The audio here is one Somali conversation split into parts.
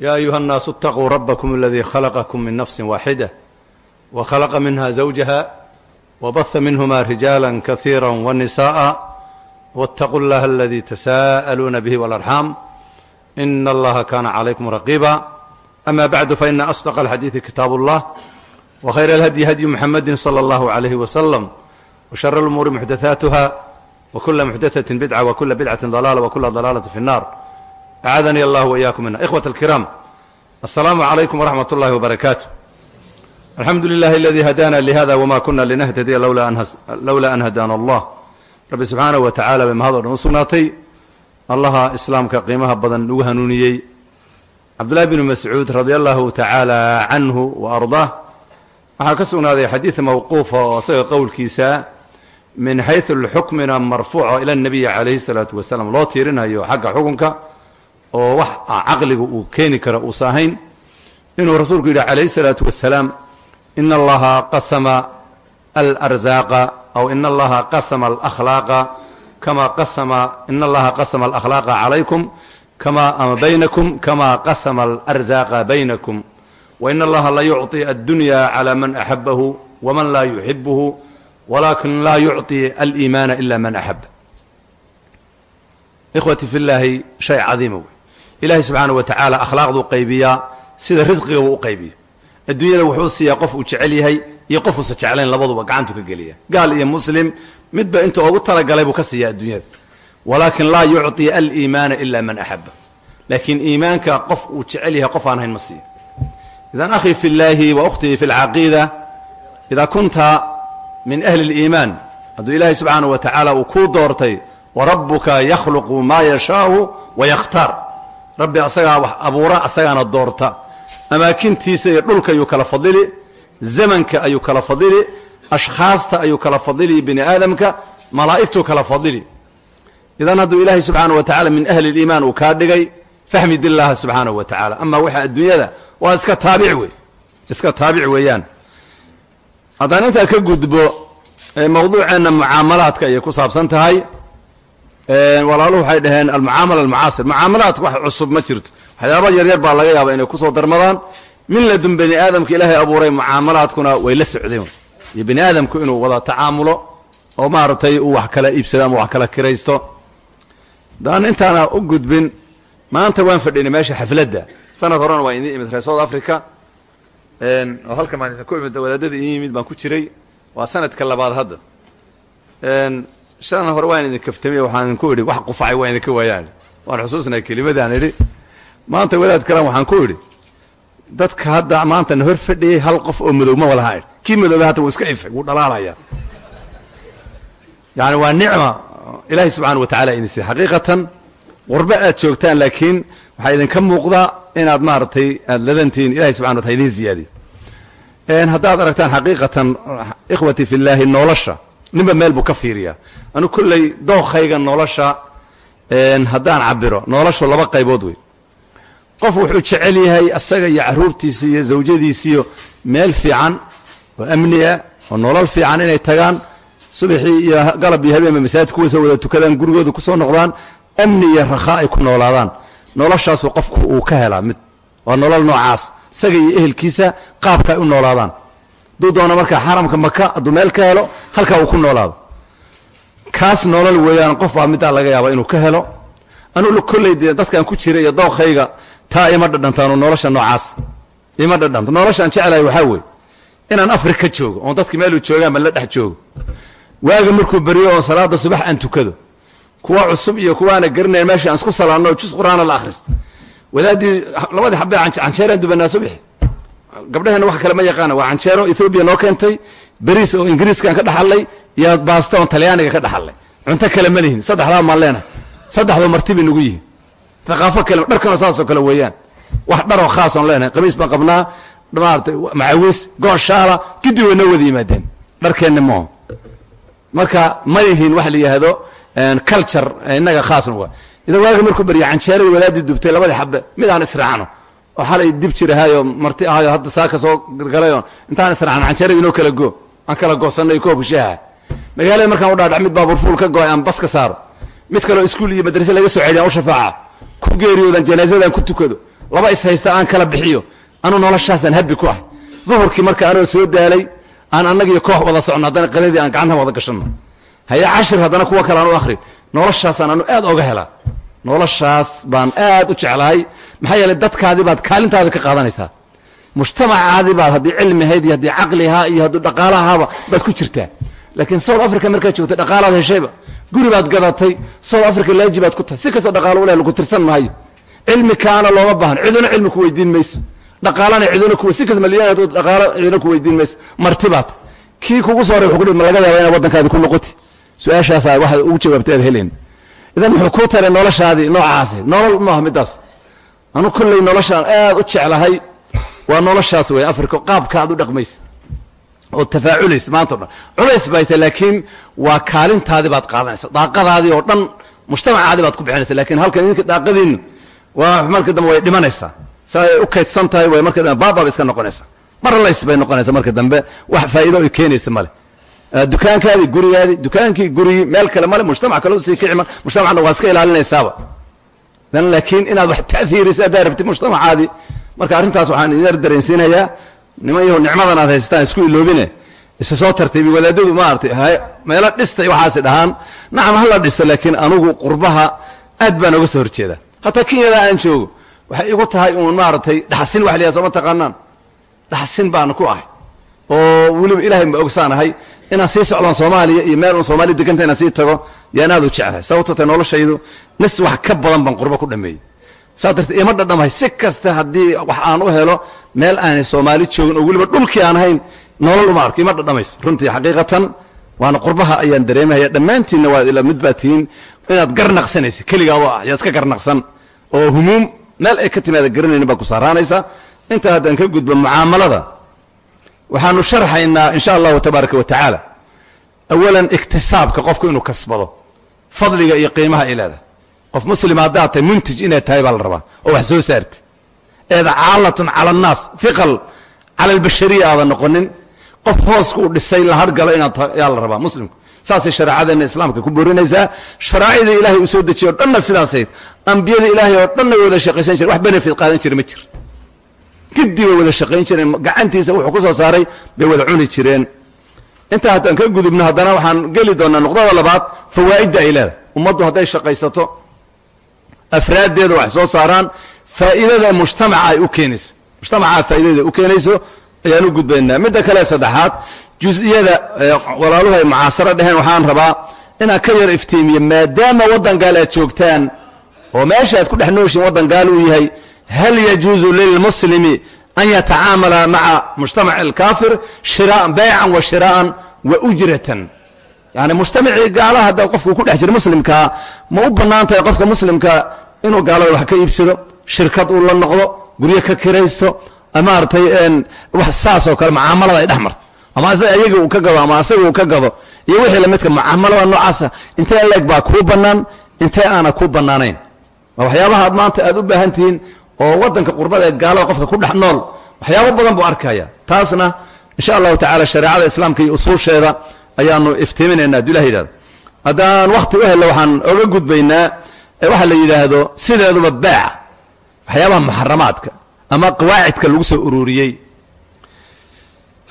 يا أيها الناس اتقوا ربكم الذي خلقكم من نفس واحدة وخلق منها زوجها وبث منهما رجالا كثيرا ونساء واتقوا الله الذي تساءلون به والأرحام إن الله كان عليكم رقيبا أما بعد فإن أصدق الحديث كتاب الله وخير الهدي هدي محمد صلى الله عليه وسلم وشر الأمور محدثاتها وكل محدثة بدعة وكل بدعة ضلالة وكل ضلالة في النار أعاذني الله وإياكم منها إخوة الكرام السلام asalaamu calaykum waraxmat ullaahi wbarakaatu alxamdu lilahi aladii hadaana lihada wama kuna linahtadiya lawla an hadaana allah. Rabbi subxaanahu wa tacaala bay mahadoo dhan u sugnaatay allaha islaamka qiimaha badan ugu hanuuniyey. Cabdullahi bnu mascuud radia allahu tacaala canhu wa ardaah waxaa ka sugnaaday xadiid mawquufa oo isaga qowlkiisa min xayu lxukmina marfuuca ila اnabiyi calayhi salaatu wasalaam loo tiirinayo xagga xukunka oo wax caqliga uu keeni kara uusa ahayn inuu rasuulku yidhi calayhi salaatu wasalaam ina allaha qasama alarzaaqa aw in allaha qasama alakhlaaqa kama qasama in allaha qasama alakhlaaqa calaykum kama ama baynakum kama qasama alarzaaqa baynakum. Wa in allaha la yucطi addunya cala man axabahu waman laa yuxibuhu walakin laa yucطi aliimaana ila man axaba ikhwati fi llaahi shay cadiima wey ilaahay subxaana wa tacaala akhlaaqduu qaybiyaa sida risqiga uu u qaybiyo. Adduunyada wuxuu siiyaa qof uu jecel yahay iyo qofuusa jeclayn labaduba gacantu ka geliya. Gaal iyo muslim midba inta ugu talagalay buu ka siiya adduunyada. Walaakin laa yucطi aliimaana ila man axaba laakiin iimaanka qof uu jecel yahay qof aan hayn ma siiyo idan akhii fi llaahi wa ukhtii fi lcaqiida idaa kunta min ahli اliimaan hadduu ilaahay subxaana wa tacaala uu kuu doortay warabuka yakhluqu maa yashaau wayakhtaar rabbi asagaa wax abuura asagaana doorta. Amaakintiisa iyo dhulka ayuu kala fadili zamanka ayuu kala fadili ashkhaasta ayuu kala fadili bini aadamka malaa'igtuu kala fadili. Idan hadduu ilaahay subxaana wa tacala min ahli liimaan uu kaa dhigay fahmid illaaha subxaanahu wa tacaala. Ama waxa adduunyada waa iska taabic wey iska taabic weeyaan. Haddaan intaa ka gudbo mawduuceenna mucaamalaadka ayay ku saabsan tahay walaaluhu waxay dhaheen almucaamala almucaasir. Mucaamalaadka wax cusub ma jirto. Waxyaaba yaryar baa laga yaaba inay ku soo darmadaan. Min ladun bani aadamka ilaahay abuuray mucaamalaadkuna way la socdeen. Iyo bani aadamku inuu wada tacaamulo oo maaragtay uu wax kala iibsado ama wax kala kiraysto. Daan intaana u gudbin maanta waan fadhinay meesha xafladda. Sanad horena waa idin imid reer south africa. Oo halkan baan idinku imid wadaadada idin yimid baan ku jiray. Waa sanadka labaad hadda shan hore waan idin kaftamiye waxaan idinku idhi wax qufacay waan idinka waayaan waan xusuusnay kelimadaan idhi maanta wadaad kalan waxaan ku idhi dadka hadda maanta na hor fadhiyey hal qof oo madow ma walaha idhi kii madoobay hata wuu iska ifay wuu dhalaalaya yani waa nicma ilaahay subxaana wa tacala idin siiy xaqiiqatan qurbe aad joogtaan laakiin waxaa idinka muuqda inaad maaragtay aad ladantihiin ilahay subxana wa tala idin ziyaadiyo haddaad aragtaan xaqiiqatan ikhwati fi llaahi nolosha ninba meel buu ka fiiriyaa. Anu kolley dookayga nolosha haddaan cabiro noloshu laba qaybood wey qof wuxuu jecel yahay asaga iyo caruurtiisi iyo zawjadiisiiyo meel fiican oo amniah oo nolol fiican inay tagaan. Subaxii iyo galab iyo habeenba masaajid kuwa soo wada tukadaan gurigooda ku soo noqdaan amni iyo rakhaa ay ku noolaadaan. Noloshaasu qofku uu ka helaa mid. Waa nolol noocaas. Isaga iyo ehelkiisa qaabka ay u noolaadaan hadduu doono markaa xaramka maka hadduu meel ka helo halkaa uu ku noolaado. Kaas nolol weeyaan qof baa middaa laga yaaba inuu ka helo. Anugu kolley dee dadkaan ku jira iyo dookayga taa ima dhadhantaanu nolosha noocaas ima dhadhanto noloshaan jeclahay waxaa weeye inaan afrika joogo oon dadki meeluu joogaanba la dhex joogo. Waaga markuu beriyo oon salaada subax aan tukado kuwa cusub iyo kuwaana garanayn meesha aan isku salaanno jus qur'aana la akhristo. Wadaaddii labadii xabee canjeeraan dubanaa subaxi gabdhaheenna wax kale ma yaqaana waa canjeero ethoobiya noo keentay beriis oo ingiriiskaan ka dhaxallay iyo baasta oon talyaaniga ka dhaxallay cunto kale ma lihin saddexdaa maan leenahay saddexdoo marti bay nagu yihiin. Aqaafo kale dharkana saasoo kale weeyaan. Wax dharoo khaasoon leenahay qamiis baan qabnaa maarata macawis gooshaala kadib way noo wada yimaadeen. Dharkeenna moo marka ma yihiin waxa la yidhaahdo culture innaga khaas nuga idan waaga markuu barya canjeeradii wadaadii dubtay labadii xabe mid aan israacno oo xalay dib jirahayoo marti ahayo hadda saaka soo galayoo intaan israacno canjeeradii inoo kala go aan kala goosanay koobka shaaha magaalada markaan u dhaadhac mid baabuur fuul ka go'ay aan bas ka saaro. Mid kaleo iskuul iyo madrase laga soo celiy aan u shafaaca. Ku geeriyoodan janaasadaan ku tukado laba is haysta aan kala bixiyo. Anuu noloshaasaan habi ku ah. Duhurkii marka anoo soo daalay aan annagiiyo koox wada socno haddana qadadii aan gacantan wada gashanno. Haya cashir haddana kuwa kale aan u akhri noloshaasaan anu aad oga helaa noloshaas baan aad u jeclahay. Maxaa yeeley dadkaadii baad kaalintaada ka qaadanaysaa. Mujtamacaadii baad haddii cilmi ahayd iyo haddii caqli ahaa iyo hadduu dhaqaala ahaaba baad ku jirtaa. Laakiin south africa markaad joogtay dhaqaalaad heshayba guri baad gadatay south africa laaji baad ku tahay. Si kastoo dhaqaalo u leh lagu tirsan maayo. Cilmi kaana looma baahno ciduna cilmi ku weydiin mayso. Dhaqaalana ciduna ku si kasta malyan dhaqaalo ciduna ku weydiin mayso. Marti baad. Kii kugu soo horay wuxuu ku ma laga yaaba inaad waddankaadi ku noqoti su'aashaasaa waxaad ugu jawaabtay aad helayn idan muxuu kuu taray noloshaadii noocaasi? Nolol maaha middaas. Anu kolley noloshaan aad u jeclahay. Waa noloshaas wey africa qaabka aad u dhaqmaysa. Oo tafaaculaysa maanta o dhan culays bayta laakiin waa kaalintaadii baad qaadanaysa. Daaqadaadii oo dhan mujtamacaadii baad ku bixinaysa. Lakin halkan idinka daaqadiinu waa marka dambe way dhimanaysaa saa ay u kaydsan tahay way marka dambe baababa iska noqonaysaa mar lays bay noqonaysa marka dambe. Wax faa'iido ay keenaysa male dukaankaadii gurigaadii dukaankii gurigii meel kale male mujtamac kale u sii kici ma mujtamacna waa iska ilaalinaysaaba. Dan laakiin inaad wax ta'hiirisa haddaa rabtid mujtamacaadii marka arrintaas waxaan idin dareensiinayaa niman nicmadan aad haysataan isku iloobine. Isa soo tartaybi wadaadadu maaragtay meelo dhistay waxaasi dhahaan nacam hala dhisto laakiin anugu qurbaha aad baan oga soo horjeedaa. Hataa kenyada aan joogo waxay igu tahay uun maaragtay dhaxsin wax liyaa sooma taqaanaan. Dhaxsin baana ku ahay oo weliba ilahay ma ogsaanahay inaan sii socdaan soomaaliya iyo meel un soomaaliya deganta inaan sii tago yaan u jeclahay. Sababto tahay noloshaydu nis wax ka badan baan qurbo ku dhameeyey. Saa darteed ima dhadhamahay si kasta haddii wax aan u helo meel aanay soomaali joogin oo weliba dhulkii aan ahayn nolol uma arko. Ima dhadhamayso. Runtii xaqiiqatan waana qurbaha ayaan dareemahaya dhammaantiinna waa mid baa tihiin inaad garnaqsanaysa keligaadoo ah. Yaad iska garnaqsan oo humuum meel ay ka timaada garanaynin baa ku saaraanaysa. Intaa haddaan ka gudbo mucaamalada waxaanu sharxaynaa in sha allahu tabaaraka wa tacaala awalan iktisaabka qofku inuu kasbado fadliga iyo qiimaha ay leedahay. Qof muslima haddaad tahay muntij inaad tahay baa la rabaa oo wax soo saarta. Eeda caalatun cala annaas hiqal cala albashariya aadan noqonin. Qof hooska uu dhisay la hargalo inaad yaa la rabaa muslimku. Saasay shareecadeenna islaamka ku boorinaysaa sharaa'icda ilaahay uu soo dejiye o dhanna sidaasayd ambiyada ilaahay oo dhanna wada shaqaysan jireen wax benefit qaadan jira ma jir kadib wada shaqayn jireen gacantiisa wuxuu ku saaray bay wada cuni jireen. Intaa haddaan ka gudubno haddana waxaan geli doonaa nuqdada labaad fawaa'idda ay leedahay. Ummaddu hadday shaqaysato afraaddeeda wax soo saaraan faa'iidada mujtamaca ay u keenayso. Mujtamaca faa'iidada u keenayso ayaan u gudbaynaa. Midda kale saddexaad jus-iyada walaaluhu ay mucaasaro dheheen waxaan rabaa inaan ka yar iftiimiyo maadaama waddan gaal aad joogtaan oo meesha aad ku dhex nooshiin waddan gaal uu yahay hal yajuuzu lilmuslimi an yatacaamala maca mujtamaci alkaafir baycan wa shiraa'an wa ujratan yani mujtamacii gaalaha haddaad qofku ku dhex jira muslimkaa ma u bannaan tahay qofka muslimka inuu gaalada wax ka iibsado shirkad uu la noqdo guryo ka kiraysto maaragtay wax saas oo kale mucaamalada ay dhex marto ama ayaga uu ka gado ama asaga uu ka gado iyo wixii lamidka mucaamalada noocaasa intee leeg baa kuu bannaan intee aana kuu bannaanayn waa waxyaabaha ad maanta aad u baahan tihiin oo waddanka qurbada ee gaalada qofka ku dhex nool waxyaabo badan buu arkaya taasna insha allahu tacala shareecada islaamka iyo usuusheeda ayaanu iftiiminaynaa hadduu ilah yidhahdo haddaan wakhti u hello waxaan oga gudbaynaa waxa la yidhaahdo sideeduba baaca waxyaabaha muxaramaadka ama qawaacidka lagu soo ururiyey.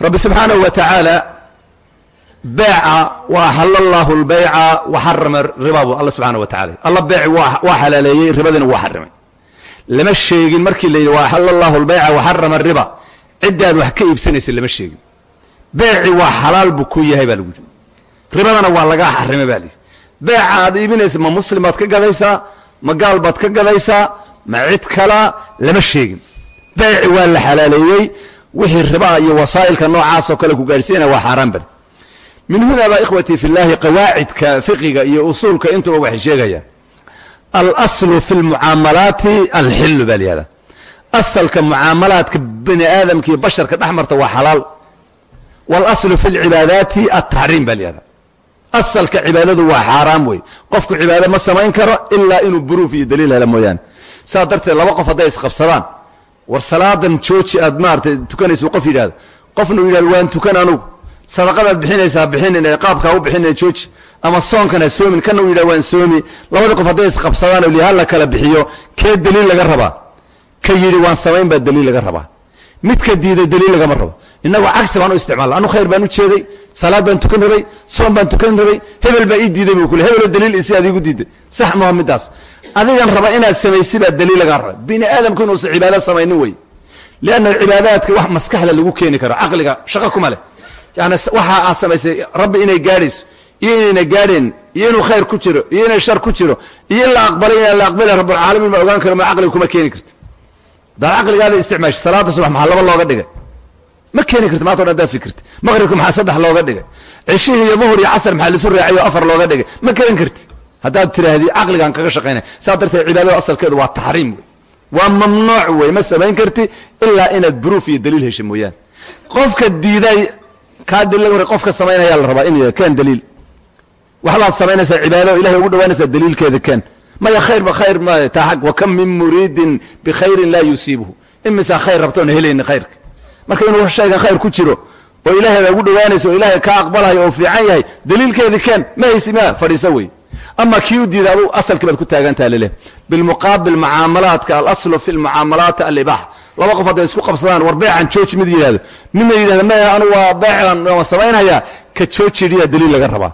Rabbi subxaanahu wa tacaala beeca wa axala allahu lbayca wa xarama riba bu alla subxaana wa tacala alla beeci waa xalaaleeyey ribadiina waa xarimay lama sheegin. Markii la yidhi wa axala allahu lbayca wa xarama riba ciddaad wax ka iibsanaysa lama sheegin. Beeci waa xalaal buu ku yahay baa lagu yidhi. Ribadana waa lagaa xarimay baa layidhi beeca aad iibinaysa ma muslim baad ka gadaysaa ma gaal baad ka gadaysaa ma cid kala lama sheegin. Beeci waa la xalaaleeyey. Wixii ribaa iyo wasaa'ilka noocaasoo kale ku gaadhsiinaya waa xaaraan bari. Min huna baa ikhwatii fi llahi qawaacidka fiqiga iyo usuulka intuba waxay sheegayaan alaslu fi lmucaamalaati alxilu baa layihahda asalka mucaamalaadka bani aadamka basharka dhex marta waa xalaal. Walaslu fi lcibaadaati altaxriim baa layihahda asalka cibaadadu waa xaaraam wey. Qofku cibaado ma samayn karo ilaa inuu buruuf iyo daliil hela mooyaane saas darteed laba qof hadday isqabsadaan war salaadan jooji aad maarata tukanayso qof yidhahdo qofna uu yidhahdo waan tukan anugu sadaqadaad bixinaysaa bixinin qaabkaa u bixinaya jooji ama soonkan ha soomin kana uu yidhahdo waan soomi. Labadii qof hadday isqabsadaan oo liha la kala bixiyo kee daliil laga rabaa ka yidhi waan samayn baa daliil laga rabaa midka diiday daliil lagama rabo. Inagu cagsi baan u isticmaalna anu khayr baan u jeeday salaad baan tukan rabay soon baan tukan rabay hebel baa ii diiday buu kule hebeloo daliil isi aad iigu diiday. Sax maha midaas adigan raba inaad samaysi baa daliil lagaa raba bini aadamku inuusan cibaado samaynin wey. Lianna cibaadaadka wax maskaxda lagu keeni karo caqliga shaqo kuma leh yani waxa aad samaysay rabbi inay gaadhayso iyo inayna gaadheen iyo inuu khayr ku jiro iyo inay shar ku jiro iyo in la aqbalay inaan la aqbalay rabbulcaalamiin ma ogaan karo ma caqliga kuma keeni karti daad caqligaada isticmaashay salaada subax maxaa laba looga dhigay? Ma keeni karti maanta o dhan hadaad fikirti maqribka maxaa saddex looga dhigay? Ceshihii iyo duhur iyo casar maxaa laisu raacay oo afar looga dhigay? Ma keeni karti haddaad tiraahdi caqligaan kaga shaqaynaya saa darteed cibaadada asalkeedu waa taxriim wey waa mamnuuc wey ma samayn karti ilaa inaad buruuf iyo daliil hesha mooyaane. Qofka diiday kaa daliil hore qofka samaynayaa la rabaa inuu keen daliil. Waxbaad samaynaysaa cibaado ilahay ugu dhawaanaysaa daliilkeeda keen. Maya khayrba khayr ma taa xag wa kam min muriidin bikhayrin laa yusiibuhu. Imisaa khayr rabta oona helayni khayrka. Marka inuu shaygan khayr ku jiro oo ilaahay baa ugu dhawaanaysa oo ilaahay kaa aqbalayo oo fiican yahay daliilkeedii keen ma haysi ma fadhiisa wey. Ama kii u diida adu asalkii baad ku taagantaha leleh bilmuqaabil mucaamalaadka alaslu fi lmucaamalaati alibaax laba qof hadday isku qabsadaan war beecan jooji mid yidhahdo midna yidhahdo maya anu waa beecan waan samaynhayaa ka joojidhiyaa daliil laga rabaa.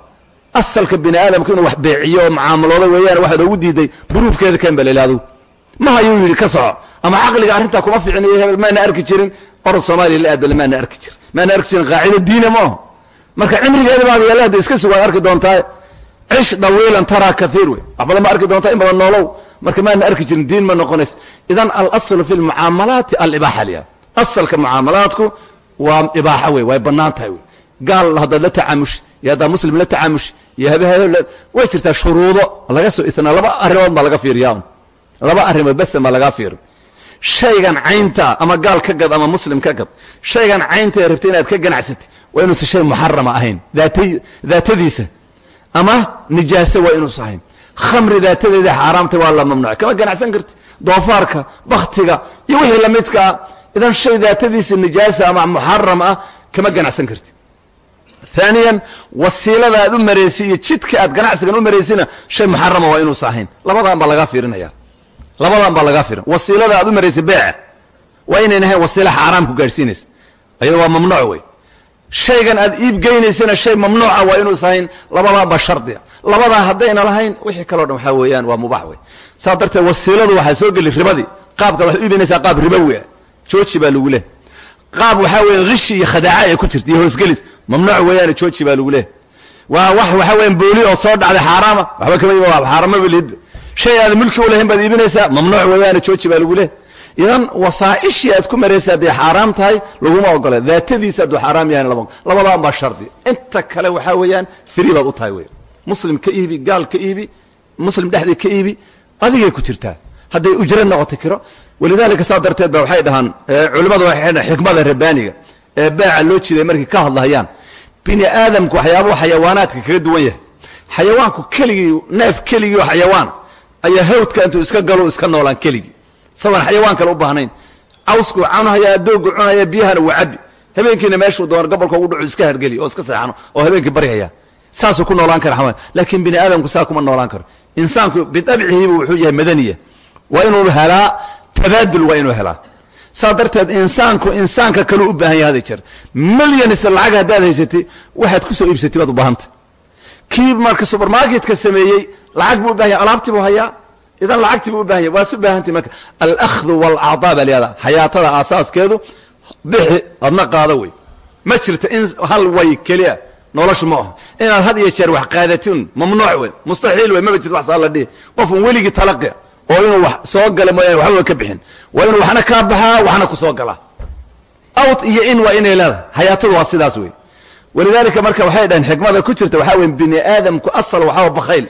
Asalka bini aadamka inuu wax beeciyo oo mucaamaloodo weeyaan waxaad ugu diiday buruufkeeda keen ba la ilaadu ma hayuu yidhi ka soco. Ama caqliga arrintaa kuma ficniyo hebel maana arki jirin. Orod soomaaliya la aadbale maana arki jirin. Maana arki jirin qaacida diina ma aho marka cimrigeeda baad yaalla hadda iska sugaad arki doontaa cish dawiilan taraa kaiir wey wax badan ma arki doontaa in badan noolow marka maana arki jirin diin ma noqonays. Idan alaslu fi lmucaamalaati alibaaxa liya. Asalka mucaamalaadku waa ibaaxa wey way bannaan tahay wey gaal haddaad la tacaamushi iyo haddaad muslim la tacaamushi iyo habehebe way jirtaa shuruudo laga soo itnaa laba arrimood baa laga fiiriyaa laba arrimood base ma lagaa fiiri. Shaygan caynta ama gaal ka gad ama muslim ka gad shaygan caynta ee rabta inaad ka ganacsatid waa inuusan shay muxarama ahayn. Daatadiisa ama nijaaso waa inuusan ahayn khamri daatadeeda xaaraamta waa la mamnuuc kama ganacsan karti. Doofaarka baktiga iyo wixii lamidkaa idan shay daatadiisa nijaasa ama muxaram ah kama ganacsan karti. Aaniyan wasiilada aad u maraysi iyo jidka aad ganacsigan u maraysina shay muxarama waa inuusan ahayn labadan baa lagaa fiirinaya labadan baa lagaa fiirin. Wasiilada aad u maraysay beeca waa inayn ahayn wasiila xaaraam ku gaadhsiinaysa ayado waa mamnuuc wey. Shaygan aad iib geynaysana shay mamnuuca waa inuusan ahayn labadan baa shardiga labadaa haddayna lahayn wixii kaleo dhan waxaa weeyaan waa mubax wey saas darteed wasiiladu waxaa soo geli ribadii. Qaabka waxaad iibinaysaa qaab ribowi ah jooji baa lagu leh. Qaab waxaa weya hishi iyo khadaaca ay ku jirta iyo hoosgelis. Mamnuuc weeyaane jooji baa lagu leh. Waa wax waxaa weyan booli oo soo dhacday xaaraama. Waxba kama ima xaarama lihidba. Shay aad mulki u lahayn baad iibinaysaa mamnuuc weeyaane jooji baa lagu leh. Idan wasaaishii aad ku maraysa hadday xaaraam tahay laguma ogola daatadiisa hadduu xaaraam yahay lama labadaan baa shardi. Inta kale waxaa weeyaan firi baad u tahay wey muslim ka iibi gaal ka iibi muslim dhexdii ka iibi adigay ku jirtaa. Hadday ujro noqota kiro. Walidaalika saa darteed ba waxay dhahaan culimmadu waxay xikmada rabbaaniga ee baaca loo jiday markay ka hadlahayaan. Bini aadamku waxyaabuhu xayawaanaadka kaga duwan yahay. Xayawaanku keligii neef keligii oo xayawaan ayaa hawdka intuu iska galo iska noolaan keligii. Isagoon xayawaan kale u baahnayn. Cawsku cunahaya doogu cunaya biyahana waa cabi habeenkiina meeshuu doono gobolka ugu dhacu iska hargeli oo iska seexano oo habeenkii baryaya saasuu ku noolaan kara laakiin bini aadamku saa kuma noolaan karo. Insaanku bidabcihiibu wuxuu yahay madaniya. Waa inuu helaa tabaadul waa inuu helaa. Saa darteed insaanku insaanka kaleu u baahan yahay hada jeer milyanis lacag haddaad haysatay waxaad ku soo iibsatay baad u baahanta. Kii marka subermarketka sameeyey lacag buu u baahan yahay alaabtii buu hayaa. Idan lacagtii buu u baahan yahay waad su baahantay marka. Alahdu walacdaa baa layihahda xayaatada aasaaskeedu bixi adna qaado wey. Ma jirta in hal way keliya noloshu ma aho inaad had iyo jeer wax qaadatin mamnuuc wey mustaxiil wey maba jirto wax saa la dhihi qofun weligii talaqi oo inuu wax soo gala mooyaane waxba ka bixin. Waa inuu waxna kaa baxaa waxna ku soo galaa out iyo in waa inay leedahay. Hayaatadu waa sidaas wey walidaalika marka waxay dhaheen xikmada ku jirta waxaa wey bini aadamku asal waxaa bakhayl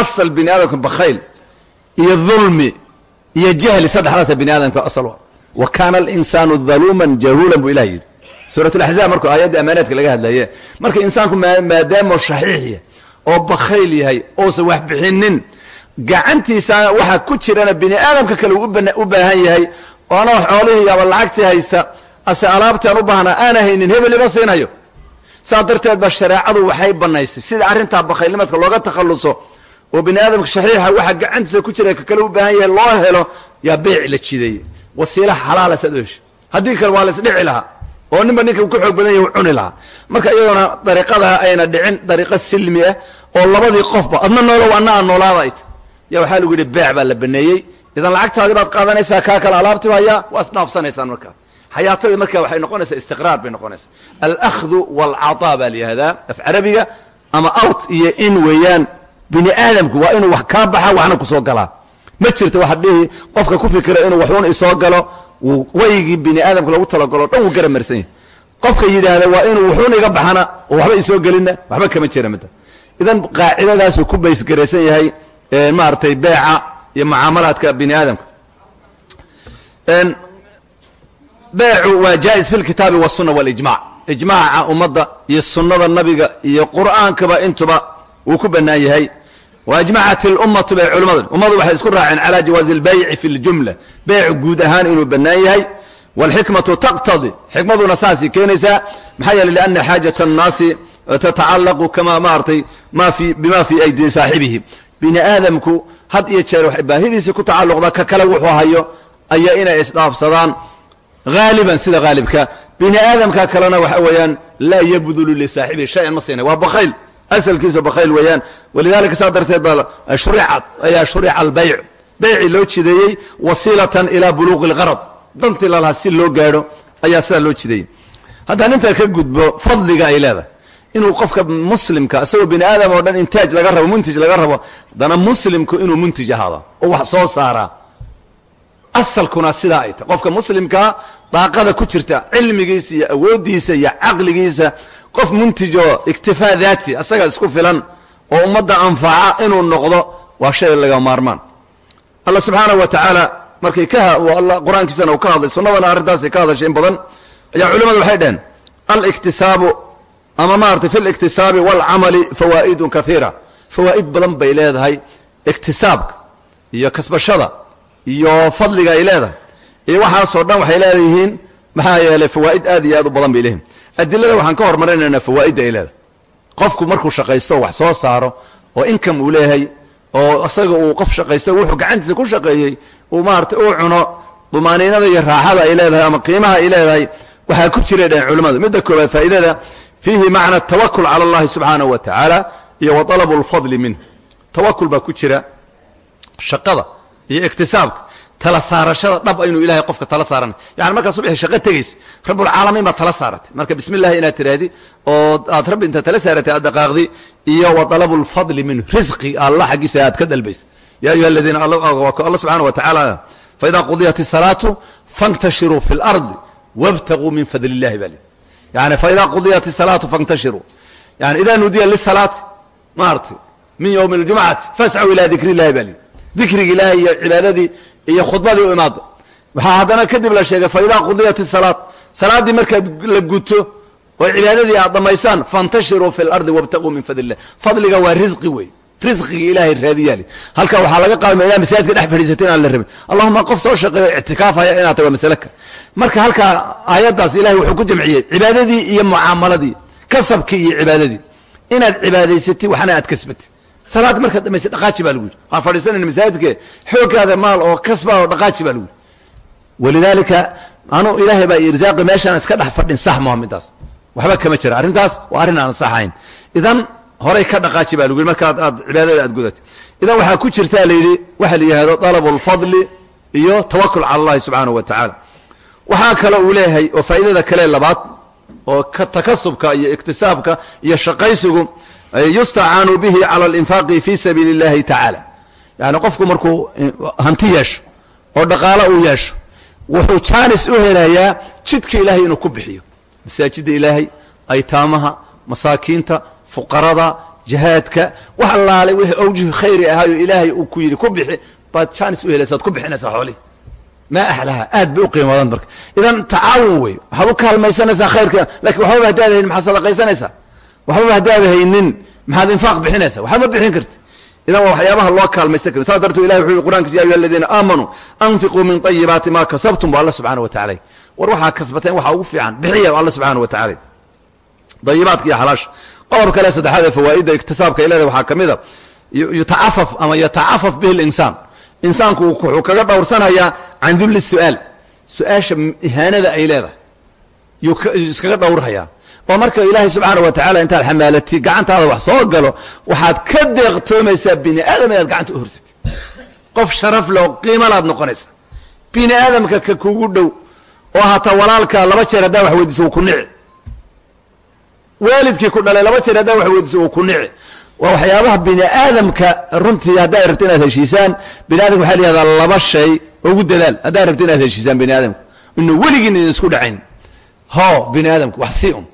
asal bini aadamku bakhayl iyo dulmi iyo jahli saddexdaasa bini aadamka asal wa. Kaana alinsaanu daluuman jahuulan buu ilah yidhi suurat laxzaab markuu aayadda ammaanaadka laga hadlaye marka insaanku maadaamo shaxiix oo bakhayl yahay oosan wax bixinin gacantiisaana waxaa ku jirana bini aadamka kale uu u baahan yahay wax xoolihii ama lacagtii haysta ase alaabtaan u baahnaa aana haynin hebel ima siinayo. Saas darteed ba shareecadu waxay banaysay sida arrintaa bakhaylnimadka looga takhalluso oo bini aadamka shaxiixa waxa gacantiisa ku jira ka kale u baahan yahay loo helo yaa beyc la jideeyey. Wasiila xalaala saad u hesha haddii kale waa la isdhici lahaa oo ninba ninka ku xoog badan yahay u cuni lahaa. Marka iyadoona dariiqada ayna dhicin dariiqo silmi ah oo labadii qofba adna noolow anna aan noolaada ay ta ya waxaa lagu yidhi beec baa la baneeyey. Idan lacagtaadii baad qaadanaysaa kaa kale alaabtii hayaa waa isdhaafsanaysaan markaa xayaatadii marka waxay noqonaysaa istiqraar bay noqonaysaa. Alahdu walcataa baa la yihahdaa af carabiga ama out iyo in weeyaan. Bini aadamku waa inuu wax kaa baxa waxna ku soo galaa. Ma jirta waxa dhihi qofka ku fikira inuu waxuun isoo galo waygii bini aadamka lagu talagalo dhan wuu garamarsan yahay. Qofka yidhaahda waa inuu wuxuun iga baxana oo waxba isoo gelinna waxba kama jira mada idan qaacidadaasuu ku baysgaraysan yahay maaragtay beeca iyo mucaamalaadka bini aadamka beecu waa jaa-is fi lkitaabi wasunna walijmac ijmaaca ummadda iyo sunnada nabiga iyo qur'aankaba intuba wuu ku bannaan yahay waajmacat اlummatu bay culimmadu ummadu waxay isku raaceen calى jawaazi اlbayci fi اljumla beycu guud ahaan inuu bannaan yahay wاlxikmatu taqtadi xikmaduna saasay keenaysaa maxaa yeeley liana xaajaة الnaasi tatacalaqu kama maaratay ma fi bima fi aydi saaxibihi bini aadamku had iyo jeer waxay baahidiisii ku tacalluqdaa ka kale wuxuu hayo ayaa inay isdhaafsadaan haaliban sida haalibka bini aadamka kalena waxa weeyaan laa yabdulu lisaaxibihi shayan ma siinay waa bakayl asalkiisa bakayl weeyaan. Walidalika saa darteed baa shuricat ayaa shurica albayc. Beyci loo jideeyey wasiilatan ilaa buluuqi اlgarad dantii lalahaa si loo gaadho ayaa sidaa loo jideeyey. Haddaan intaa ka gudbo fadliga ay leedahay. Inuu qofka muslimka isagoo bini aadam oo dhan intaaj laga rabo muntij laga rabo haddana muslimku inuu muntij ahaada oo wax soo saaraa asalkuna sidaa ay tahy qofka muslimkaa daaqada ku jirta cilmigiisa iyo awooddiisa iyo caqligiisa qof muntijoo iktifaa daati asaga isku filan oo ummadda anfaca inuu noqdo waa shay laga maarmaan. Alla subxaana wa tacaala markay ka qur'aankiisana uu ka hadlay sunnadana arrintaasay ka hadashay in badan ayaa culimmadu waxay dhaheen aliktisaabu ama maaragtay fi liktisaabi waalcamali fawaa'idun kaiira fawaa'id badan bay leedahay iktisaabka iyo kasbashada iyo fadliga ay leedahay. Iyo waxaasoo dhan waxay leedayihiin maxaa yeelay fawaa'id aad iyo aad u badan bay leeyihiin adilada waxaan ka hormarinaynaa fawaa'idda ay leedahay. Qofku markuu shaqaysto wax soo saaro oo income uu leeyahay oo isaga uu qof shaqaysto wuxuu gacantiisa ku shaqeeyey uu maarata uu cuno dumaaniinada iyo raaxada ay leedahay ama qiimaha ay leedahay waxaa ku jiray dhaheen culimmadu. Midda koobaad faa'idada fiihi macna atawakul cala allahi subxaanahu wa tacaala iyo wa talabu lfadli minh tawakul baa ku jira shaqada iyo iktisaabka tala saarashada dhab inuu ilahay qofka tala saaran yani markaa subi shaqo tegays rabbulcaalamiin baad tala saaratay marka bismi illaahi inaad tiraahdi oo aad rabbi intaad tala saaratay aad daqaaqdi iyo wa alabu lfadli min risqi alla xaggiisa aad ka dalbays. Ya ayuha aladiina alla subxaana wa tacaala faidaa qudiyat isalaatu fantashiruu fi lardi wabtaguu min fadli illahi baa yani faidaa qudiyat isalaatu fantashiruu yani idaa nudiya lisalaati maarata min ywmi ljumcati fascw ilaa dikr illahi baa li dikrigi ilaahay iyo cibaadadii iyo khudbadii u imaada waxaa haddana kadib la sheegay fa idaa qudiyat isalaad salaaddii markaad la guto oo cibaadadii aad dhammaysaan fantashiruu fi lardi wabtaguu min fadli illah fadliga waa risqi wey. Risqigii ilaahay raadiyaale halkaa waxaa laga qaadmaya masaajidka dhex fadhiisatay inaan la rabin. Allahuma qof soo shaqeeyo ictikaafaya inaad tago masalaka marka halkaa aayaddaas ilahay wuxuu ku jamciyey cibaadadii iyo mucaamaladii kasabkii iyo cibaadadii. Inaad cibaadaysatid waxna aad kasbatid salaad markaad dhamaysa dhaqaaji baa lagu yidhi. Waxaan fadhiisanayna masaajidke xooggaada maal oo kasba oo dhaqaaji baa lagu yidhi. Walidaalika anu ilaahay baa irsaaqi meeshaan iska dhex fadhin sax maha midaas waxba kama jira. Arrintaas waa arrin aan saxayn. Idan horay ka dhaqaaji baa lagu yidhi. Markaad aad cibaadada aad gudatay idan waxaa ku jirtaa la yidhi waxa la yidhahdo dalabu lfadli iyo tawakul cala allahi subxaanahu wa tacaala. Waxaa kale uu leeyahay oo faa'iidada kale labaad oo ka takasubka iyo iktisaabka iyo shaqaysigu yustacaanu bihi cala alinfaaqi fi sabiili اllahi tacaala yani qofku markuu hanti yeesho oo dhaqaalo uu yeesho wuxuu jaanis u helayaa jidka ilaahay inuu ku bixiyo. Masaajidda ilaahay aytaamaha masaakiinta fuqarada jihaadka wax allaale wixii awjuhi khayri ahaayo ilaahay uu ku yidhi ku bixi baad jaanis u helaysa ad ku bixinaysaa xoolihi maa axlaha aad bay u qiimo badan marka. Idan tacaawun wey waxaad u kaalmaysanaysaa khayrka laakiin waxbaba haddaad haynin maxaad sadaqaysanaysaa waxbaba haddaad haynin maxaad infaaq bixinaysaa waxba ma bixin karti. Idan waa waxyaabaha loo kaalmaysan kari saas darteed ilahi wuxu yhi qur'ankiisa ya ayuha aladiina aamanuu anfiquu min طayibaati ma kasabtum bu alla subxana wa tacala war waxaa kasbateen waxaa ugu fiican bixiya alla subxaana wa tacala dayibaadka iyo xalaasha qodob kale saddexaad ee fawaa'idda iktisaabka leedahay waxaa ka mid a yutacafaf ama yatacafaf bihi linsaan. Insaanku wuxuu kaga dhowrsanayaa can dulli su'aal. Su'aasha ihaanada ay leedahay. Yuu iskaga dhowrhayaa oo marka ilaahay subxaana wa tacala intaad xamaalati gacantaada wax soo galo waxaad ka deeqtoomaysaa bini aadam inaad gacanta u horsatid qof sharaf leh oo qiimalaad noqonaysa bini aadamka ka kugu dhow oo hataa walaalka laba jeer haddaa wax weydiiso wuu ku nici. Waalidkii ku dhalay laba jeer haddaa wax weydiiso wuu ku nici. Waa waxyaabaha bini aadamka runtii haddaad rabto inaad heshiisaan. Bini adamka waxaa layihahdaa laba shay ugu dadaal. Haddaad rabto inaad heshiisaan bini aadamka. Inu weligiin idin isku dhacayn ho bini aadamka wax sii un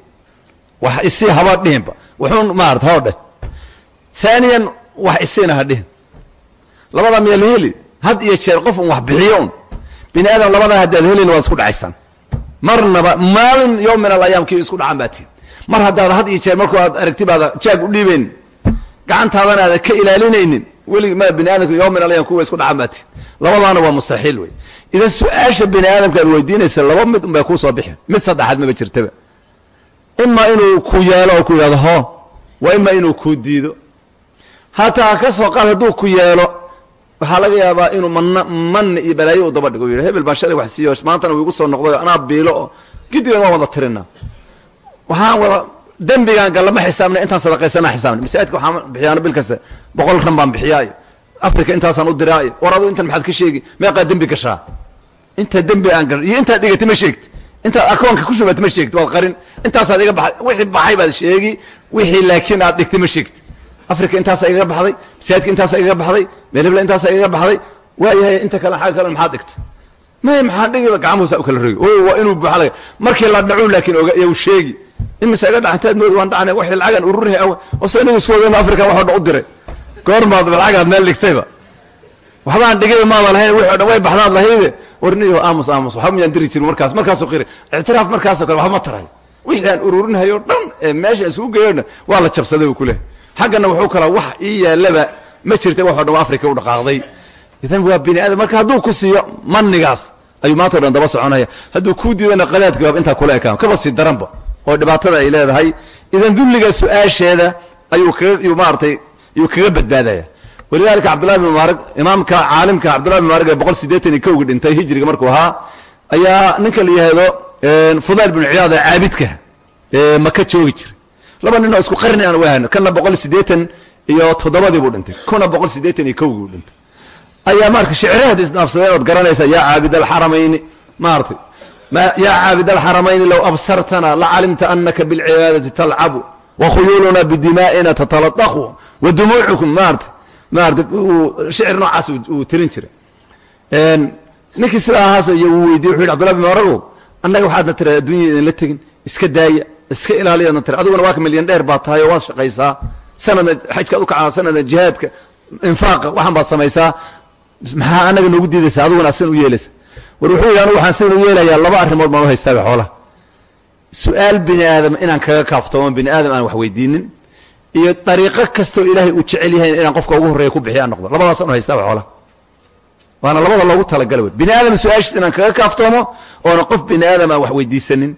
wax isii haba dhihinba wuxuun maarata hoo dheh. Haaniyan wax isiina ha dhihin. Labadaa miyaa la heli had iyo jeer qof un wax bixiyo un bini aadam labadaa haddaad helin waad isku dhacaysaan. Marnaba maalin yowm min alayaam kii isku dhacan baa tihin mar haddaad had iyo jeer markuu aad aragti baada jaag u dhiibayn gacantaadana aada ka ilaalinaynin weligi ma bini aadamka yowm min alayam kuwa isku dhacan baa tihin labadaana waa mustaxiil wey. Idan su'aasha bini aadamka aad weydiinaysa laba mid un bay kuu soo bixi. Mid saddexaad maba jirtaba ima inuu ku yeelo oo ku yidhahdo ho waa ima inuu kuu diido. Hataa ka soo qaad hadduu ku yeelo waxaa laga yaabaa inuu manna manna iyo balaayo u daba dhigo o yidhi hebel baan shalay wax siiyo maantana uu igu soo noqday anaa biilo oo gidigan waan wada tirinaa. Waxaan wada dembigaan gallama xisaabnay intaan sadaqaysanaa xisaabnay masaajidka waxaan bixiyaano bil kasta boqol ran baan bixiyaayo. Africa intaasaan u diraayo. War adu intan maxaad ka sheegi meeqaa dembi gashaa? Intaa dembi aan ga iyo intaad dhigatay ma sheegti intaad akoonka ku shubatay ma sheegti waad qarin. Intaasaad iga baxay wixii baxay baad sheegi. Wixii laakiin aad dhigtay ma sheegti africa intaasaa igaga baxday masaajidka intaasaa igaga baxday meelhebla intaasaa igaga baxday. Waayahay inta kale xagga kale maxaad dhigtay? May maxaa dhigiba gacmuhusa u kala rogi? Waa inuu buuxa laga markii la dhacu laakiin oga iyagu sheegi. Imise iga dhacantaad mood waan dhacnay waxii lacagaan ururinay aw oo soo inaga isku wagayno africa wax o dhan u diray. Goormaad lacagaad meel dhigtayba waxbaan dhigay maada lahayn wixi o dhan way baxdaad lahayde warniyo aamus aamus. Waxba miyaan diri jirin markaas. Markaasuu qiri ictiraaf markaasoo kale waxba ma taray. Wixii aan ururinhayo dhan ee meesha isugu geeyo dhan waa la jabsaday buu ku lehay. Xaggana wuxuu kalaa wax ii yaalaba ma jirta wax o dhan waa africa u dhaqaaqday. Idan waa bini aadam marka hadduu ku siiyo manigaas ayuu maanta o dhan daba soconaya. Hadduu kuu diidana qadaadka waab intaa kula ekaan kaba sii daranba oo dhibaatada ay leedahay. Idan dulliga su'aasheeda ayuu kaga yuu maaratay yuu kaga badbaadaya walidalika cabdullahi bin mubaarag imaamka caalimka cabdullahi bin mubaarag ee boqol siddeetan iyo kowgii dhintay hijriga markuu ahaa ayaa ninka la yihahdo fudayl bin ciyaad ee caabidka ee maka joogi jiray. Laba nin oo isku qarni aan wahayno kana boqol siddeetan iyo toddobadii buu dhintay kuna boqol siddeetan iyo kowgii buu dhintay. Ayaa marka shicraheeda isdhaafsadeen ood garanaysaa yaa caabid alxaramayni maaratay yaa caabid alxaramayni low absartana lacalimta anaka bilcibaadati talcabu wakhuyuuluna bidimaa'ina tataladaku wa dumuucukum maarata maarata shicir noocaas uu tirin jiray. Ninkii sidaa ahaas iyo uu weydiye wuxu yidhi abdullah bin maragow annaga waxaadna tira adduunya idinla tegin iska daaya iska ilaaliyaadna tira. Adiguna waa ka milyan dheer baad tahay oo waad shaqaysaa. Sanadna xajkaad u kacaa sanadna jihaadka infaaqa waxaan baad samaysaa. Maxaa anaga noogu diidaysa adiguna asan u yeelaysa. War wuxuu yidhi anugu waxaan sidan u yeelayaa laba arrimood baan u haystaaga xoolaha. Su'aal bini aadam inaan kaga kaaftoomo bini aadam aan wax weydiinin iyo dariiqo kastoo ilaahay uu jecel yahay inaan qofka ugu horreeya ku bixiya aan noqdo. Labadaasaan u haystaa xoolaha waana labada loogu talagala wey bini aadam su'aashiis inaan kaga kaaftoomo oona qof bini aadam aan wax weydiisanin.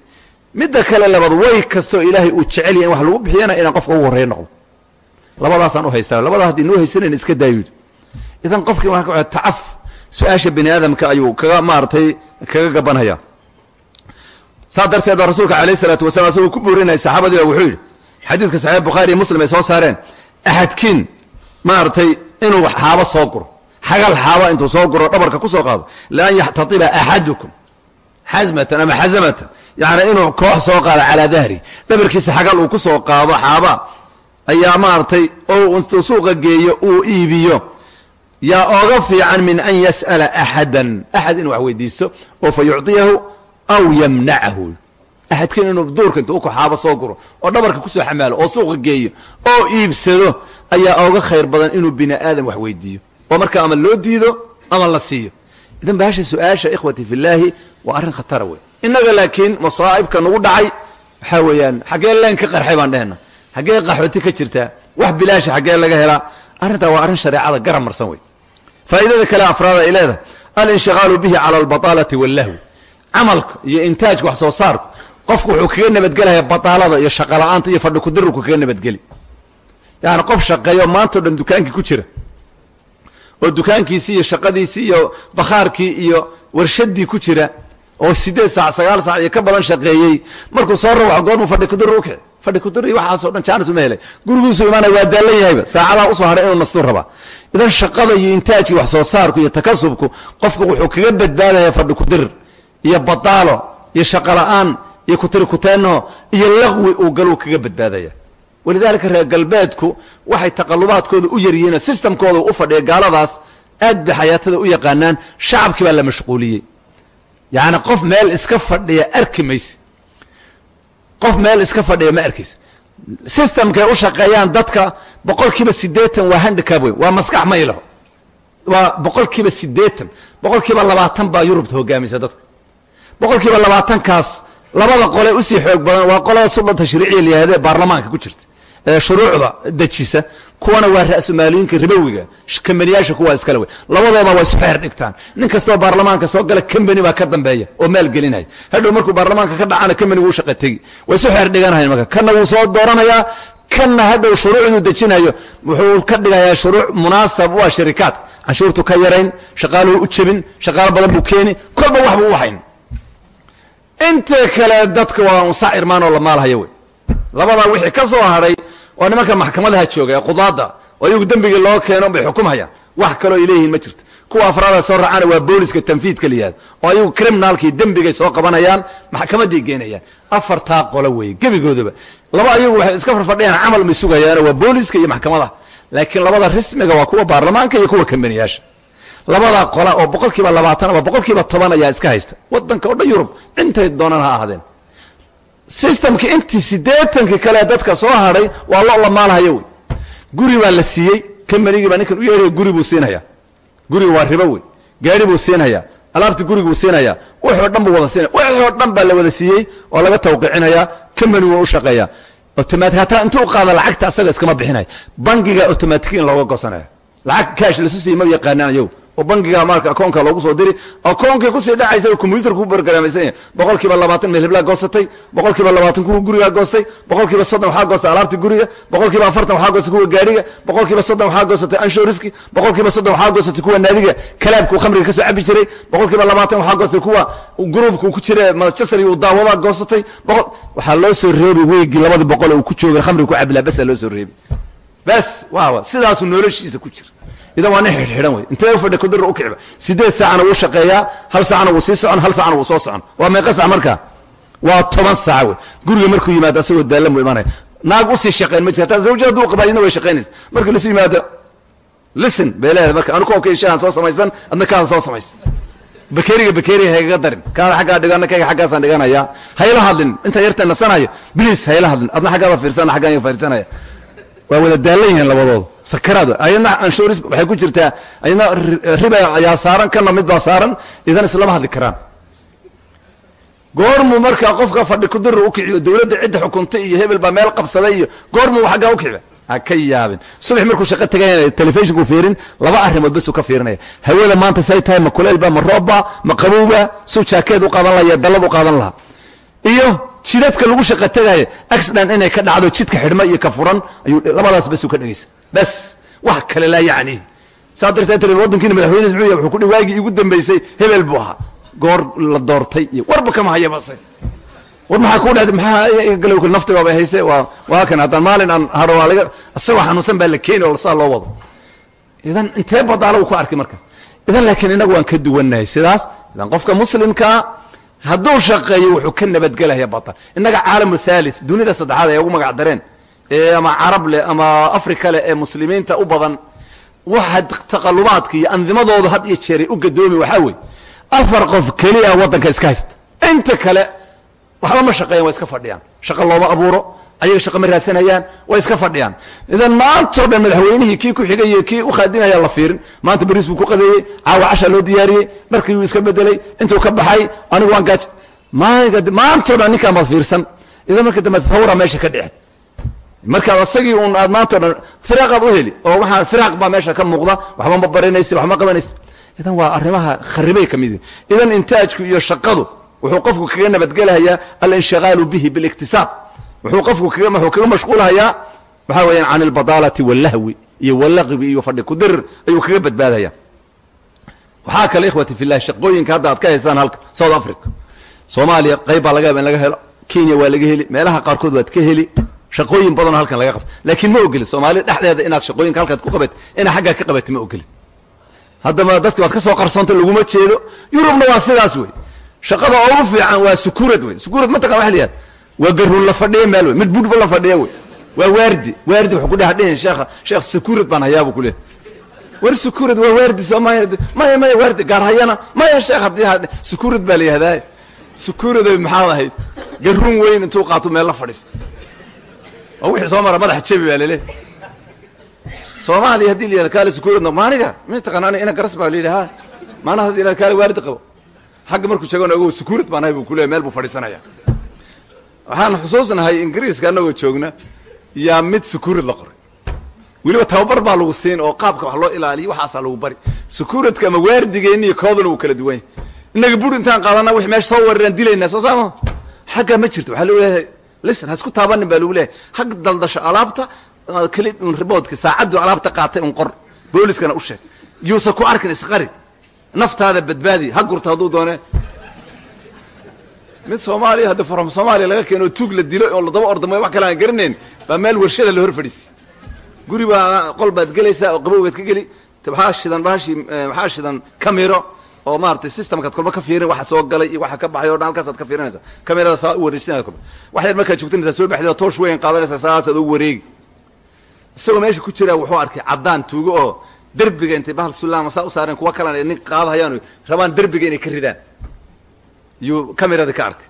Midda kale labaad way kastoo ilaahay uu jecel yahay wax lagu bixiyana inaan qofka ugu horreeya noqdo. Labadaasaan u haystaa. Labadaa haddii noo haysanayn iska daayo yidhi idan qofkii waa tacaf su'aasha bini aadamka ayuu kaga maaratay kaga gabanhaya saas darteed baa rasuulka alayh isalaatu wasalam asagoo ku buurinaya saxaabadiiba wuxuu yidhi xadiidka saxiix bukhaari iyo muslim ay soo saareen axadkiin maaragtay inuu xaabo soo guro xagal xaaba intuu soo guro dhabarka ku soo qaado lian yaxtatiba axadukum xasmatan ama xasamatan yani inuu koox soo qaado calaa dahri dhabarkiisa xagal uu ku soo qaado xaaba ayaa maaragtay oo intuu suuqa geeyo uu iibiyo. Yaa oga fiican min an yas'ala axadan axad inuu wax weydiisto oo fa yucطiyahu aw yamnacahu axadkiin inuu duurka intuu ukaxaabo soo guro oo dhabarka ku soo xamaalo oo suuqa geeyo oo iibsado ayaa oga khayr badan inuu bini aadam wax weydiiyo. Oo marka ama loo diido ama la siiyo. Idan baasha su'aasha ikhwati fillaahi waa arrin khatara wey innaga laakiin masaa'ibka nagu dhacay waxaa weeyaan xaggee leen ka qarxay baan dhehna xaggee qaxooti ka jirtaa wax bilaasha xaggee laga helaa arrintaa waa arrin shareecada garab marsan wey faa'iidada kale afraad ay leedahay alinshiqaalu bihi cala albataalati wallahwi. Camalka iyo intaajka wax soo saarku qofku wuxuu kaga nabadgelaya bataalada iyo shaqola'aanta iyo fadhi kudirurku kaga nabadgeli. Yani qof shaqeeyo maantao dhan dukaankii ku jira oo dukaankiisii iyo shaqadiisii iyo bakhaarkii iyo warshadii ku jira oo sideed saac sagaal saac iyo ka badan shaqeeyey markuu soo rawaxo goormuu fadhi kudir u kici fadhi kudir iyo waxaasoo dhan jaanis uma helay. Gurigiisu imaanaya waa daallan yahayba. Saacadaha u soo hadhay inuu nastuu rabaa. Idan shaqada iyo intaajkii wax soo saarku iyo takasubku qofku wuxuu kaga badbaadaya fadhi kudir iyo badaalo iyo shaqola'aan iyo kutiri kuteenno iyo laqwi uu galuu kaga badbaadaya. Walidaalika reer galbeedku waxay taqalubaadkooda u yaryihiinoo sistamkooda u fadhiya gaaladaas aad bay xayaatada u yaqaanaan shacabkii baa la mashquuliyey. Yacni qof meel iska fadhiya arki mayse. Qof meel iska fadhiya ma arkaysa sistamkay u shaqeeyaan dadka boqol kiiba siddeetan waa handicab wey waa maskax maylaho waa boqol kiiba siddeetan boqol kiiba labaatan baa yurubta hogaamaysa dadka. Boqol kiiba labaatankaas labada qole u sii xoog badan. Waa qolada sulda tashriiciya layihahde baarlamaanka ku jirta. Ee shuruucda dejisa kuwana waa ra'sumaaliyinka ribowiga kambaniyaasha kuwaa iskale wey. Labadooda waa isu xeer dhigtaan. Nin kastoo baarlamaanka soo gala kambani baa ka dambeeya oo maal gelinaya. Hadhow markuu baarlamaanka ka dhacana kambani wuu shaqa tegi. Waa isu xeer dhiganahayn marka. Kanna wuu soo dooranayaa kanna hadhow shuruucduu dejinayo wuxuu ka dhigayaa shuruuc munaasab u ah sharikaadka. Canshuurtu ka yarayn shaqaaluhu u jebin shaqaalo badan buu keeni kolba wax buu u hayn inta kale dadka waa un sac irmaanoo la maalhaya wey? Labadaa wixii ka soo hadhay oo nimanka maxkamadaha jooga ee qudaada oo ayagu dembigii loo keeno bay xukumhayaan wax kaloo ay leeyihiin ma jirto. Kuwa afraada soo raacana waa booliska tanfiidka la yihahdo oo ayagu criminaalkii dembigay soo qabanayaan maxkamaday geenayaan. Afartaa qolo weeye gebigoodaba. Laba ayagu waxay iska farfadhiyaan camal may sugayaano waa booliska iyo maxkamadaha. Laakiin labada rismiga waa kuwa baarlamaanka iyo kuwa kambaniyaasha labadaa qola oo boqol kiiba labaatan ama boqol kiiba toban ayaa iska haysta. Wadanka o dhan yurub intay doonaan ha ahaadeen. Systemkii intii siddeetankii kale dadka soo hadhay waa lo la maalhayo wey. Guri baa la siiyey kambanigii baa ninkan u yeedhaya guri buu siinaya guriga waa ribo wey. Gaari buu siinaya alaabtii guriguu siinaya wuxoo dhan buu wada siinaya wuxoo dhan baa la wada siiyey oo laga tawqicinaya kambaniguna u shaqeeya automatic hataa intuu qaada lacagta asaga iskama bixinaya bangiga automatic in looga gosanaya. Lacag kaash lasu siiyey ma yaqaanaan ayagu oo bangiga marka akoonka loogu soo diri akoonkii ku sii dhacaysa combyutar ku bargaraamaysan yahay boqol kiiba labaatan meel hiblaa goosatay boqol kiiba labaatan kuwa gurigaa goostay boqol kiiba soddon waxaa goostay alaabtii guriga boqol kiiba afartan waxaa goostay kuwa gaariga boqol kiiba soddon waxaa goostay anshoriski boqol kiiba soddon waxaa goostay kuwa naadiga kalaabkuu khamriga ka soo cabi jiray boqol kiiba labaatan waxaa goostay kuwa gruubka ku jira manchester uu daawadaa goosatay waxaa loo soo reebi weygii labadii boqol uu ku joogay khamriga ku cabilaa basaa loo soo reebi bas waawa sidaasuu noloshiisa ku jira idan waa nin xidhxidhan wey intee u fadhi kudir u kicba? Sideed saacna wuu shaqeeyaa? Hal saacna wuu sii socon hal saacna wuu soo socon. Waa meeqa sac markaa waa toban saac wey. Guriga markuu yimaado asagoo daallan buu imanaya naag u sii shaqeyn ma jira hataa zawja hadduu qabaa idna way shaqeynaysa. Markii lasu yimaado listen bay leedahay. Marka anu koobka ishahan soo samaysan adna kaada soo samaysa bakeriga bakeriga haygaga darin. Kaada xaggaa dhigana kayga xaggaasaan dhiganaya. Hayla hadlin. Inta yarta nasanayo. Bliis hayla hadlin. Adna xaggaada fiirsana xaggaan iga fiirsanaya waa wada daallan yihiin labadooda sakaraad ayadna anshuris waxay ku jirtaa ayadna riba ayaa saaran kana mid baa saaran idan islama hadli karaan. Goormuu markaa qofka fadhi kudura u kiciyo dawladda cidda xukuntay iyo hebel baa meel qabsaday iyo goormuu xaggaa ukiciba ha ka yaabin. Subax markuu shaqo tagay telefishinku fiirin laba arrimood basuu ka fiirinaya. Hawada maanta say tahay ma kuleylba ma roobba ma qabowba suu jaakeed u qaadan laha dallad u qaadan lahaa. Iyo jidadka lagu shaqa tegaayo accident inay ka dhacdo jidka xidhma iyo ka furan ayuu labadaas basuu ka dhegaysa bas wax kale laa yacni. Saa darteed tiri waddankiina madaxweyne muxuu yahay wuxuu ku dhi waagii igu dambaysay hebel buu ahaa. Goor la doortay iyo warba kama haya base. War maxaa ku dhahday? Maxaa galow naftiga bay hayse waa waa kan haddaan maalin aan haro waa laga isagoo xanuunsan baa la keeni oo saa loo wado. Idan intee badaala uu ku arkay marka? Idan laakiin inagu waan ka duwannahay sidaas idan qofka muslimkaa hadduu shaqeeyo wuxuu ka nabadgelaya batal innaga caalamu thalith dunida saddexaad ay ugu magac dareen. Ee ama carab leh ama africa leh ee muslimiinta u badan waxa taqalubaadka iyo andimadooda had iyo jeeray u gadoomi. Waxaa weeye afar qof keliya waddanka iska haysta. Inta kale waxba ma shaqeeyan waa iska fadhiyaan. Shaqo looma abuuro ayaga shaqo ma raadsanayaan way iska fadhiyaan. Idan maantao dhan madaxweynihii kii ku xigay iyo kii ukhaadimaya la fiirin maanta beriis buu ku qadeeyey caawa cashaa loo diyaariyey dharkii wuu iska bedelay intuu ka baxay anigu waan gaaj maantao dhan ninkaan baad fiirsan. Idan marka dambe thawra meesha ka dhece markaad asagii un aad maantao dhan firaaqaad u heli oo waxaa firaaq baa meesha ka muuqda waxba ma baranaysi waxma qabanaysi idan waa arrimaha kharibay ka mid idan intaajku iyo shaqadu wuxuu qofku kaga nabadgelahayaa alinshigaalu bihi biliktisaab wuxuu qofku kaga mashquulhayaa waxaa weeyaan can albadaalati wallahwi iyo wallaqibi iyo fadhi kudirir ayuu kaga badbaadaya. Waxaa kale ikhwati fillahi shaqooyinka hadda aad ka haysaan halka south africa. Soomaaliya qayb baa laga yaaba in laga helo. Kenya waa laga heli. Meelaha qaarkood waad ka heli. Shaqooyin badanoo halkan laga qabto laakiin ma ogolid soomaalida dhexdeeda inaad shaqooyinka halkaad ku qabat inaad xaggaa ka qabatid ma ogolid haddaba dadki waad ka soo qarsoonta laguma jeedo. Yurubna waa sidaas wey. Shaqada ugu fiican waa sukuurad wey. Sukuurad ma taqan waa la waa garuun la fadhiya meel wey mid budhba la fadhiya wey waa waardi waardi wuxuu ku dhex dhihin sheekha sheekh sukuurad baan hayaa buu ku leehay war sukuurad waa waardi soo maya maya maya waardi gaar hayana. Maya sheekh haddii sukuurad baa la yihahdaa sukuurada maxaad ahayd garuun weyn intuu qaato meel la fadhiis. Oo wixii soo mara madaxa jebi baa laleehay soomaaliya haddii la yihahdo kaale sukuuradna maaniga ma taqaana ina garas baa la yidhi ha maanaha haddii la kaale waardi qabo. Xagga markuu jegona ogo sukuurad baan ahay buu ku leeyahy meel buu fadhiisanaya waxaan xusuusnahay ingiriiska annagoo joogna yaa mid sukuurad la qoray. Weliba tababar baa lagu siin oo qaabka wax loo ilaaliyo waxaasaa lagu bari. Sukuuradka ama waardigeenni iyo kooduna uu kala duwan yahy innaga bur intaan qaadana wix meesha soo wariraan dilaynaa soo saama xagga ma jirto waxaa lagu leeyahay. Listen ha isku taabanin baa lagu leeyahay. Hag daldasho alaabta keli un riboodka saacaddu alaabta qaatay un qor. Booliskana u sheeg. Yuusan ku arkin isqari naftaada badbaadi. Ha gurta hadduu doone mid soomaaliya hadda from soomaaliya laga keeno tuug la dilo oo ladaba ordamay wax kale aan garanayn. Baa meel warshada la hor fadhiisay guri baa qol baad oo qabowgeed ka geli. Waxaa shidan bahashi waxaa shidan camero oo maaratay systemkaad ka fiirin waxa soo galay waxa ka baxay o dhan halkaasaad ka fiirinaysa camerada saa u wareejinaya kolba. Wax yar markaad joogtan intaad soo baxday oo toosh weyn qaadanaysa saasaad ugu wareegi. Isagoo meesha ku jiraa wuxuu arkay caddaan tuugo oo derbiga intay bahal sulaama saa u saareen kuwa kalena nin qaadahayaan rabaan derbiga inay ka ridaan iyuu camerada ka arkay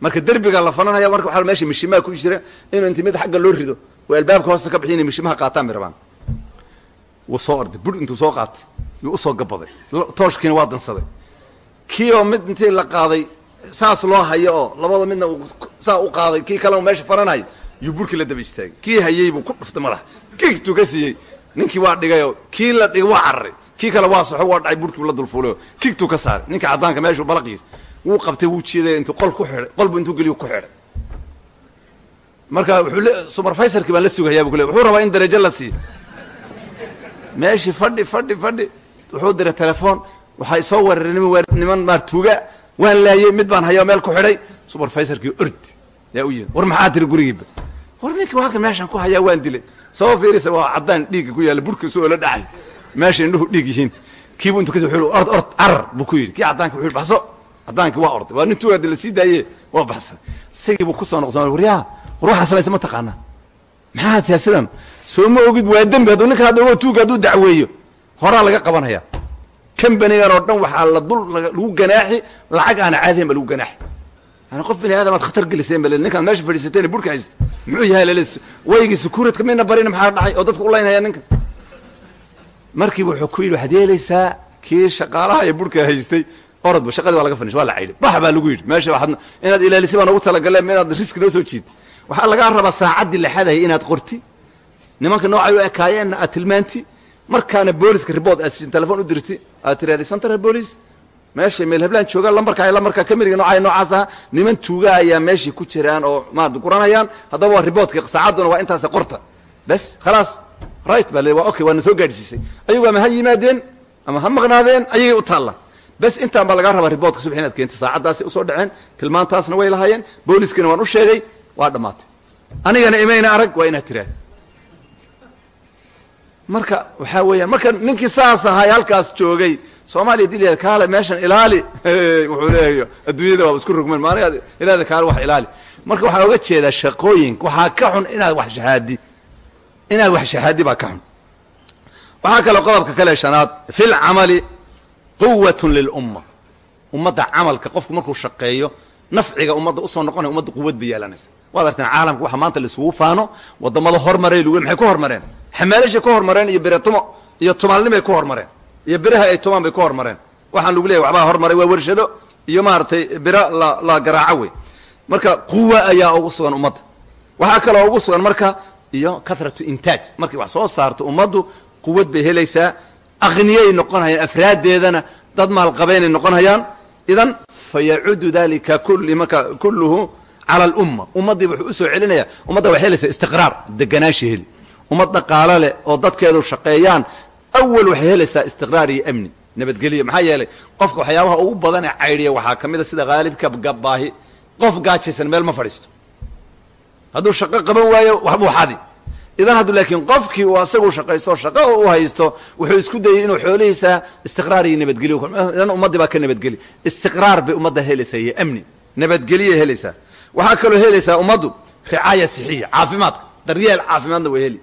marka derbiga la fananaya marka waa meesha mishimaha ku jira inuu inti mid loo rido oo albaabka hoosta ka bixi inay mishimaha qaataan bay wuu soo orday bur intuu soo qaatay yuu u soo gabaday tooshkiina waa dansaday. Kii oo mid intii la qaaday saas loo hayo oo labada midna saa u qaaday kii kale meesha faranaya yuu burkii la daba istaagay kii hayey buu ku dhuftay madaxa kigtuu ka siiyey. Ninkii waa dhigayoo kii la dhigay waa cararay kii kale waa soxo waa dhacay burkii la dulfuulayo. Kigtuu ka saaray. Ninka caddaanka meeshuu balaq yiri wuu qabtay wuu jeeday intuu qol ku xidhay qolbu intuu geliyu ku xidhay marka wuxuu le supervisorkii baan la sugayaa bu ku le wuxuu rabaa in darajo la siiyo. Meeshii fadhi fadhi fadhi. Wuxuu diray telefoon waxay soo weeraray niman niman maar tuuga. Waan laayey mid baan hayaa meel ku xidhay supervisorkii ordi yaa u yimid war maxaa tiri gurigiiba? War ninki waa kan meeshaan ku hayaa waan dilay. Soo fiirisa waa caddaan dhiigga ku yaalla burkiisu oo la dhacay. Meesha indhuhu dhiig yihiin. Kiibu intuu kasi wuxuu ord ord carar buu ku yidhi. Kii caddaanka wuxuu yidhi baxso caddaankii waa orday waa nin tuuga haddii la sii daaye waa baxsan isagii buu ku soo noqson waryaa war waxaa samaysa ma taqaanaa. Maxaa tiyaa sidan? Soo ma ogid waa dembi hadduu ninka hadda ogo tuuga hadduu dacweeyo. Horaa laga qabanaya kambanigan oo dhan waxaa la dul lagu ganaaxi lacag aana caadiyan ba lagu ganaaxi. Yani qof bini aadam aad khatar geliseen bale ninkaad meesha fadhiisateen burka haysta. Muxuu yahay lale waygii sukuuradka mayna barina maxaa dhacay? Oo dadka u laynaya ninkan markiiba wuxuu ku yidhi waxaad yeelaysaa kii shaqaalaha ee burka haystay orodba shaqadii waa laga fanish waa la caydhay bax baa lagu yidhi meesha waxaad inaad ilaalisay baan ugu talagaleen inaad riski noo soo jiid. Waxaa lagaa rabaa saacaddii la xadaya inaad qorti. Nimanka noocay u ekaayeenna aad tilmaanti. Markaana booliska ribord aad siin telefon u dirti aad tiraahday central police meesha meel hablaan jooga lambarka lambarka kamiriga noocay noocaas aha niman tuuga ayaa meeshii ku jiraan oo maad guranayaan. Haddaba waa riboodka saacadduna waa intaas qorta. Bes khalaas right baa le waa okay waa na soo gaadhsiisay. Ayagu ama ha yimaadeen ama ha maqnaadeen ayagay u taalla bes intaan baa lagaa rabaa riboodka subax inaad keenta saacaddaasi u soo dhaceen tilmaantaasna way lahaayeen booliskana waan u sheegay waa dhammaatay. Anigana imayna arag waa inaad tiraahda marka waxaa weeyaan marka ninkii saas ahay halkaas joogay soomaaliya dil kaale meeshan ilaali. Wuxuu leeyahy adduunyada waaba isku rogmeen maaniga ilaada kaale wax ilaali. Marka waxaa oga jeedaa shaqooyinka waxaa ka xun inaad wax shahaadi. Inaad wax shahaadi baa ka xun. Waxaa kaloo qodobka kale shanaad fi lcamali quwatun lilumma ummadda camalka qofku markuu shaqeeyo nafciga ummadda u soo noqonaya ummadda quwad bay yeelanaysa waad arteen caalamka waxa maanta laisugu faano waddamada hormaray lugu maxay ku hormareen? Xamaalashay ku hormareen iyo biretumo iyo tumaalnimay ku hormareen iyo biraha ay tumaan bay ku hormareen. Waxaan lagu leeyahy waxbaa hormaray waa warshado iyo maaragtay bira la la garaaco wey. Marka quwa ayaa ugu sugan ummadda. Waxaa kaloo ugu sugan marka iyo kathratu intaaj. Markay wax soo saarto ummaddu quwad bay helaysaa akhniyay noqonhayaan afraaddeedana dad maalqabeynay noqonhayaan idan fa dalika kulli marka kulluhu cala alumma. Ummaddii wuxuu u soo celinaya ummadda waxay helaysaa istiqraar deganaashi heli. Ummad dhaqaalo leh oo dadkeedu shaqeeyaan awal waxay helaysaa istiqraar iyo amni nabadgelyo maxaa yeelay qofka waxyaabaha ugu badan ee caydhiya waxaa ka mid a sida haalibka gabaahi qof gaajaysan meel ma fadhiisto. Hadduu shaqo qaban waayo waxbuu xadi idan haddu laakiin qofkii uu asagu shaqaysto shaqo u haysto wuxuu isku dayay inuu xoolihiisa istiqraar iyo nabadgelyo ummaddii baa ka nabadgeli istiqraar bay ummadda helaysaa iyo amni. Nabadgelyoay helaysaa. Waxaa kaloo helaysaa ummaddu ricaaya sixiya caafimaadka. Daryeel caafimaadna way heli.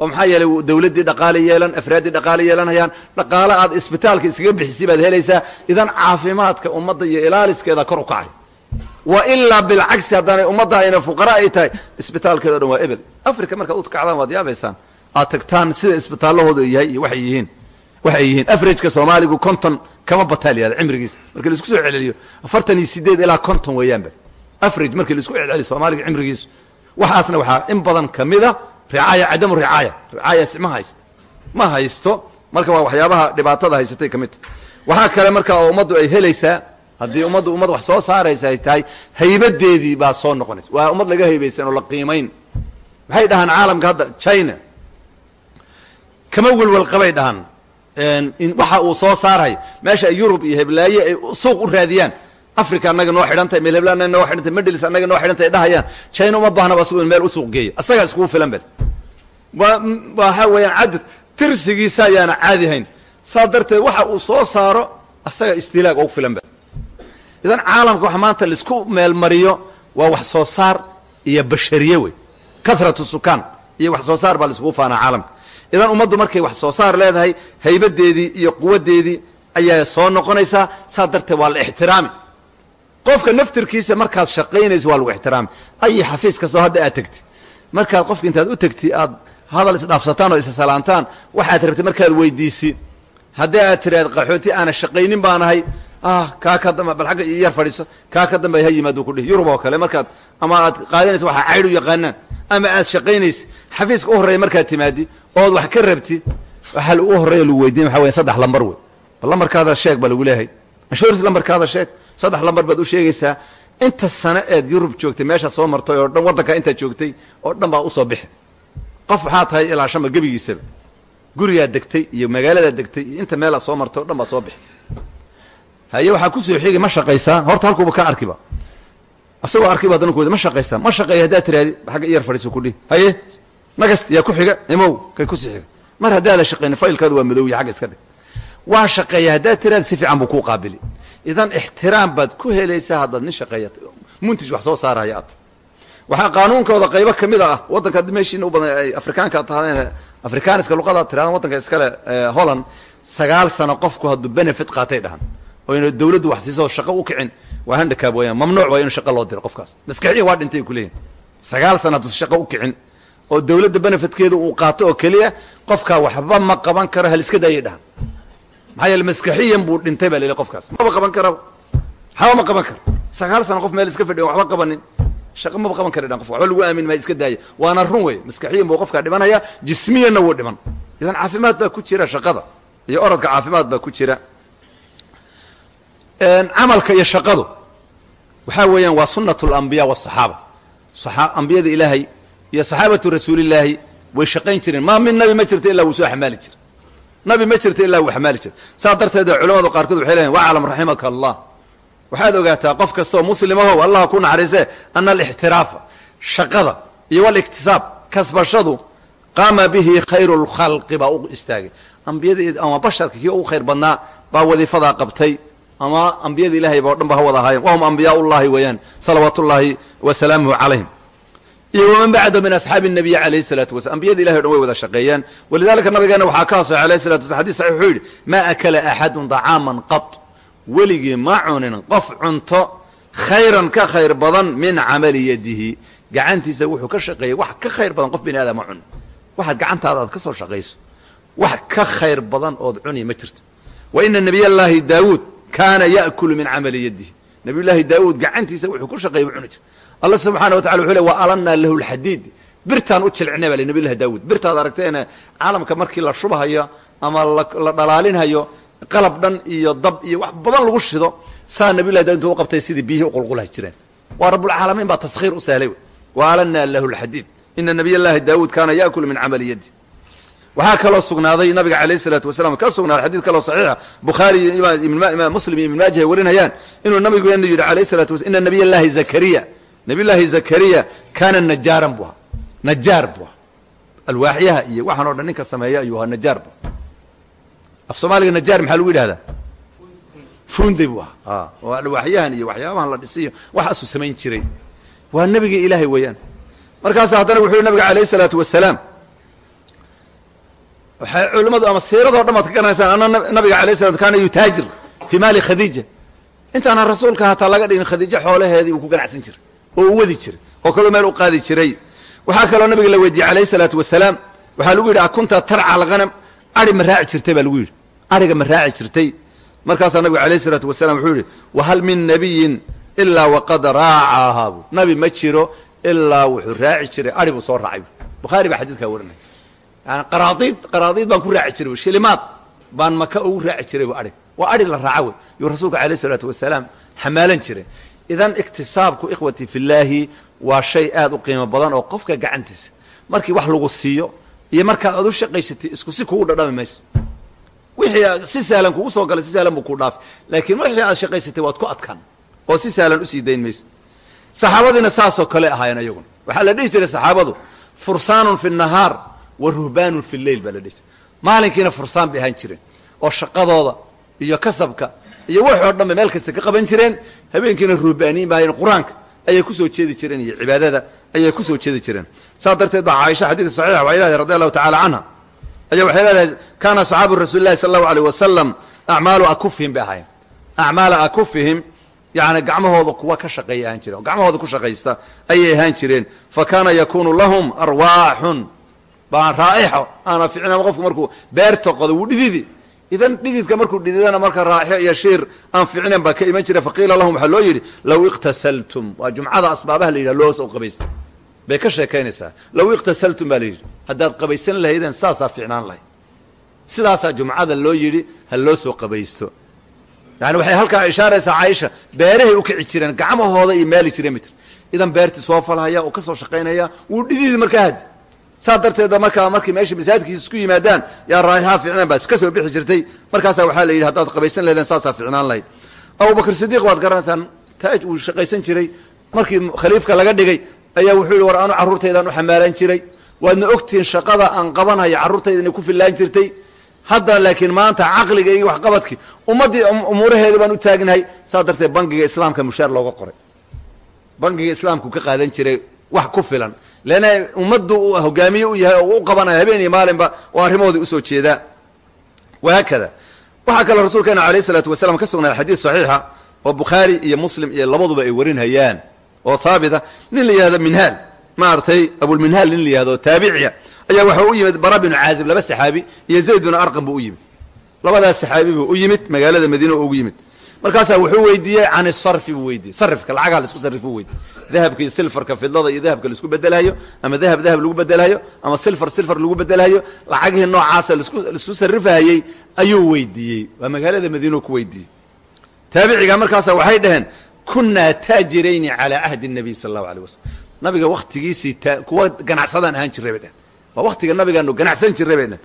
Oo maxaa yeelay dawladdii dhaqaale yeelan afraaddii dhaqaale yeelanayaan dhaqaale aad isbitaalka iskaga bixisay baad helaysaa. Idan caafimaadka ummadda iyo ilaaliskeeda kor u kacay wa ilaa bilcagsi haddaanay ummadda ayna fuqara ay tahay isbitaalkeeda o dhan waa ebel africa markaad u waad yaabaysaan aad tagtaan sida isbitaallahooda yahay iyo waxay yihiin waxay yihiin. Averageka soomaaligu konton kama bataa layihahda cimrigiisa markii la isku soo celceliyo afartan iyo sideed ilaa konton weeyaanba. Average markii la isku celceliyo soomaaliga cimrigiisu waxaasna waxaa in badan kamida ricaaya cadamu ricaaya. Ricaayas ma haysto ma haysto marka waa waxyaabaha dhibaatada haysatay ka mid. Waxaa kale marka oo ummaddu ay helaysaa haddii ummaddu ummad wax soo saaraysa ay tahay haybadeedii baa soo noqonaysa. Waa ummad laga haybaysan oo la qiimayn. Maxay dhahaan caalamka hadda? China. Kama welwel qabay dhahaan waxa uu soo saarhay meesha ay yurub iyo heblaaye ay suuq u raadiyaan. Africa annaga noo xidhan tahay meel hebla annaga noo xidhan tahay medlis annaga noo xidhan tahay dhahayaan. China uma baahnaba asagu in meel u suuq geeya. Asagaa iskugu filan bel waa waxa weeyaan cadad tirsigiisa ayaana caadi hayn. Saas darteed waxa uu soo saaro asaga istilaag ugu filan bel idan caalamka waxa maanta la isku meelmariyo waa wax soo saar iyo bashariye wey. Kathratu sukaan iyo wax soo saar baa laiskugu faanaa caalamka. Idan ummaddu markay wax soo saar leedahay haybadeedii iyo quwaddeedii ayaa soo noqonaysaa saas darteed waa la ixtiraami. Qofka naftirkiisa markaad shaqaynaysa waa lagu ixtiraami. Ayi xafiis kastoo hadda aad tegti markaad qofka intaad u tegti aad hadal isdhaafsataan oo isasalaantaan waxaad rabtay markaad weydiisi haddii aad tiraad qaxooti aana shaqaynin baanahay ah kaa ka damba bal agga yar fadhiiso. Kaa ka damba ha yimaadu ku dhihi yurub oo kale markaad ama aad qaadanaysa waxaa caydh u yaqaanaan. Ama aad shaqaynaysa xafiiska u horreeya markaad timaadi ood wax ka rabti waxaa u horreeya lagu weydiin waxa weya saddex lambar wey. Bal lambarkaada sheeg baa lagu leeyahay. Insurance lambarkaada sheeg. Saddex lambar baad u sheegaysaa. Inta sano eed yurub joogtay meeshaad soo martay oo dhan waddankaa intaad joogtay oo dhan baa u soo bixi. Qof waxaa tahay ilaa gebigiisaba. Gurigaad degtay iyo magaaladaa degtay iyo inta meelaad soo martay o dhan baa soo bixi haye waxaa ku soo xigay ma shaqaysaa? Horta halkuuba ka arkiba. Asagoo arkiba kuwada ma shaqaysaa? Ma shaqeeya haddaad tiraadi xagga iyar fadhiiso kudhihi haye nagast yaa ku xiga? Imow kay kusi xiga mar haddaada shaqaynin faylkaadu waa madowya xagga iska dhig. Waa shaqeeya haddaad tiraadi si fiican buu kuu qaabili. Idan ixtiraam baad ku helaysaa haddaad nin shaqeeya muntij wax soo saaraya aad. Qaanuunkooda qaybo ka mid a ah waddanka meeshiina u badan ay afrikaanka tahadeen afrikaaniska luqadaad tiradan waddanka iskale holland sagaal sano qofku hadduu benefit qaatay dhahan oo ina dawladdu wax siiso shaqo u kicin waa handicab weyaan mamnuuc waa inu shaqo loo diro qofkaas. Maskaxiyan waa dhintay kuleeyihin sagaal sana hadduu shaqo u kicin oo dawladda benefitkeedu uu qaato oo keliya qofkaa waxba ma qaban karo haliska daayay dhahan maxaa yeele maskaxiyan buu dhintay baa lele qofkaas. Maba qaban karaba. Waxba ma qaban karo. Sagaal sano qof meel iska fadhiyo waxba qabanin. Shaqo maba qaban kara dhan qofka. Waxba lagu aamin maayo iska daaya waana run wey maskaxiyan buu qofkaa dhimanaya jismiyanna wuu dhiman. Idan caafimaad baa ku jira shaqada iyo orodka caafimaad baa ku jira camalka iyo shaqadu waxaa weeyaan waa sunat اlambiya wالصaxaaba ambiyada ilaahay iyo saxaabatu rasuulillaahi way shaqayn jireen maa min nabi ma jirta ilaa wuu soo xamaali jira nabi ma jirta ilaa wuu xamaali jira saas darteed culamadu qaarkood waxay leeyihin waclam raximaka allah waxaad ogaataa qof kastoo muslimahow allah ku naxariisee ana alixtiraafa shaqada iyo waliktisaab kasbashadu qaama bihi khayru اlkhalqi baa u istaagay ambiyada ama basharka kii ugu khayr badnaa baa wadiifadaa qabtay ama ambiyada ilahayba o dhan ba ha wada ahaayeen. Wahum ambiyaa ullahi weeyaan salawaat wasalaamuhu calayhim. Iyo waman bacda min asxaabi nabiy alayh salaatu waslam ambiyada ilahi o dhan way wada shaqeeyaan. Walidalika nabigeena waxaa ka asaxay alayh salatu waslam xadis saxix yidhi maa akala axadun dacaaman qad weligii ma cunin qof cunto khayran ka khayr badan min camali yadihi. Gacantiisa wuxuu ka shaqeeyey wax ka khayr badan qof bini aadam ma cunin. Waxaad gacantaada ka soo shaqayso. Wax ka khayr badan ood cuniya ma jirto. Wa ina nabiy llaahi daawuud kaana ya'kulu min camali yadihi nabiy llaahi daawuud gacantiisa wuxuu ku shaqeeyey u cuni jira allah subxana wa tacala wuxuu le wa lahu lxadiid birtaan u jilcinay baa le nabiy llahi daawuud. Birtaad aragteena caalamka markii la shubhayo ama la dhalaalinhayo qalab dhan iyo dab iyo wax badan lagu shido saa nabiy llahi daawud u qabtay sidii biyihii uqulqulaha jireen. Waa rabbulcaalamiin baa taskhiir u sahlay. Wa alannaa lahu lxadiid ina nabiy llaahi daawuud kaana yaakulu min camali yadi waxaa kaloo sugnaaday nabiga aleyh salaatu wasalaam. Ka sugnaaday xadid kaloo saxiixa ah. bukhaari imaam muslim iyo ibnmaaji ay warinayaan inuu nabigeenu yidhi alayh salatu walam ina nabiy llahi zakariya. Nabiy llahi zakariya kaana najaaran bu ahaa. Najaar bu ahaa. Alwaaxyaha iyo waxaan o dhan ninka sameeya ayuu ahaa najaar bu aha af soomaaliga najaar maxaa lagu yidhahdaa funday bu ahaa. Oo alwaaxyahan iyo waxyaabahan la dhisiyo waxaasuu samayn jiray. Waa nabigii ilaahay weeyaan. Markaas haddana wuxuu yhi nabiga alayh salaatu wasalaam waxay culimmadu ama siiradoo dhan baad ka garanaysaan ana nabiga alay slat kaana yutaajir fii maali khadiija. Intaana rasuulka hataa laga dhigin khadiijo xoolaheedii uu ku ganacsan jiray oo u wadi jiray oo kaloo meel u qaadi jiray. Waxaa kaloo nabiga la weydiiyey alayh salaatu wasalaam waxaa lagu yidhi akunta tarca alghanam? Ari ma raaci jirtay baa lagu yidhi. Ariga ma raaci jirtay. Markaasaa nabiga alayh salaatu wasalam wuxuu yidhi wahal min nabiyin ilaa waqad raacaahabu nabi ma jiro ilaa wuxuu raaci jiray ari buu soo raacay. Bukhaari baa xadiidkaa warinay yani qaraadiid qaraadiid baan ku raaci jiray shilimaad baan maka ugu raaci jiray bu arig waa adhi la raaca wey. Yuu rasuulka alayh isalaatu wasalaam xamaalan jiray. Idan iktisaabku ikhwati fillaahi waa shay aad u qiimo badan oo qofka gacantiisa. Markii wax lagu siiyo iyo markaad aad u shaqaysatay isku si kugu dhadhami mayso. Wixii si sahlan kugu soo galay si sahlan buu ku dhaafi laakiin wixii aad shaqaysatay waad ku adkaan oo si sahlan u sii dayn mayso. Saxaabadiina saasoo kale ahaayeen ayaguna. Waxaa la dhihi jiray saxaabadu fursaanun fi nahaar wa ruhbaanun fi lleil baa la dhihi jiray maalinkiina fursaan bay ahaan jireen oo shaqadooda iyo kasabka iyo wax oo dhan bay meel kasta ka qaban jireen. Habeenkiina ruhbaaniyin ba ahayen qur'aanka ayay ku soo jeedi jireen iyo cibaadada ayay ku soo jeedi jireen. Saas darteed baa caaisha xadiidka saxiixa waxay leedahay radi allahu tacala canha ayaa waxay leedahay kaana asxaabu rasuuli llahi sala allahu aleyh wasalam acmaalu akufihim bay ahaayeen. Acmaala akufihim yani gacmahooda kuwa ka shaqeeya ahaan jireen oo gacmahooda ku shaqaysta ayay ahaan jireen. Fa kaana yakunu lahum arwaaxun baan raa'ixo aana ficnama qofku markuu beerta qodo wuu dhididi. Idan dhididka markuu dhididana marka raaixo iyo shiir aan ficnayn baa ka iman jira. Faqiila lahum waxaa loo yidhi low iqtasaltum. Waa jumcada asbaabaha la yidhah loo soo qabaysta. Bay ka sheekaynaysaa. Low iqtasaltum baa la yidhi. Haddaad qabaysan lahaydeen saasaa ficnaan lahayd. Sidaasaa jumcada loo yidhi ha loo soo qabaysto. Yani waxay halkaa ishaaraysaa caaisha beerahay u kici jireen gacmahooda iyo maali jireen. Mitr idan beertii soo falhaya oo ka soo shaqaynaya wuu dhididi markaa hadi saas darteeda markaa markay meesha masaajidkiisa isku yimaadaan yaa raayaha ficnaan baa iska soo bixi jirtay. Markaasaa waxaa la yidhi haddaad qabaysan lahaydeen saasaa ficnaan lahayd. Abubakr sidiiq waad garanaysaan taaj uu shaqaysan jiray. Markii khaliifka laga dhigay ayaa wuxuu yihi war anu carruurtaydaan u xamaalan jiray. Waadna ogtihiin shaqada aan qabanhayo carruurtayda inay ku fillaan jirtay. Hadda laakiin maanta caqliga iyo waxqabadkii ummaddii umuuraheeda baan u taagnahay. Saas darteed bangiga islaamka mushaar looga qoray. Bangiga islaamku ka qaadan jiray wax ku filan leanna ummaddu hogaamiye u yahay oo u qabanayo habeen iyo maalinba oo arrimahoodii u soo jeedaa wahaakada waxaa kaloo rasuulkeena alayh isalaatu wasalaam ka sugnaaday xadiid saxiixa oo bukhaari iyo muslim iyo labaduba ay warinhayaan oo haabita nin la yihahdo minhaal. Maaragtay abulminhaal nin la yihahdo taabiciya ayaa waxaa u yimid bara binu caazib laba saxaabi iyo zayd binu arqam buu u yimid. Labadaas saxaabi buu u yimid magaalada madiina oo ugu yimid markaasaa wuxuu weydiiyey can isarfi buu weydiiyey. Sarifka lacagaha la isku sarrif u weydiiyey. Dahabka iyo silfarka fidlada iyo dahabka la isku bedelhayo ama dahab dahab lagu bedelhayo ama silfar silfar lagu bedelhayo lacagihii noocaasa lasku la isku sarrifahayey ayuu weydiiyey. Waa magaalada madiina ku weydiiyey. Taabiciga markaasa waxay dhaheen kunaa taajirayni calaa cahdi nabiy sala allahu aleyh wasalam nabiga waktigiisii kuwa ganacsadaan ahaan jiray bay dhehen waa waktiga nabigaanu ganacsan jiray bay dhehen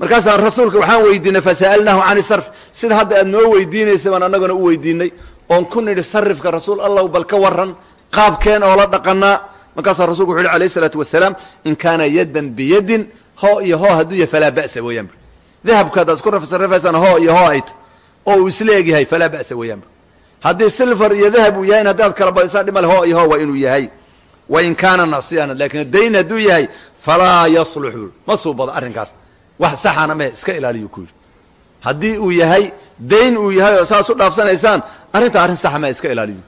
markaasaa rasuulka waxaan weydiinay fasa'alnaahu can sarf. Sida hadda aad noo weydiinaysa baan annagana u weydiinay. Oon ku nidhi sarifka rasuul allahu bal ka waran qaabkeen oo la dhaqanaa. Markaasaa rasulku wuxu uhi alayh isalaatu wasalaam in kaana yaddan biyadin hoo iyo hoo hadduu yahay falaa ba'sa weeyaan dahabka haddaad isku sarrifaysaan hoo iyo hoo ayta oo uu isla falaa ba'sa weeyaan haddii silfar iyo dahab uu yahay haddaad kala badisaan dhimale hoo iyo hoo waa inuu yahay. Wain kaana nasiyan laakiin dayn hadduu yahay falaa yasluxu. Ma suubado arrinkaas wax saxana mehe iska ilaaliyu ku yidhi. Haddii uu yahay dayn uu yahay oo saas u dhaafsanaysaan arrinta arrin saxa mehe iska ilaaliyu.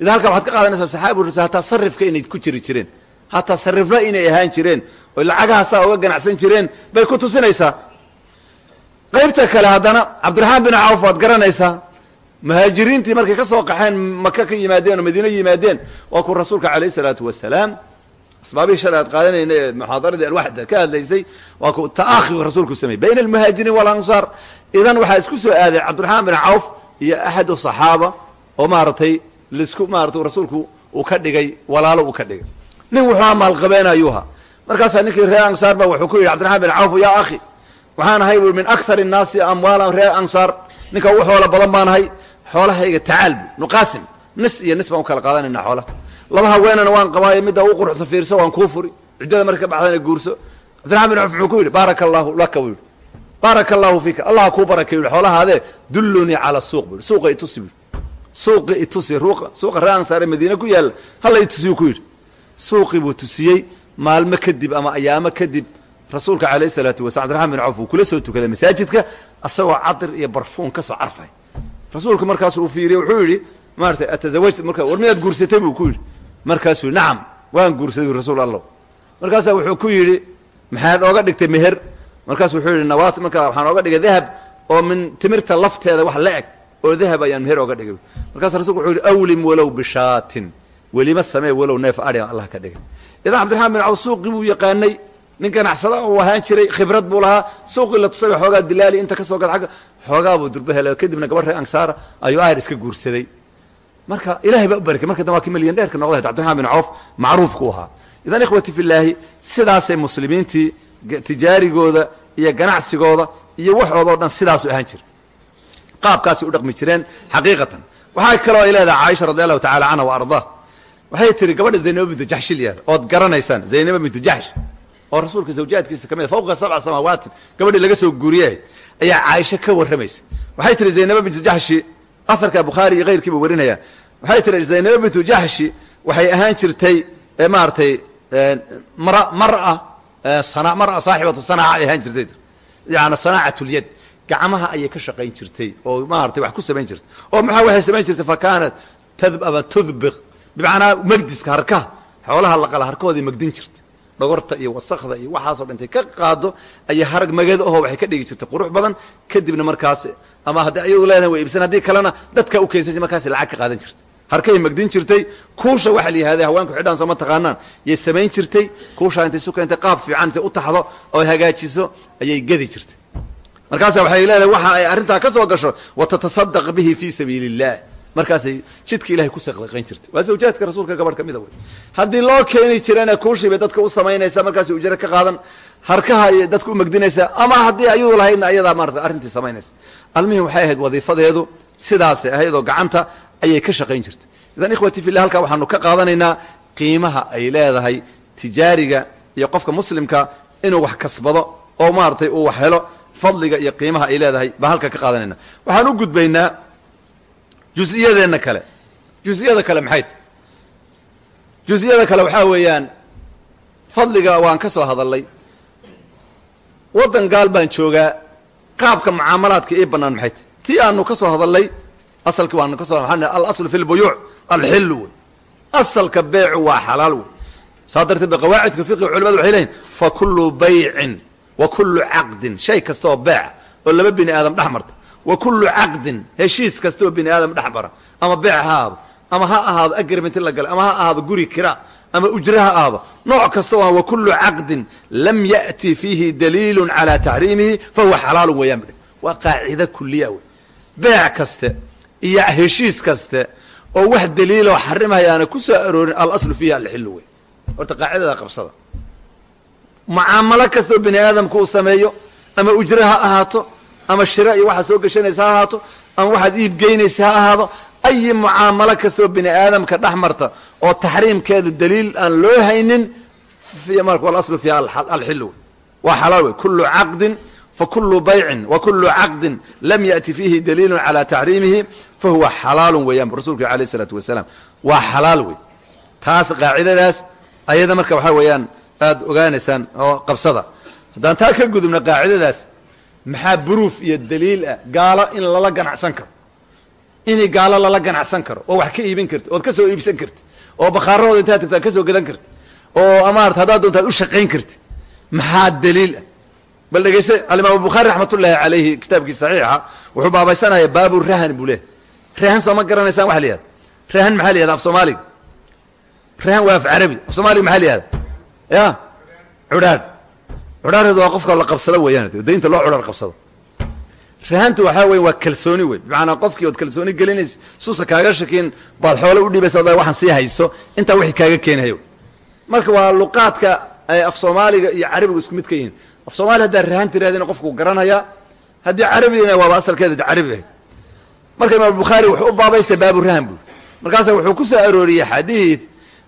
Idan halkaa waxaad ka qaadanaysaa saxaabi hataa sarifka inay ku jiri jireen. Hataa sarifla inay ahaan jireen. Oy lacagahaasaa uga ganacsan jireen. Bay ku tusinaysaa. Qaybta kale haddana cabdiraxmaan bin cawf waad garanaysaa muhaajiriintii markay ka soo qaxeen maka ka yimaadeen oo madiine yimaadeen waa ku rasuulka calayh isalaatu wasalaam asbaabihii shalay aad qaadanayna ee muxaadaradii alwaxda ka hadlaysay waa ku ta'aakhigu rasuulku sameyey bayna almuhaajiriin walansaar idan waxaa isku soo aaday cabdiraxmaan bin cawf iyo axadu saxaaba oo maaragtay lisku maarata rasuulku uu ka dhigay walaalo uu ka dhigay. Nin wuxuu maalqabeen ayuuha markaasaa ninkii reer ansaar ba wuxuu ku yidhi cabdiraxmaan bin cawf yaa akhi waxaan ahay ui min akar الnaasi amwaalan reer ansaar. Ninka ugu xoola badan baan ahay xoolahayga tacaal bu nuqaasim nis iyo nis baan u kala qaadanayna xoolaha laba haweenana waan qabaayo midda ugu quruxsan fiirso waan kuu furi. Ciddada marka ka baxdana guurso. Cabdiraxman bin cawf muxuu ku yidhi baaraka allahu laka bu yidhi. Baaraka allahu fiika allah kuu barakay yidhi. Xoolahaadee dullunii cala suuq bu yidhi. Suuqa itusi bu suuqi itusi ruuqa suuqa reer ansaar ee madiine ku yaalla hala itusiyu ku yidhi. Suuqii buu tusiyey maalmo kadib ama ayaamo kadib rasuulka alayh salaatu wasala abdiraxman bin cawf uu kula soo tukaday masaajidka asagoo cadir iyo barfuun ka soo carfay. Rasuulku markaas uu fiiriye wuxuu yidhi maaratay atazawajta marka war miyaad guursatay buu ku yidhi markaasuu nacam waan guursaday rasuul allah markaasaa wuxuu ku yidhi maxaad ooga dhigtay meher. Markaasu wuxuu yidhi nawaat markaa waxaan ooga dhigay dahab oo min timirta lafteeda wax la eg oo dahab ayaan meher ooga dhigay. Markaas rasulku wuxuu yidhi awlim walow bishaatin welima samee walow neef adhi allah ka dhigay. Idan cabdiraxman bin cawf suuqii buu yaqaanay nin ganacsada uu ahaan jiray khibrad buu lahaa suuqii la tusay xoogaa dilaali inta ka soo gad xoogaa buu durba helay kadibna gabadh ree ansaara ayuu ayr iska guursaday marka ilahay baa u barakay marka dan waa ki milyan dheerka noqday cabdiraxman bin cawf macruufku ahaa. Idan ikhwati filaahi sidaasay muslimiintii tijaarigooda iyo ganacsigooda iyo waxooda o dhan sidaasu ahaan jira qaabkaasay u dhaqmi jireen xaqiiqatan. Waxaa kaloo ay leedahay caaisha radi allahu tacala canha wa ardaa waxay tihi gabadha zaynaba bintu jaxshi lyihahda ood garanaysaan zaynaba bintu jaxsh oo rasuulka zawjaadkiisa ka mid fawqa sabca samawaatin gabadhii laga soo guuriyay ayaa caaisha ka warramaysa. Waxay tihi zaynaba bintu jaxshi aharka bukhaari iyo keyrkiiba warinayaan waxay tihi zaynaba bintu jaxshi waxay ahaan jirtay maaratay mara saaxibatu sanaaca ay ahaan jirtay. Yani sanaacatyad gacmaha ayay ka shaqayn jirtay oo maaratay wax ku samayn jirtay. Oo maxaa waxay samayn jirtay? Fa kaanat tadaba tudbiq bimacnaa magdiska harkaha xoolaha laqala harkahoodii magdin jirtay. Dhogorta iyo wasakda iyo waxaasoo dhintay ka qaado ayay harag magada aho waxay ka dhigi jirtay qurux badan. Kadibna markaas ama haddii ayadu leedahay way iibsan haddii kalena dadka u keensan markaas lacag ka qaadan jirtay. Harkay magdin jirtay kuusha waxa la yihahda haweenku xidhaan sooma taqaanaan. Yay samayn jirtay kuushaa intay su keentay qaab fiican intay u taxdo oo hagaajiso ayay gedi jirtay. Markaasa waxay leedahay waxa ay arrintaa ka soo gasho watatasadaq bihi fii sabiili illah markaasay jidka ilahay ku saqdaqayn jirtay. Waa zawjaadka rasuulka gabadh ka mida wey haddii loo keeni jirana kuushii bay dadka u samaynaysaa markaasay ujro ka qaadan. Harkaha dadka u magdinaysaa ama haddii ayadu lahaydna ayadaa maarata arrintii samaynaysa almihim waxay ahayd wadiifadeedu sidaasay ahayd oo gacanta ayay ka shaqayn jirtay. Idan ikhwati fillah halkaa waxaanu ka qaadanaynaa qiimaha ay leedahay tijaariga iyo qofka muslimka inuu wax kasbado oo maaratay uu wax helo fadliga iyo qiimaha ay leedahay baan halka ka qaadanayna waxaan u gudbaynaa jusiyadeenna kale. Jusiyada kale maxay tahy jusiyada kale waxaa weeyaan fadliga waan ka soo hadalnay waddan gaal baan joogaa qaabka mucaamalaadka ii bannaan maxay tahy tii aanu ka soo hadalnay asalkii waanu ka so maa alaslu fi lbuyuuc alxilu wey asalka beecu waa xalaal wey saa darteed ba qawaacidka fiqiga culamadu waxay leeyihiin fa kullu baycin wa kullu caqdin shay kasta oo beeca oo laba bini aadam dhex marta. Wa kullu caqdin heshiis kasta oo bini aadam dhex mara. Ama beec ha ahaado ama ha ahaado agrimenti la galay ama ha ahaado guri kira ama ujre ha ahaado nooc kasta oo wa kullu caqdin lam ya'ti fiihi daliilun calaa taxriimihi fahuwa xalaalun weeyaan ba waa qaacida kuliya wey beec kaste iyo heshiis kaste oo wax daliiloo xarimahayaana ku soo aroorin alaslu fiihi alxilu wey horta qaacidada qabsada. Mucaamalo kastoo bini aadamku uu sameeyo ama ujre ha ahaato ama shira iyo waxaad soo geshanaysa ha ahaato ama waxaad iibgeynaysa ha ahaado ayi mucaamalo kastoo bini aadamka dhex marta oo taxriimkeeda daliil aan loo haynin alaslu fiiha alxilu wey waa xalaal wey kullu caqdin fakulu baycin wa kullu caqdin lam ya'ti fiihi daliilun calaa taxriimihi fahuwa xalaalun weeyaan bu rasulka isalaatu wasalaam waa xalaal wey taas qaacidadaas ayada marka waxaa weeyaan aada ogaanaysaan oo qabsada haddaan taa ka gudubna qaacidadaas maxaa buruuf iyo daliil ah gaalo in lala ganacsan karo inay gaalo lala ganacsan karo oo wax ka iibin karti ood ka soo iibsan karti oo bakhaarahooda intaad tagtaa ka soo gadan karti oo amaarata haddaad doontaad u shaqayn karti maxaa daliil ah. Bal dhegeyse alimaam bukhaari raxmatullaahi calayhi kitaabkii saxiixa wuxuu baabaysanaya baabu rahan buu leh rahan soo ma garanaysaan waxa la yihahda rahan maxaa la yihahda af soomaaliga? Rahan waa af carabi. Af soomaaliga maxaa la yihahda ya cudhaadh cudhaadheedu waa qofka la qabsado weeyaan daynta loo cudhaar qabsado rahantu waxaa weye waa kalsooni wey bimacnaa qofkii ood kalsooni gelinaysa suusa kaaga shakin baad xoole udhibaysa o waxaan sii hayso intaa wixii kaaga keenayo. Marka waa luqaadka af soomaaliga iyo carabiga isku mid ka yihiin. Af soomaaliya haddaa rahan tirahdina qofku garanaya haddii carabigina waaba asalkeeda carabi ahayd. Marka imaam bukhaari wuxuu u baabaystay baabu rahan buu. Markaasa wuxuu ku soo arooriyey xadiid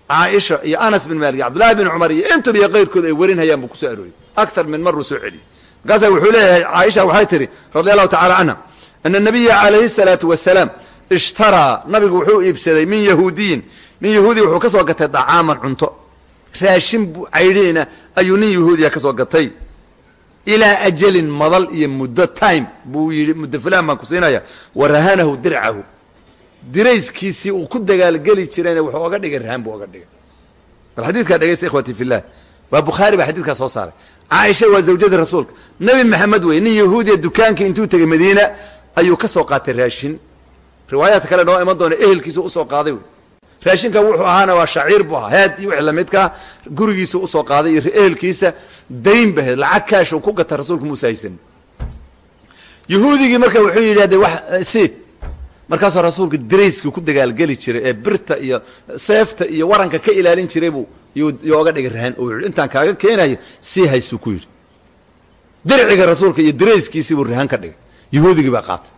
caaisha iyo anas bin malik iyo cabdullahi bin cumar iyo intuba iyo qayrkood ay warinhayaan buu ku soo arooriyey akar min maruu soo celiyey markaasa wuxuu leeyahay caaisha waxay tihi radi allahu tacala canha ana nabiya calayhi salaatu wasalaam ishtaraa nabigu wuxuu iibsaday min yahuudiyin. Nin yahuudi wuxuu ka gatay dacaaman cunto. Raashin caydhiina ayuu nin yahuudiya ka gatay. Ilaa ajalin madal iyo muddo time buu yidhi muddo fulaan baan ku siinaya wa rahanahu dircahu dirayskiisii uu ku dagaalgeli jirayna wuxuu oga dhigay rahan buu oga dhigay. Bal xadiidkaa dhegeysta ikhwati fillah waa bukhaari baa xadiidkaa soo saaray caaisha waa zawjadii rasuulka. Nebi maxamed wey nin yahuudiya dukaankii intuu tegey madiina ayuu ka soo qaatay raashin. Riwaayaadka kale noo iman doona ehelkiisu u soo qaaday wey. Raashinka wuxuu ahaana waa shaciir buu ahaa head iyo wixii lamidkaa gurigiisu u soo qaaday iyo ehelkiisa dayn bahayd lacag kaash uu ku gata rasuulku muusa haysan yahuudigii marka wuxuu yidhi hadde wax si. Markaasuu rasuulku darayskii ku dagaalgeli jiray ee birta iyo seefta iyo waranka ka ilaalin jiray buu yuu oga dhigay rahan oo yidhi intaan kaaga keenayo. Sii haysuu ku yidhi. Dirciga rasuulka iyo darayskiisii buu rahan ka dhigay. Yahuudigii baa qaatay.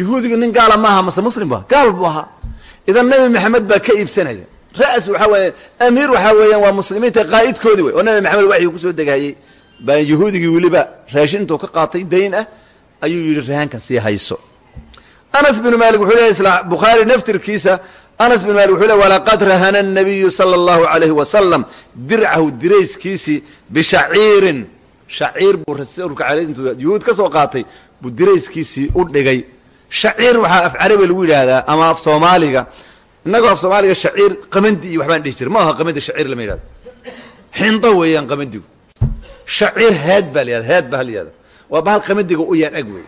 Yahuudigii nin gaala maaha mase muslim bu aha gaal buu ahaa. Idan nabi maxamed baa ka iibsanaya. Ras waxaa weeye amiir waxaa weeyaan waa muslimiinta qaa'idkoodii wey oo nabi maxamed waxii ku soo degahayey baa yahuudigii weliba raashin intuu ka qaatay dayn ah ayuu yidhi rahankan sii hayso. Anas binu malik wuxuu leeyahy isla bukhaari naftirkiisa anas bin mali wuxuu le walaqad rahana nabiyu sala allahu calayhi wasalam dircahu dirayskiisii bishaciirin. Shaciir buu rasuulka al intuu yuhuud ka soo qaatay buu dirayskiisii u dhigay. Shaciir waxaa af carabi lagu yidhaahdaa ama af soomaaliga. Innagoo af soomaaliga shaciir qamandi iyo waxbaan dhihi jira ma aha qamandi shaciir lama yidhahdo xindo weeyaan qamandigu. Shaciir head baa la yihahda head baa la yihahda waa bahal qamandiga u yaan ag wey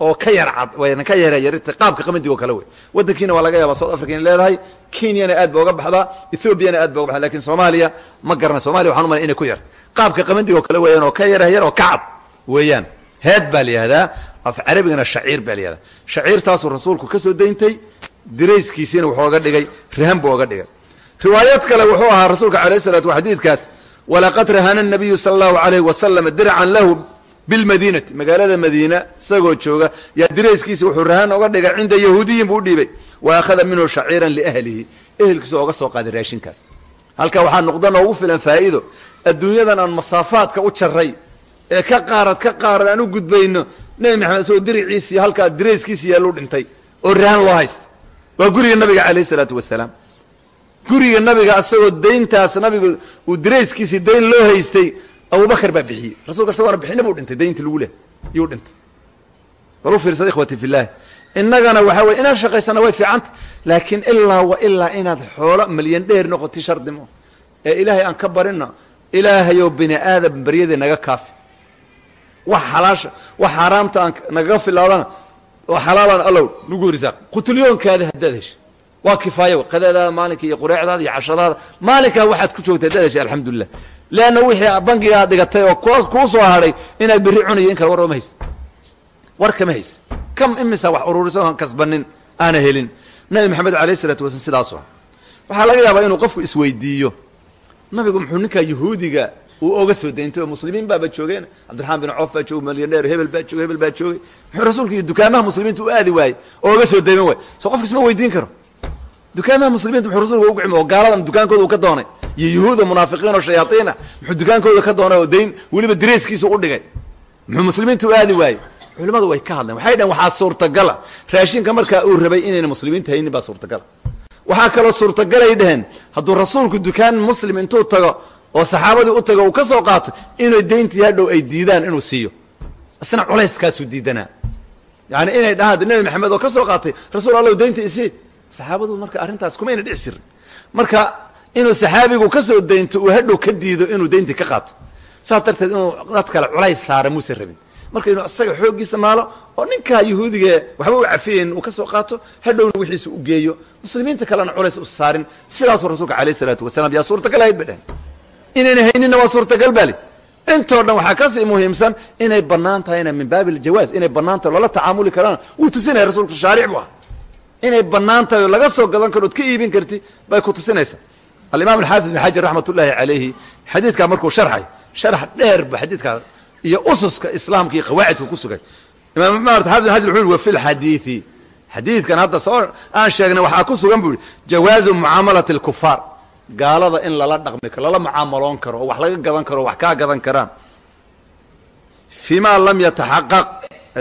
oo ka yar cad ka yara yarita qaabka qamandiga oo kale wey. Waddankiina waa laga yaaba south africa in leedahay kenyana aad ba uga baxdaa ethoobiana aad ba uga baxda laakiin soomaaliya ma garana somaliya waxan u malay inay ku yarta. Qaabka qamandiga oo kale weeyaan oo ka yara yar oo ka cad weeyaan. Heed baa la yihahdaa af carabigana shaciir baa la yihahdaa shaciirtaasuu rasuulku ka soo dayntay dirayskiisiina wuxuu oga dhigay rahan buu oga dhigay. Riwaayad kale wuxuu ahaa rasuulka alayh salatu xadiidkaas walaqad rahana nabiyu sala allahu alayh wasalam dircan lahu bilmadiinati. Magaalada madiina isagoo jooga yaa dirayskiisi wuxuu rahan oga dhigay cinda yahuudiyin buu udhiibay wa akhada minhu shaciiran liahlihi. Ehelkiisa oga soo qaaday raashinkaas. Halkaa waxaa noqda noogu filan faa'iido. Adduunyadan aan masaafaadka u jaray ee ka qaarad ka qaarad aan u gudbayno nebi maxamed isagoo diriciisii halkaa dirayskiisi yaallu dhintay oo rahan loo haysta waa guriga nabiga alayh isalaatu wasalaam guriga nabiga isagoo dayntaas nabiga uu dayn loo haystay abubakar baa bixiyey. Rasulka isagoona bixina buu dhintay dayntii lagu leh. Yuu dhintay. Bal u fiirsada ikhwati fillahi innagana waxaa weye inaad shaqaysana way fiicanta laakiin ilaa wa ilaa inaad xoolo malyan dheer noqoti shardi mo. Ee ilaahay aan ka barina ilaahayow bini aadam baryadii naga kaafi. Wax xalaasha wax xaaraamta aan nagaga filaadana oo xalaalan allow nagu risaaq. Qutulyoonkaada haddaad hesha waa kifaaya qadaadaada maalinka iyo qureecdaada iyo cashadaada. Maalinkaa waxaad ku joogta haddaad heshay alxamdulilah leanna wixii bangiga aad dhigatay oo kuu soo hadhay inaad berri cunayo in kale war ma haysa war kama haysa kam imisa wax ururiso aan kasbanin aana helin nabi maxamed alayh isalaatu wasalaam sidaaso waxaa laga yaabaa inuu qofku isweydiiyo nabigu muxuu ninkaa yahuudiga uu oga soo dayntay oo muslimiin baaba joogeen cabdiraxmaan bin coof baa joogay malyaneer hebel baa joogay hebel baa joogay muxuu rasuulka iyo dukaamaha muslimiinta u aadi waayey oo oga soo dayman waay soo qofka weydiin karo dukaamaha muslimiinta muxuu rasulka ugu cimi oo gaaladan dukaankooda uu ka doonay iyo yuhuuda munaafiqiin oo shayaaiin ah muxuu dukaankooda ka doonay oo dayn weliba dareyskiisa u dhigay. Muxuu muslimiinta u aadi waayey. Culimmadu way ka hadleen. Waxay dhaheen waxaa suurtagala. Raashinka markaa uu rabay inayna muslimiinta haynin baa suurtagala. Waxaa kaloo suurtagalay dhaheen hadduu rasuulku dukaan muslim intuu tago oo saxaabadii u tago uu ka soo qaato inay dayntii hadhow ay diidaan inuu siiyo. Isna culayskaasuu diidanaa. Yani inay dhahaan nebi maxamed oo ka soo qaatay rasuul allah daynta isii saxaabadu marka arrintaas kumayna dhici jirin. Marka inuu saxaabigu ka soo daynto uu hadhow ka diido inuu dayntii ka qaato. Saas darteed inuu dad kale culays saara muuse rabin. Marka inuu isaga xooggiisa maalo oo ninkaa yahuudiga waxba u cafiyayn uu ka soo qaato hadhowna wixiisa u geeyo. Muslimiinta kalena culays u saarin. Sidaasuu rasuulka alayh isalaatu wasalam yaa suurtagal ahayd bay dhehen inayna hayninna waa suurtagal bali intoo dhan waxaa ka sii muhiimsan inay banaan tahayna min baabi aljawaaz inay bannaan tahay loola tacaamuli karaan. Wuu tusinaya rasuulku shaaric bu ah. Inay bannaan tahay oo laga soo gadan karo od ka iibin karti bay ku tusinaysaa alimaam alxaafid ibn xajar raxmat ullaahi calayhi xadiidkaa markuu sharxay sharax dheer ba xadiidkaa iyo ususka islaamka iyo qawaacidka ku sugay. Imaam maarata xafid ibn xajar wuxu yhi wa fi lxadiidi xadiidkan hadda soo aan sheegnay waxaa ku sugan bu yihi jawaazu mucaamalati alkufaar gaalada in lala dhaqmi karo lala mucaamaloon karo oo wax laga gadan karo wax kaa gadan karaan. Fi lam yataxaqaq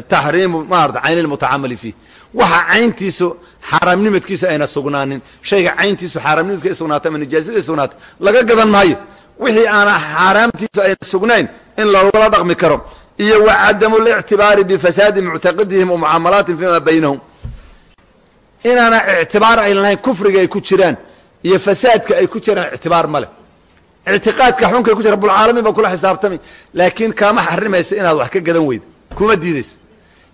taxriimu maarata cayn lmutacamali fiih waxa cayntiisu xaaraamnimadkiisa ayna sugnaanin. Shayga cayntiisu xaaraamnimadkiisa ay sugnaatay ama nijaasada ay sugnaatay laga gadan maayo. Wixii aana xaaraamtiisu ayna sugnayn in lagula dhaqmi karo. Iyo wa cadamu lictibaari bifasaadi muctaqidihim wa fima baynahum. Inaana ictibaar ayna lahayn kufriga ay ku jiraan iyo fasaadka ay ku jiraan ictibaar ma leh. Ictiqaadka xunka ay ku jira rabulcaalamiin baa kula xisaabtami laakiin kaama xarimaysa inaad wax ka gadan weydo. Kuma diidayso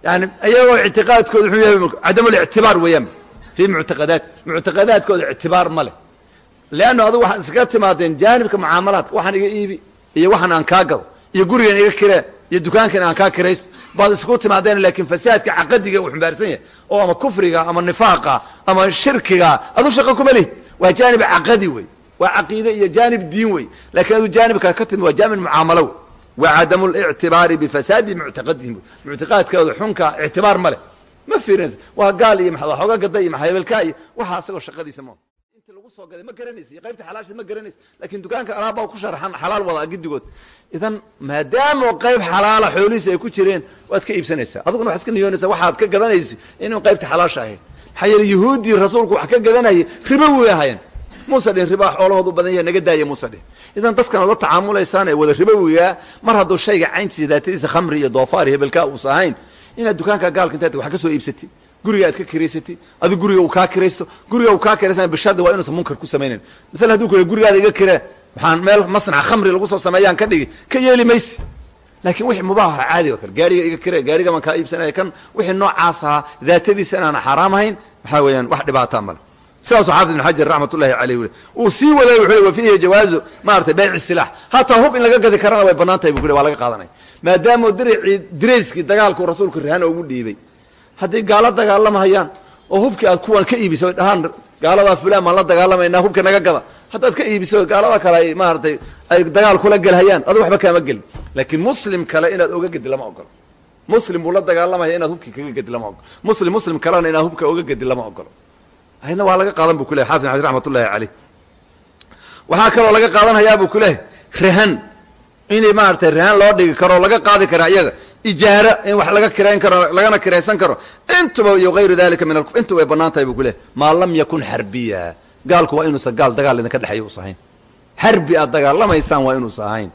yani iyagoo ictiqaadkooda wuxuu yahay cadamulictibaar weeyaan. Fii muctaqadaat. Muctaqadaadkooda ictibaar ma leh. Leanna adugu waxaad iskaga timaadeen jaanibka mucaamalaadka waxaan iga iibi iyo waxaan aan kaa gado iyo gurigan iga kiree iyo dukaankan aan kaa kirayso baad isku timaadeen laakiin fasaadka caqadiga uu xumbaarsan yahay. Oo ama kufriga ama nifaaqa ama shirkiga adu shaqa kuma lihid waa jaanib caqadi wey waa caqiide iyo jaanib diin wey lakiin aduu jaanibka ka timid waa jaanib mucaamalo wey wa cadamu lictibaari bifasaadi muctaqadihim muctiqaadkooda xunka ictibaar ma leh ma fiirinaysa waa gaal iyo waxooga gada iyo maxaybelka iyo waxaa asagoo shaqadiisa ma inta lagu soo gaday ma garanaysa iyo qaybta xalaasheed ma garanaysa laakiin dukaanka alaabaa ku sharaxan xalaal wada gidigood idan maadaamo qayb xalaala xoolihiisa ay ku jireen waad ka iibsanaysaa aduguna waxaad iska niyoonaysaa waxaad ka gadanaysa inuu qaybta xalaasha ahayd maxaa yeele yahuuddii rasuulku wax ka gadanayay ribo way ahaayeen muuse dhin ribaa xoolahoodu badan yahay naga daaya muuse dhin idan dadkan ood la tacaamulaysaan wada ribowigaa mar hadduu shayga cayntiisa daatadiisa khamri iyo doofaar iyo hebelkaa uusa ahayn inaad dukaanka gaalka intaad wax ka soo iibsatid guriga aad ka kiraysatid adi guriga uu kaa kiraysto guriga uu kaa kiraysan bishardi waa inuusan munkar ku samaynayn maala haduu ku gurigaada iga kiree waxaan meel masnaca khamri lagu soo sameeyaan ka dhigi ka yeeli maysi. Laakiin wixii mubaaha caadiga kale gaariga iga kire gaariga baan kaa iibsanaya kan wixii noocaas ahaa daatadiisa inaana xaaraam ahayn maxaa weeyaan wax dhibaataa male sidaasuu xaafid ibn xajar raxmat ullahi aleyh uli uu sii waday wuxu wa fiihi jawaazu maarata bayci silax hataa hub in laga gadi karana way bannaan tahay bu le waa laga qaadanaya maadaama diricii dirayskii dagaalku rasuulku rahan ugu dhiibay. Hadday gaalo dagaalamahayaan oo hubkii aad kuwan ka iibiso oy dhahaan gaaladaa fulaan baan la dagaalamaynaa hubka naga gada haddaad ka iibiso gaalada kale ay maaratay ay dagaal kula gelhayaan adu waxba kaama gelin. Laakiin muslim kale inaad oga gedi lama ogolo. Muslim buu la dagaalamaya inaad hubkii kaga gedi lama ogolo. Muslim muslim kalena inaad hubka oga gedi lama ogolo ayadna waa laga qaadan bu ku lehay xafid xajar raxmat ullahi caleyh waxaa kaloo laga qaadanhayaa bu ku lehay rahan inay maaratay rahan loo dhigi karo laga qaadi karaa iyaga. Ijaara in wax laga kirayn karo lagana kiraysan karo. Intuba iyo hayru dalika min alkuf intuba way bannaan tahay bu ku lehay maa lam yakun xarbiya gaalku waa inuusan gaal dagaal idinka dhexeeya us ahayn xarbi aad dagaalamaysaan waa inuusan ahayn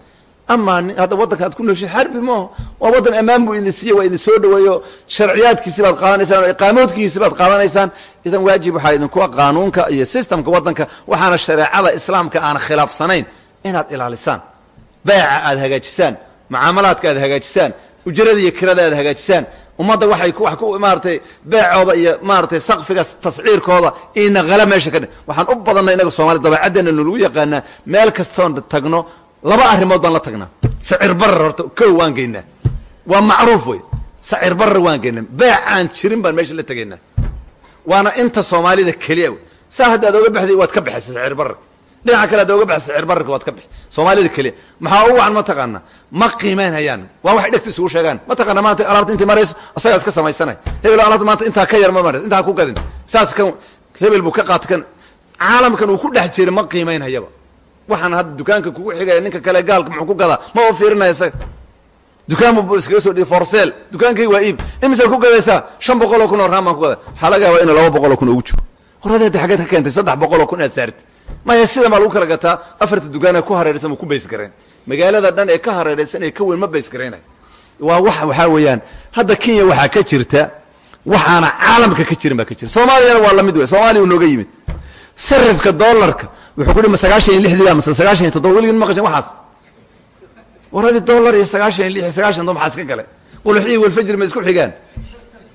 amaa hadda waddanka aad ku nooshin xarbi maaho waa waddan ammaan buu idin siiye waa idin soo dhaweeyo. Sharciyaadkiisi baad qaadanaysaan oo iqaamoodkiisi baad qaadanaysaan. Idan waajib waxaa idinkuwa qaanuunka iyo systemka waddanka waxaana shareecada islaamka aan khilaafsanayn inaad ilaalisaan beeca aad hagaajisaan mucaamalaadka aad hagaajisaan ujrada iyo kirada aad hagaajisaan. Ummadda waxay wax ku maaratay beecooda iyo maaratay sakfiga tasciirkooda ina hala meesha ka waxaan u badannay inaga soomaliya dabeecaddeena nalagu yaqaanaa meel kastoon tagno laba arrimood baan la tagnaa. Sacir barar horta kow waan geynaa. Waa macruuf wey sacir barar waan geynaa. Beec aan jirin baan meesha la tegaynaa. Waana inta soomaalida keliya wey saa hadda ad oga baxday waad ka baxaysa sacir bararka dhinaca kale ad oga baxay sacir bararka waad ka bixi soomaalida keliya. Maxaa u wacan ma taqaanaa? Ma qiimeynhayaan waa waxay dhegta isugu sheegaan. Ma taqaana maanta alaabta intay marayso asagaa iska samaysanay. Hebel alaabta maanta intaa ka yar ma marayso intaa ku gadin. Saas kan hebel buu ka qaata kan caalamkan uu ku dhex jira ma qiimeynhayaba waxaan hadda dukaanka kugu xigaya ninka kale gaalka muxuu ku gadaa? Ma u fiirinaya isaga. Dukaan bu iskaga soo dhiiy forsel dukaankayga waa iib. Imisaad ku gadaysaa? Shan boqol oo kun oo raan baan ku gadaa. Waxaa laga yaabaa inu laba boqol oo kun ugu jiro. Horadeeda xaggeed ka keentay saddex boqol oo kun aad saarti maya sidan baa lagu kala gataa? Afarta dukaan ee ku hareeraysan ma ku bays gareen magaalada dhan ee ka hareeraysan ee ka weyn ma bays garaynayo waa wax waxaa weeyaan hadda kenya waxaa ka jirta waxaana caalamka ka jirin baa ka jira. Soomaaliyana waa la mid wey soomaaliya uu nooga yimid sarifka dollarka. Wuxuu ku hi ma sagaashan iyo lixdii ba mase sagaashan iyo toddoba weligin maqashin waxaas. Waradi dollar iyo sagaashan iyo iyo sagaashan todoba maxaa iska gale? Quluxii walfajri ma isku xigaan.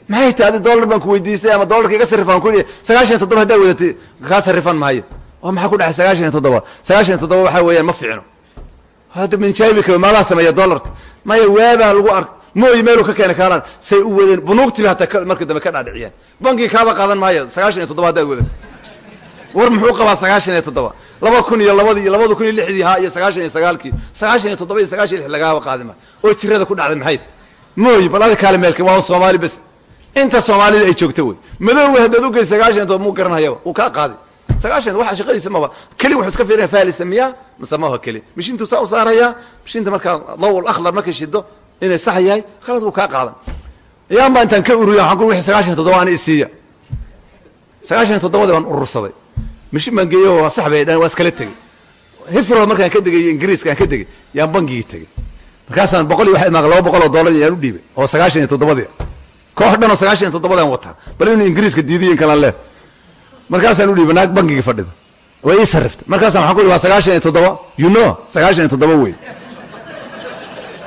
Maxay tahay adi dollar baan ku weydiistay ama dollarka iga sarrifaan ku i sagaashan iyo toddoba haddaa wadatay kaa sarrifan maayo. Oo maxaa ku dhacay sagaashan iyo toddoba sagaashan iyo toddoba waxaa weeyaan ma fiicno. Hadda minjaabika maadaa sameeya dollarka. Maya waabaa lagu ark mooyi meelu ka keena kaalaan say u wadeen bunuugtiba hataa marka dambe ka dhaadhiciyeen bankii kaaba qaadan maayo sagaashan iyo toddoba haddaad wadatay war muxuu qabaa sagaashan iyo toddoba? Laba kun iyo labadii iyo labada kun iyo lixdii haa iyo sagaashan iyo sagaalkii. Sagaashan iyo toddoba iyo sagaashan iyo lix lagaaba qaadi maayo oo jirada ku dhacday maxay? Tahy mooyi bal adi kaale meelka waa soomaali bes. Inta soomaalida ay joogto wey. Madoowe haddaad ugey sagaashan iyo todoba muu garanhayaba. Uu kaa qaaday sagaashan waxa shaqadiisa maba. Keli wuxuu iska fiirinaya faalisa miya mise maha keli mishintuu saa u saarayaa mishinta markaa law akhdar markay shido inay sax yahay khalad wuu kaa qaadan. Yaan baa intaan ka uriya waxaan ku wixii sagaashan iyo toddoba ani isiiya sagaashan iyo toddobadii baan urursaday mishin baan geeyo waa sax bay dhan waa iskala tegey. Hithrood markaan ka degay ingiriiska aan ka degay yaan bangigii tegey. Markaasaan boqol iyo waxay maaq laba boqol oo dollar yaan u dhiibay oo sagaashan iyo toddobadii. Koox dhan oo sagaashan iyo toddobadaan wataa. Bal inuu ingiriiska diidiyo in kalaan leh. Markaasaan u dhiibay naag bangigii fadhida way ii sarriftay markaasaan waxaan ku yidhi waa sagaashan iyo toddoba. You know sagaashan iyo toddoba wey.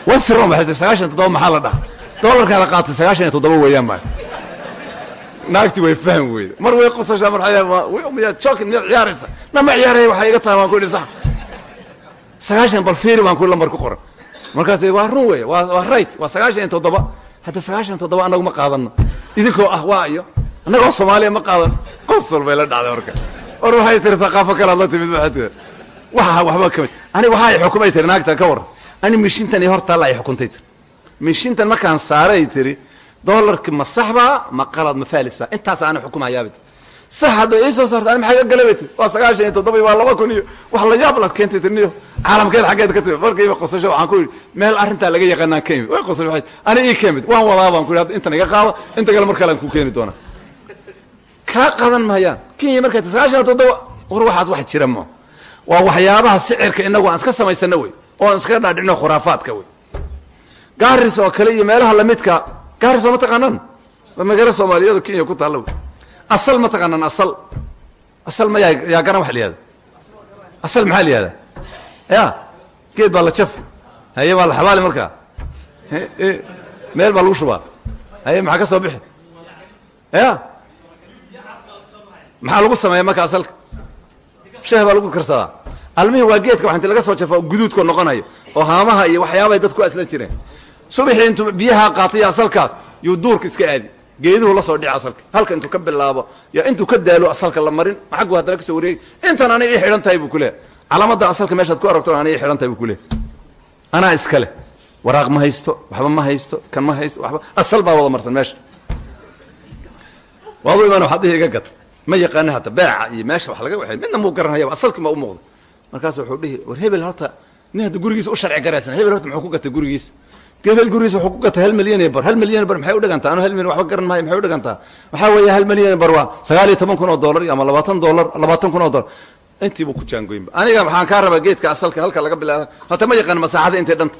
What's wrong? Waxay sagaashan iyo toddoba maxaa la dhaha dollarkaa la qaatay sagaashan iyo toddoba weeyaan baa naagti way fahm weyda mar way qosashaa mar miyaad jokin miyaad ciyaaraysa. Nama ciyaaraya waxay iga tahay waan ku idhi sax sagaashan bal fiiri baan ku lambar ku qoran markaas waa run wey waa waa right waa sagaashan iyo toddoba. Hadda sagaashan toddoba annagu ma qaadano idinkoo ah waa iyo. Annagoo soomaaliya ma qaadan. Qosol bay la dhacday marka. War waxay tiri thaqaafo kalead la timid tiri. Waxa waxba ka mid aniga waxaa ay xukumay tiri naagtan ka warran ani mishintan iyo hortaalla ay xukuntay tiri. Mishintan markaan saaray tiri dollarki ma saxbaa ma qalad ma faalisbaa intaas aana xukumayaaba sax hadda ii soo saarta ani maxay ga galabay tiri waa sagaashan iyo toddoba waa laba kun iyo wax la yaab laad keentay tirniyo caalamkeed xaggeed ka timi markayba qosasho waxaan ku yidhi meel arrintaa laga yaqaanaan ka imid way qosasho ani ii ka imid waan wadaa baan ku yidhi intan iga qaado inta kale mar kalean ku keeni doonaa. Kaa qadan mahayaan. Kenya markay ta sagaashan iyo toddoba war waxaas wax jira mo. Waa waxyaabaha sicirka inagu aan iska samaysano wey oo aan iskaga dhaadhicno khuraafaadka wey. Gaaris oo kale iyo meelaha lamidka gaaris oo ma taqaanaan? Waa magaalo soomaaliyadu kenya ku taalla asal ma taqaanaan asal. Asal ma yaa garan waxa la yihahda asal maxaa la yihahda ya geed baa la jafi haye baa la xabaali markaa. Meel baa lagu shubaa. Haye maxaa ka soo bixi? Ya. Maxaa lagu sameeya marka asalka? Shah baa lagu karsadaa. Almihii waa geedka wax inti laga soo jafa oo guduudkoo noqonayo oo haamaha iyo waxyaabahay dadku aslan jireen subaxii intuu biyaha qaatay asalkaas yuu duurka iska aadi. Geeduhu la soo dhici asalka halka intuu ka bilaabo yo intuu ka daalo asalka la marin xaggu haddana ka soo wareegi intan anay ii xidhan tahay buu ku leehay calaamada asalka meeshaad ku aragto anay ii xidhan tahay buu ku leehay anaa iskale waraaq ma haysto waxba ma haysto kan ma haysto waxba. Asal baa wada marsan meesha. Waadu imaan waxaad dhihi iga gata ma yaqaana hadda beeca iyo meesha wax laga waxay. Midna muu garanayaba asalkii ma u muuqda markaas wuxuu dhihi war hebel horta nin hadda gurigiisa u sharci garaysan hebel horta muxuu ku gatay gurigiisa hebel gurigiisa wuxuu ku gatay hal milyan bar. Hal milyan bar maxay u dhigantaa anu hal milyan waxba garan maayo maxay u dhigantaa waxaa weeye hal milyan bar waa sagaal iyo toban kun oo dollar ama labaatan dollar labaatan kun oo dollar. Intii buu ku jaangoynba aniga waxaan kaa rabaa geedka asalka halka laga bilaaba hata ma yaqaan masaaxada intay dhanta.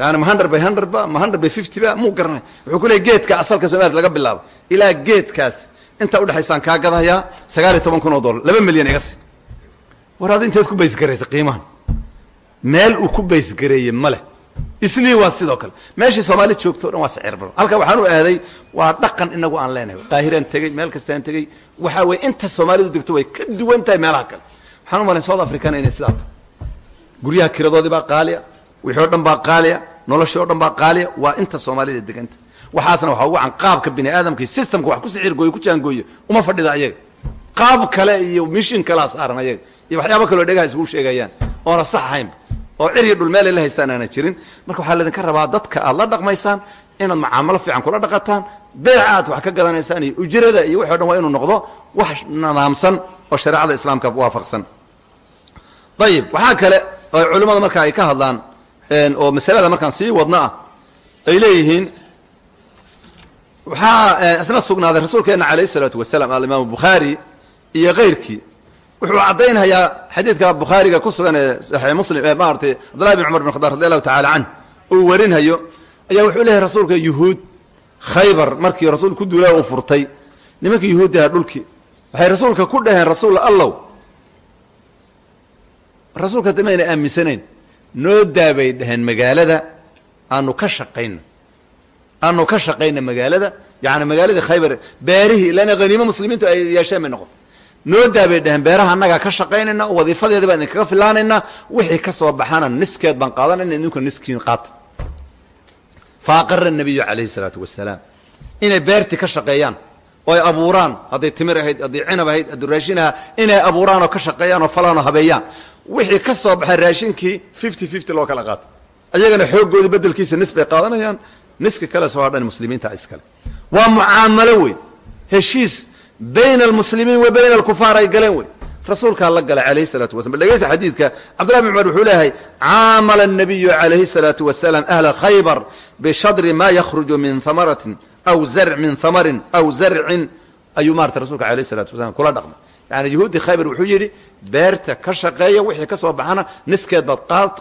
Yani ma hundred by hundred ba ma hundred by fifty ba muu garanay wuxuu ku leeyay geedka asalka soomaaliya laga bilaabo ilaa geedkaas inta udhexaysaan kaa gadahayaa sagaal iyo toban kun oo dollar. Laba milyan iga si war ad inteed ku baysgaraysa qiimahan. Meel uu ku baysgareeye ma leh islii waa sidoo kale. Meeshii soomaali joogto o dhan waa sicir baro. Halka waxaan aaday waa dhaqan inagu aan leenahay. Qaahiraan tegey meel kastaan tegey waxaa weye inta soomaalidu degto way ka duwan tahay meelaha kale. Waxaan u malayn south africana inay sidaa tahay. Guryaha kiradoodii baa qaaliya wixii o dhan baa qaaliya noloshii o dhan baa qaaliya waa inta soomaalida deganta waxaasna waxaa ugu can qaabka bini aadamka iyo systemka wax ku sicirgooyo ku jaangooyo uma fadhida ayaga. Qaab kale iyo mishin kalaa saaran ayaga. Iyo waxyaaba kaleo dhegaha iskugu sheegayaan oona sax ahaynba oo cir iyo dhul meelay la haystaan aana jirin. Marka waxaa laydinka rabaa dadka aad la dhaqmaysaan inaad mucaamalo fiican kula dhaqataan beeca aad wax ka gadanaysaan iyo ujrada iyo wixi o dhan waa inuu noqdo wax nidaamsan oo shareecada islaamka waafaqsan. Ayib waxaa kale oo culimmada marka ay ka hadlaan oo masalada markaan sii wadno ah ay leeyihiin waxaa isna sugnaaday rasuulkeena alayh الsalaatu wasalaam alimaam bukhaari iyo keyrkii wuxuu caddaynhayaa xadiidka bukhaariga ku sugan ee saxiix muslim ee maaratay cabdullahi bin cumar bin khadaab radi allahu tacala canh uu warinhayo ayaa wuxuu leeyahay rasuulka yuhuud khaybar markii rasuul ku duulaa uu furtay nimankii yuhuuddaha dhulkii waxay rasuulka ku dhaheen rasuul allow. Rasuulka de mayna aaminsanayn noo daabay dhaheen magaalada aanu ka shaqayno aanu ka shaqayna magaalada yani magaaladii khaybar beerihii ilaana haniimo muslimiintu ay yeesheen bay noqoto noo daabay dhaheen beeraha annagaa ka shaqaynayna oo wadiifadeeda baan idinkaga filaanaynaa wixii ka soo baxana niskeed baan qaadanayna idinku niskiin qaata fa nabiyu calayhi salaatu wasalaam inay beertii ka shaqeeyaan oo ay abuuraan hadday timir ahayd hadday cinab ahayd hadduu raashin ahaa inay abuuraan oo ka shaqeeyaan oo falaan oo habeeyaan. Wixii ka soo baxay raashinkii fifty fifty loo kala qaato. Ayagana xoogooda bedelkiisa nis bay qaadanayaan niska kale soo hadhan muslimiinta iskale. Waa mucaamalo wey heshiis bayna almuslimiin wa bayna alkufaar ay galeen wey rasuulkaa la galay calayhi salaatu wasalam bal dhegeysta xadiidka cabdullahi bin cumar wuxuu leeyahay caamala الnabiyu calayhi الsalaatu wasalaam ahla khaybar bishadri ma yakhruju min hamaratin aw zar min hamarin aw zarcin ayuu maarata rasuulka alayh الsalatu wasalam kula dhaqmay yani yahuuddii khaybar wuxuu yidhi beerta ka shaqeeya wixii ka soo baxana niskeed baad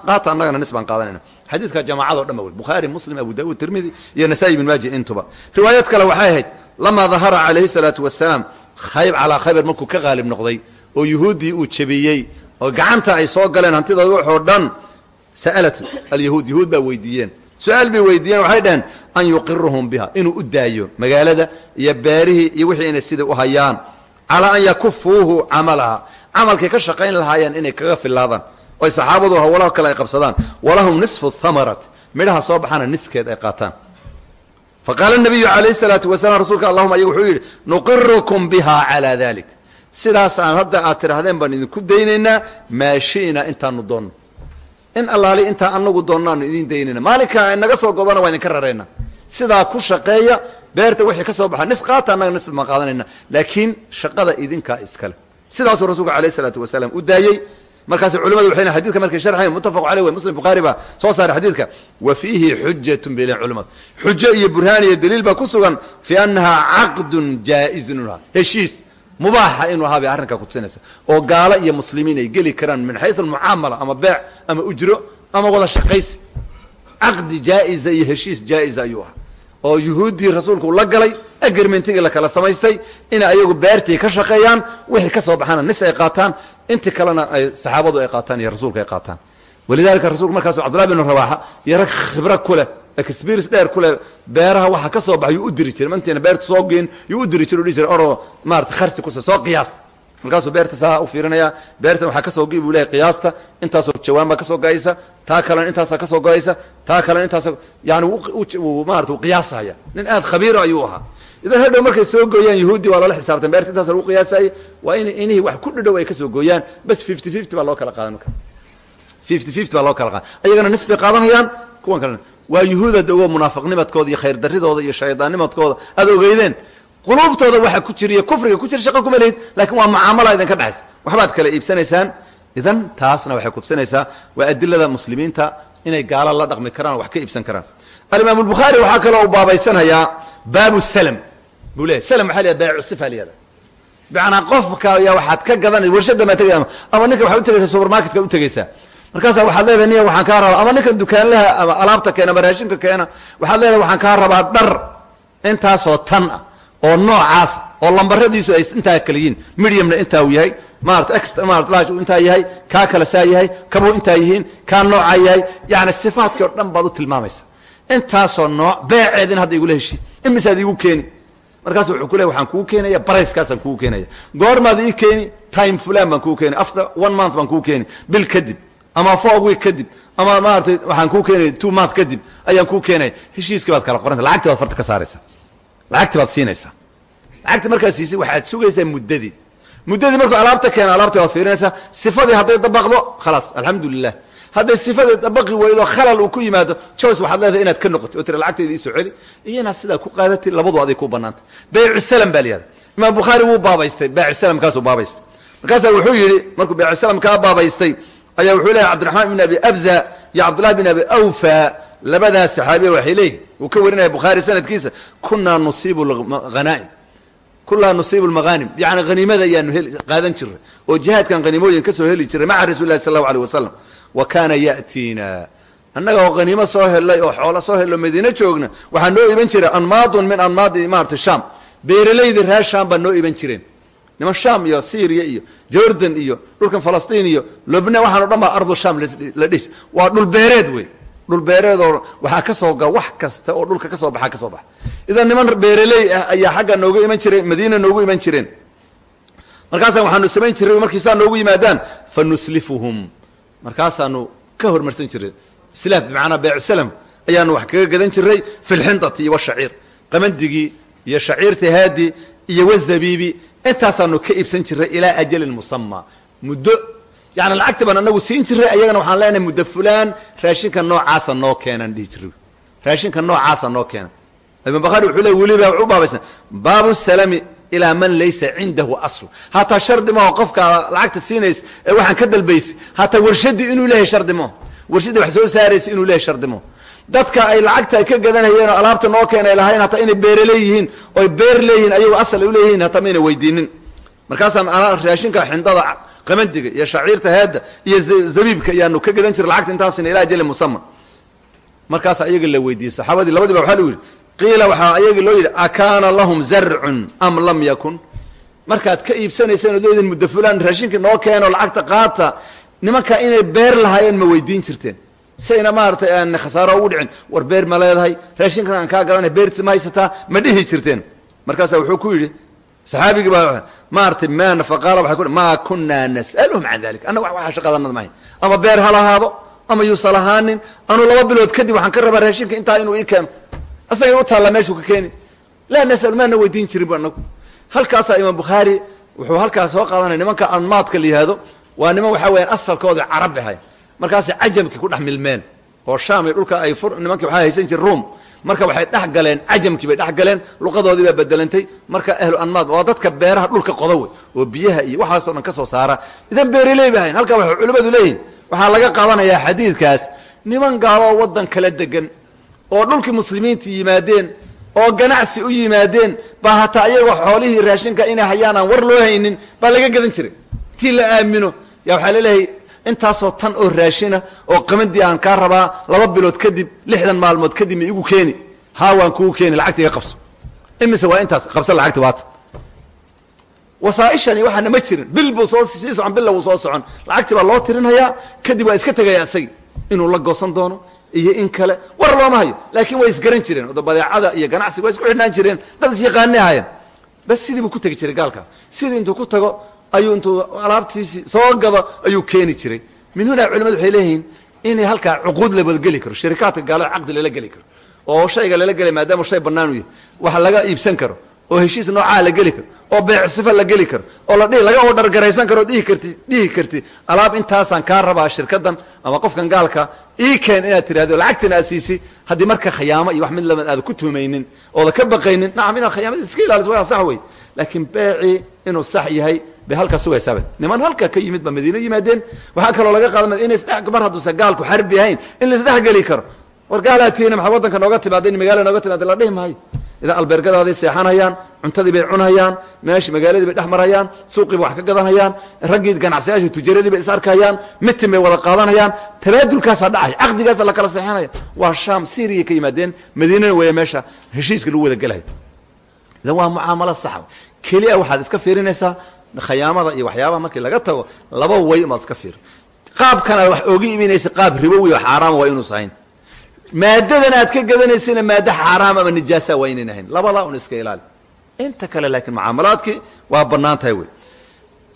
qaata annagana nis baan qaadanayna xadiidka jamaacado dhan ba wey bukhaari muslim abu daud tirmidi iyo nasa'i ibn maaji intuba riwaayad kale waxay ahayd lamaa dahara calayhi salaatu wasalaam khayb calaa khaybar markuu ka qaalib noqday oo yuhuuddii uu jebiyey oo gacanta ay soo galeen hantidooda waxoo dhan sa'alatu alyahuud yahuud baa weydiiyeen. Su'aal bay weydiiyeen waxay dhaheen an yuqiruhum biha inuu u daayo magaalada iyo beerihii iyo wixii inay sida u hayaan. Calaa an yakufuuhu camalaha camalkay ka shaqayn lahaayeen inay kaga filaadaan oy saxaabadu hawlaha kale ay qabsadaan walahum nisfu thamarati midhaha soo baxana niskeed ay qaataan faqaala nabiyu calayhi salaatu wasalaam rasuulka allahuma ayagu wuxuu yidhi nuqirukum biha calaa dalik sidaas aan hadda aad tidhaahdeen baan idinku daynaynaa maa intaanu doonno in allaali intaa anagu doonnaanu idin daynayna maalinka naga soo godona waa idinka rarayna sidaa ku shaqeeya beerta wixii ka soo baxa nis qaata annaga nis baan qaadanayna laakiin shaqada idinkaa iskale sidaasuu rasuulku alayh isalaatu wasalaam u daayey markaas culimadu waxay xadidka markay sharxayn muttafaqu aleyh wey muslim bukhaari baa soo saaray xadiidka wa fiihi xujatun leeyihiin culimadu xujo iyo burhaan iyo daliil baa ku sugan fi annahaa caqdun jaa-izun heshiis mubaaxa inuu ahaa bay arrinkaa kutusinaysa oo gaalo iyo muslimiin ay geli karaan min xayu almucaamala ama beec ama ujro ama wada shaqaysi caqdi jaa-iza iyo heshiis jaa-iza ayuu ahaa. Oo yuhuuddii rasuulku la galay agermentigii la kala samaystay inay ayagu beertii ka shaqeeyaan wixii ka soo baxaana nis ay qaataan intii kalena ay saxaabadu ay qaataan iyo rasuulka ay qaataan. Walidalika rasulku markaasu cabdullahi bin rawaaxa iyo rag khibro ku leh experience dheer ku leh beeraha waxa ka soo baxay yuu u diri jiray. Mantiina beerta soo geen yuu u diri jiray u dhihi jiray oroo maarata kharsi kus soo qiyaas. Markaasuu beerta saa u fiirinaya beertan waxaa ka soo gi buu lehay qiyaasta intaasoo jawaan baa ka soo go'aysa taa kalena intaasaa ka soo go'aysa taa kalena intaas yani maarata u qiyaasaya. Nin aad khabiiro ayuu ahaa idan hadhow markay soo gooyaan yahuudi waa loola xisaabtan beerta intaas lagu qiyaasayay waa in inihii wax ku dhadhow ay ka soo gooyaan bas fifty fifty baa loo kala qaadan marka. fifty fifty baa loo kala qaadan. Ayagana nis bay qaadanayaan kuwan kalena waa yuhuud ad ogo munaafiqnimadkooda iyo khayr daridooda iyo shaydaannimadkooda aad ogeydeen quluubtooda waxa ku jira iyo kufriga ku jira shaqa kuma lehid laakiin waa mucaamala idinka dhexaysa. Waxbaad kala iibsanaysaan? Idan taasna waxay kutusinaysaa waa adilada muslimiinta inay gaala la dhaqmi karaan o wax ka iibsan karaan. Alimaam albukhaari waxaa kaloo u baabaysanayaa baabu slm buu leyahy slm waxa la yhahda baycu sifa la yihahda bimacnaa qofka ayaa waxaad ka gadanay warshada maa tegay ama ninka waxaad utegaysaa supermarketka ad utegaysaa markaasaa waxaad leedahay niya waxaan kaa rabaa ama ninka dukaanlaha ama alaabta keena ama raashinka keena waxaad leedahay waxaan kaa rabaa dhar intaasoo tan ah oo noocaas oo lambaradiisu ay intaa kala yihiin. Mediumna intaa uu yahay maarata extra maarata lash uu intaa yahay kaa kale saa yahay kabuu intaa yihiin kaa noocaa yahay. Yacni sifaadkii o dhan baad u tilmaamaysa intaasoo nooc beeceedin hadda igula heshii imisaad iigu keeni markaasu wuxuu ku leey waxaan kuu keenaya barayskaasaan kuu keenaya goormaad ii keeni time fulan baan kuu keeni after one month baan kuu keeni bil kadib ama four week kadib ama maaratay waxaan kuu keenaya two month kadib ayaan kuu keenaya heshiiskii baad kala qoranta lacagti baad farta ka saaraysaa. Lacagti baad siinaysaa. Lacagti markaad siisay waxaad sugaysaa muddadii. Muddadii markuu alaabta keena alaabta waad fiirinaysaa. Sifadii hadday dabaqdo khalaas alxamdu lilah hadday sifadii dabaqi weydo khalal uu ku yimaado joyce waxaad leedahay inaad ka noqotid oo tira lacagtayda iisoo celi. Iyo inaad sidaa ku qaadatid labadu aday ku banaantay baycu salam baa layihahda imaam bukhaari wuu baabaystay baycu salam kaasuu baabaystay. Markaasaa wuxuu yidhi markuu baycu salam kaa baabaystay ayaa wuxuu leeyahy cabdiraxmaan bin abi abza iyo cabdullahi bin abi awfa labadaas saxaabiya waxay leeyihiin uu ka warinaya bukhaari sanadkiisa kunaa nusiibu hanaaim kunaa nusiibu lmahaanim yani haniimada ayaanu qaadan jiray oo jihaadkan haniimooyin ka soo heli jiray maca rasuuli lahi sal allahu alيh wasalam wa kaana ya'tiina. Annaga oo haniimo soo helay oo xoolo soo hello madiine joogna waxaa noo iban jiray anmaadun min anmaadi maarata sham beeralaydi reer sham baa noo iban jireen. Niman sham iyo syriya iyo jordan iyo dhulkan falastiin iyo lubnan waxaano dhan baa ardu sham la dhis. Waa dhul beereed wey. Dhul beereed oo waxaa ka soo ga wax kasta oo dhulka ka soo baxaa ka soo baxa. Idan niman beeraley ah ayaa xagga noogu iman jireen madiina noogu iman jireen. Markaasa waxaanu samayn jiray markiisaa noogu yimaadaan fa nuslifuhum markaasaanu ka hormarsan jiray. Islaaf bimacnaa beecusalam ayaanu wax kaga gadan jiray fi lxindati iyo washaciir qamandigii iyo shaciirta haadi iyo wazabiibi intaasaanu ka iibsan jiray ilaa ajalin musama muddo yani lacagta baan anagu siin jiray ayagana waxaan leenahay muddo fulaan raashinka noocaasa noo keenan dhihi jiray. Raashinka noocaasa noo keena imaam bakhaari wuxuu le weliba wuxuu baabaysan. Baabu salami ilaa man laysa cindahu aslu. Hataa shardi maho qofka lacagta siinays ee waxaan ka dalbaysa hataa warshadii inuu leeyahay shardi maho warshadii wax soo saaraysa inuu leeyahay shardi maho dadka ay lacagta ka gadanayeen oo alaabta noo keenay lahayn hataa inay beere leeyihiin oy beer leeyihiin ayagu asal ay uleeyihiin hataa mayna weydiinin. Markaasaan anaa raashinka xindada qamandiga iyo shaciirta heedda iyo zabiibka ayaanu ka gadan jiray lacagta intaasina ilaa ajali musama markaasa ayaga la weydiiyey saxaabadii labadiiba waxaa lagu yidhi qiila waxaa ayaga loo yidhi akaana lahum zarcun am lam yakun? Markaad ka iibsanayseen od leedin muddo fulaan raashinka noo keeno lacagta qaata nimanka inay beer lahaayeen ma weydiin jirteen. Sayna maaratay aan khasaaro ugu dhicin war beer ma leedahay raashinkan aan kaa gadanay beerti ma haysataa ma dhihi jirteen. Markaasa wuxuu ku yidhi saxaabigii baa maaratay ma faqaala waxay ku maa kunaa nas'aluhum can dalik annaga waxa shaqadanada mahay. Ama beer ha lahaado ama yuusa lahaanin anuu laba bilood kadib waxaan ka rabaa raashinka intaa inuu ii keeno asagay u taallaa meeshuu ka keeni. Laa nas'alu maana weydiin jirin bu anagu halkaasaa imaam bukhaari wuxuu halkaas soo qaadanaya nimanka anmaadka la yihahdo. Waa niman waxaa weyaan asalkooda carab ahay. Markaasay cajamkii ku dhex milmeen. Oo shaam iyo dhulka ay nimankii waxaa haysan jir ruom marka waxay dhex galeen cajamkii bay dhex galeen luqadoodii baa bedelantay marka ahlu anmaad waa dadka beeraha dhulka qoda wey oo biyaha iyo waxaasoo dhan ka soo saara. Idan beeraley ba ahayn halka waxay culimmadu leeyihiin waxaa laga qaadanayaa xadiidkaas. Niman gaaloo waddan kala degan oo dhulkii muslimiinta yimaadeen oo ganacsi u yimaadeen baa hataa ayagoo xoolihii raashinka inay hayaan aan war loo haynin baa laga gadan jiray. Intii la aamino ya waxaa la leeyahay intaasoo tan oo raashina oo qamadii aan kaa rabaa laba bilood kadib lixdan maalmood kadib ma igu keeni. Haa waan kugu keeni lacagta iga qabso. Imise waa intaas qabsa lacagta waata. Wasaaishani waxaana ma jirin bil buu soo sii socon billa wuu soo socon. Lacagtii baa loo tirinhayaa kadib waa iska tegaya isagii inuu la goosan doono iyo in kale war looma hayo. Laakiin way isgaran jireen oo badeecada iyo ganacsiga way isku xidhnaan jireen. Dad isyaqaanay ahaayeen. Bas sidii buu ku tegi jiray gaalka. Sidii intuu ku tago ayuu intuu alaabtiisii soo gado ayuu keeni jiray. Min hunaa culimadu waxay leeyihiin inay halkaa cuquud la wadageli karo sharikaadka gaalada caqdi lala geli karo oo shayga lala gelay maadaama shay bannaan u yahay wax laga iibsan karo oo heshiis noocaa la geli karo oo beec sifa la geli karo oo la laga odhargaraysan karo dhihi karti dhihi karti. Alaab intaasaan kaa rabaa shirkadan ama qofkan gaalka ii keen inaad tidhahdo lacagtina aad siisi haddii marka khayaamo iyo wax mid la mid aada ku tumaynin ooda ka baqaynin nacam inaad khayaamada iska ilaaliso waa sax wey laakiin beecii inuu sax yahay bay halkaa sugaysaaba niman halka ka yimid ba madiino yimaadeen. Waxaa kaloo laga qaadama ina isdhe mar hadduusa gaalku xarbi ahayn in la isdhex geli karo. War gaalaatiina maxaa waddanka nooga timaada in magaala nooga timaada la dhihi maayo idaa albeergadaaday seexanhayaan cuntadii bay cunhayaan meeshi magaaladii bay dhex marhayaan suuqii bay wax ka gadanhayaan raggii ganacsiyaashii tujaradii bay is arkayaan mitin bay wada qaadanayaan tabaadulkaasaa dhacay caqdigaasa la kala seexanaya waa shaam syriya ka yimaadeen madiinana weeye meesha heshiiska lagu wada gelaya idan waa mucaamalo saxa keliya waxaad iska fiirinaysaa khayaamada iyo waxyaabaha markii laga tago laba way umaad iska fiiri. Qaabkan aad wax ooga iibinaysa qaab ribowi xaaraama waa inuus ahayn maadadan aad ka gadanaysana maado xaaraam ama nijaasa waa inayn ahayn. Labadaa un iska ilaali. Inta kale laakiin mucaamalaadkii waa bannaan tahay wey.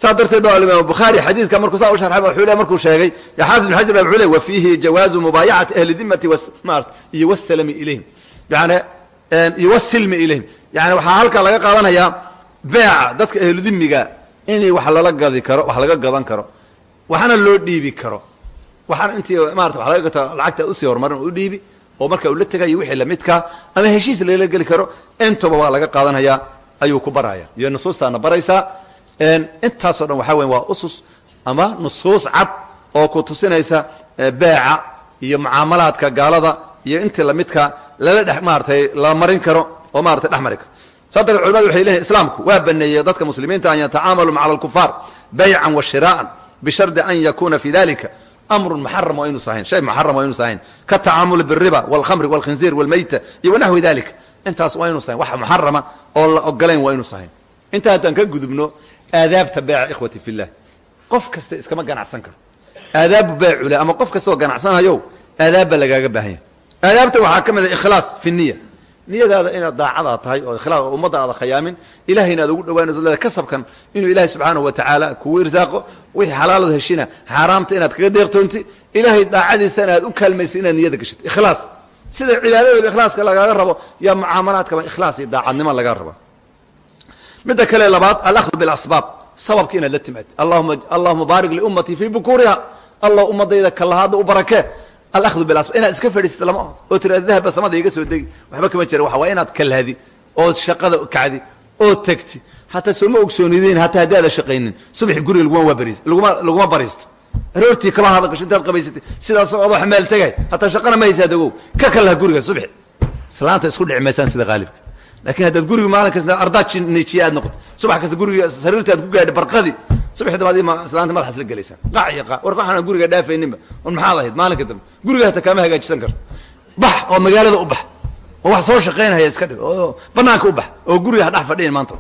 Saas darteed ba imaam bukhaari xadiidka markuu saa u sharxay wuxuu le markuu sheegay xaafid ibn xajar ba wuxuu le wa fiihi jawaazu mubaayacati ahli dimati maarata iyo wasalami ilayhim. Yani iyo wasilmi ilayhim. Yani waxaa halkaa laga qaadanayaa beeca dadka ahludimiga inay wax lala gadi karo wax laga gadan karo waxna loo dhiibi karo waxaana intii maarata wax laga gato lacagta u sii horumarin u dhiibi oo marka uu la tegayo wixii lamidka ama heshiis lala geli karo intuba waa laga qaadanaya ayuu ku baraya. Iyo nusuustaana baraysaa intaasoo dhan waxaa weya waa usus ama nusuus cad oo ku tusinaysa beeca iyo mucaamalaadka gaalada iyo intii lamidka lala dhex maaratay la marin karo oo maratay dhex mari karo. Saa darteed culimadu waxay leeyihiin islaamku waa baneeyey dadka muslimiinta an yatacaamalu maca alkufaar baycan wa shiraa'an bishardi an yakuna fi dalika amrun muxaram waa ahayn shay muxaram waa inuusa ahayn ka tacaamuli biriba walkhamri walkhinziir walmayta iyo wanaxwi dalika intaas waa inuusa ahayn wax muxarama oo la ogolayn waa inuusa ahayn intaa haddaan ka gudubno aadaabta beeca ikhwati fillah qof kasta iskama ganacsan karo aadaabu beecule ama qof kasta oo ganacsanayo aadaab lagaaga baahan yahay aadaabta waxaa ka mid a ikhlaas fi niyadaada inaad daacadaa tahay oo ikhlaas ummadda aada khayaamin ilahayna aad ugu dhawaanayso leeda kasabkan inuu ilaahay subxaanahu wa tacaala kugu irsaaqo wixii xalaalood heshina xaaraamta inaad kaga deeqtoonti ilaahay daacadiisana aad u kaalmaysa inaad niyada gashid. Ikhlaas. Sida cibaadadaba ikhlaaska lagaaga rabo yaa mucaamalaadkaba ikhlaas iyo daacadnimo lagaa raba. Midda kale labaad alahdu bilasbaab sababka inaad la timaad allahuma baarik liummatii fii bukuuriha. Allah ummadayda kalahaada u barakee alahdu bilasbaab inaad iska fadhiisata lama oo tiraada dahaba samada iga soo degi waxba kama jira waxa waa inaad kalahdi ood shaqada kacdi oo tegti hataa sooma ogsoonideyn hataa haddii aada shaqaynin subaxi guriga laguma waa bariis laguma laguma bariisto aroortii kala hada gasho intaad qabaysatay sidaas adoo xamaal tegay hataa shaqana ma haysaad ogow ka kalaha guriga subaxi islaanta isku dhici sida qaalibka laakiin haddaad guriga maalin kasta ardaa nijiya aad noqoto subax kasta guriga sariirta aad ku gaadha barqadi. Subaxi dambaad islaanta madaxaas la gelaysaan. Qac iyo qac war waxaan guriga dhaafayninba on maxaad ahayd maalinka dambe guriga hata kaama hagaajisan karto. Bax oo magaalada u bax. Oo wax soo shaqaynaya iska dhig. Oo banaanka u bax. Oo guriga ha dhex fadhiin maanta.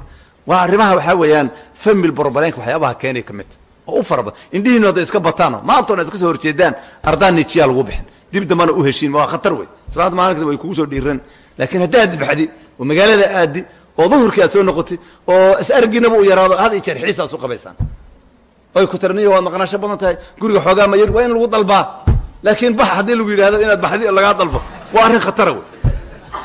Waa arrimaha waxaa weeyaan famil borbalenka waxyaabaha keenay ka mid. Oo u fara badan. Indhihiinu hadday iska bataano. Maanta ona iska soo horjeedaan ardaa nijiyaa lagu bixin. Dib dambana u heshiin. Waa khatar wey islaanta maalinka dambe way kugu soo dhiiran laakiin haddaad baxdi oo magaalada aadi oo duhurkii aad soo noqotay oo is-arginaba u yaraado had iyo jeer xiisaas u qabaysaan. Oy ku tarniyo waad maqnaasho badan tahay. Guriga xoogaa ma yar waa in lagu dalbaa. Laakiin bax haddii lagu yidhahdo inaad baxdi lagaa dalbo. Waa arrin khatara wey.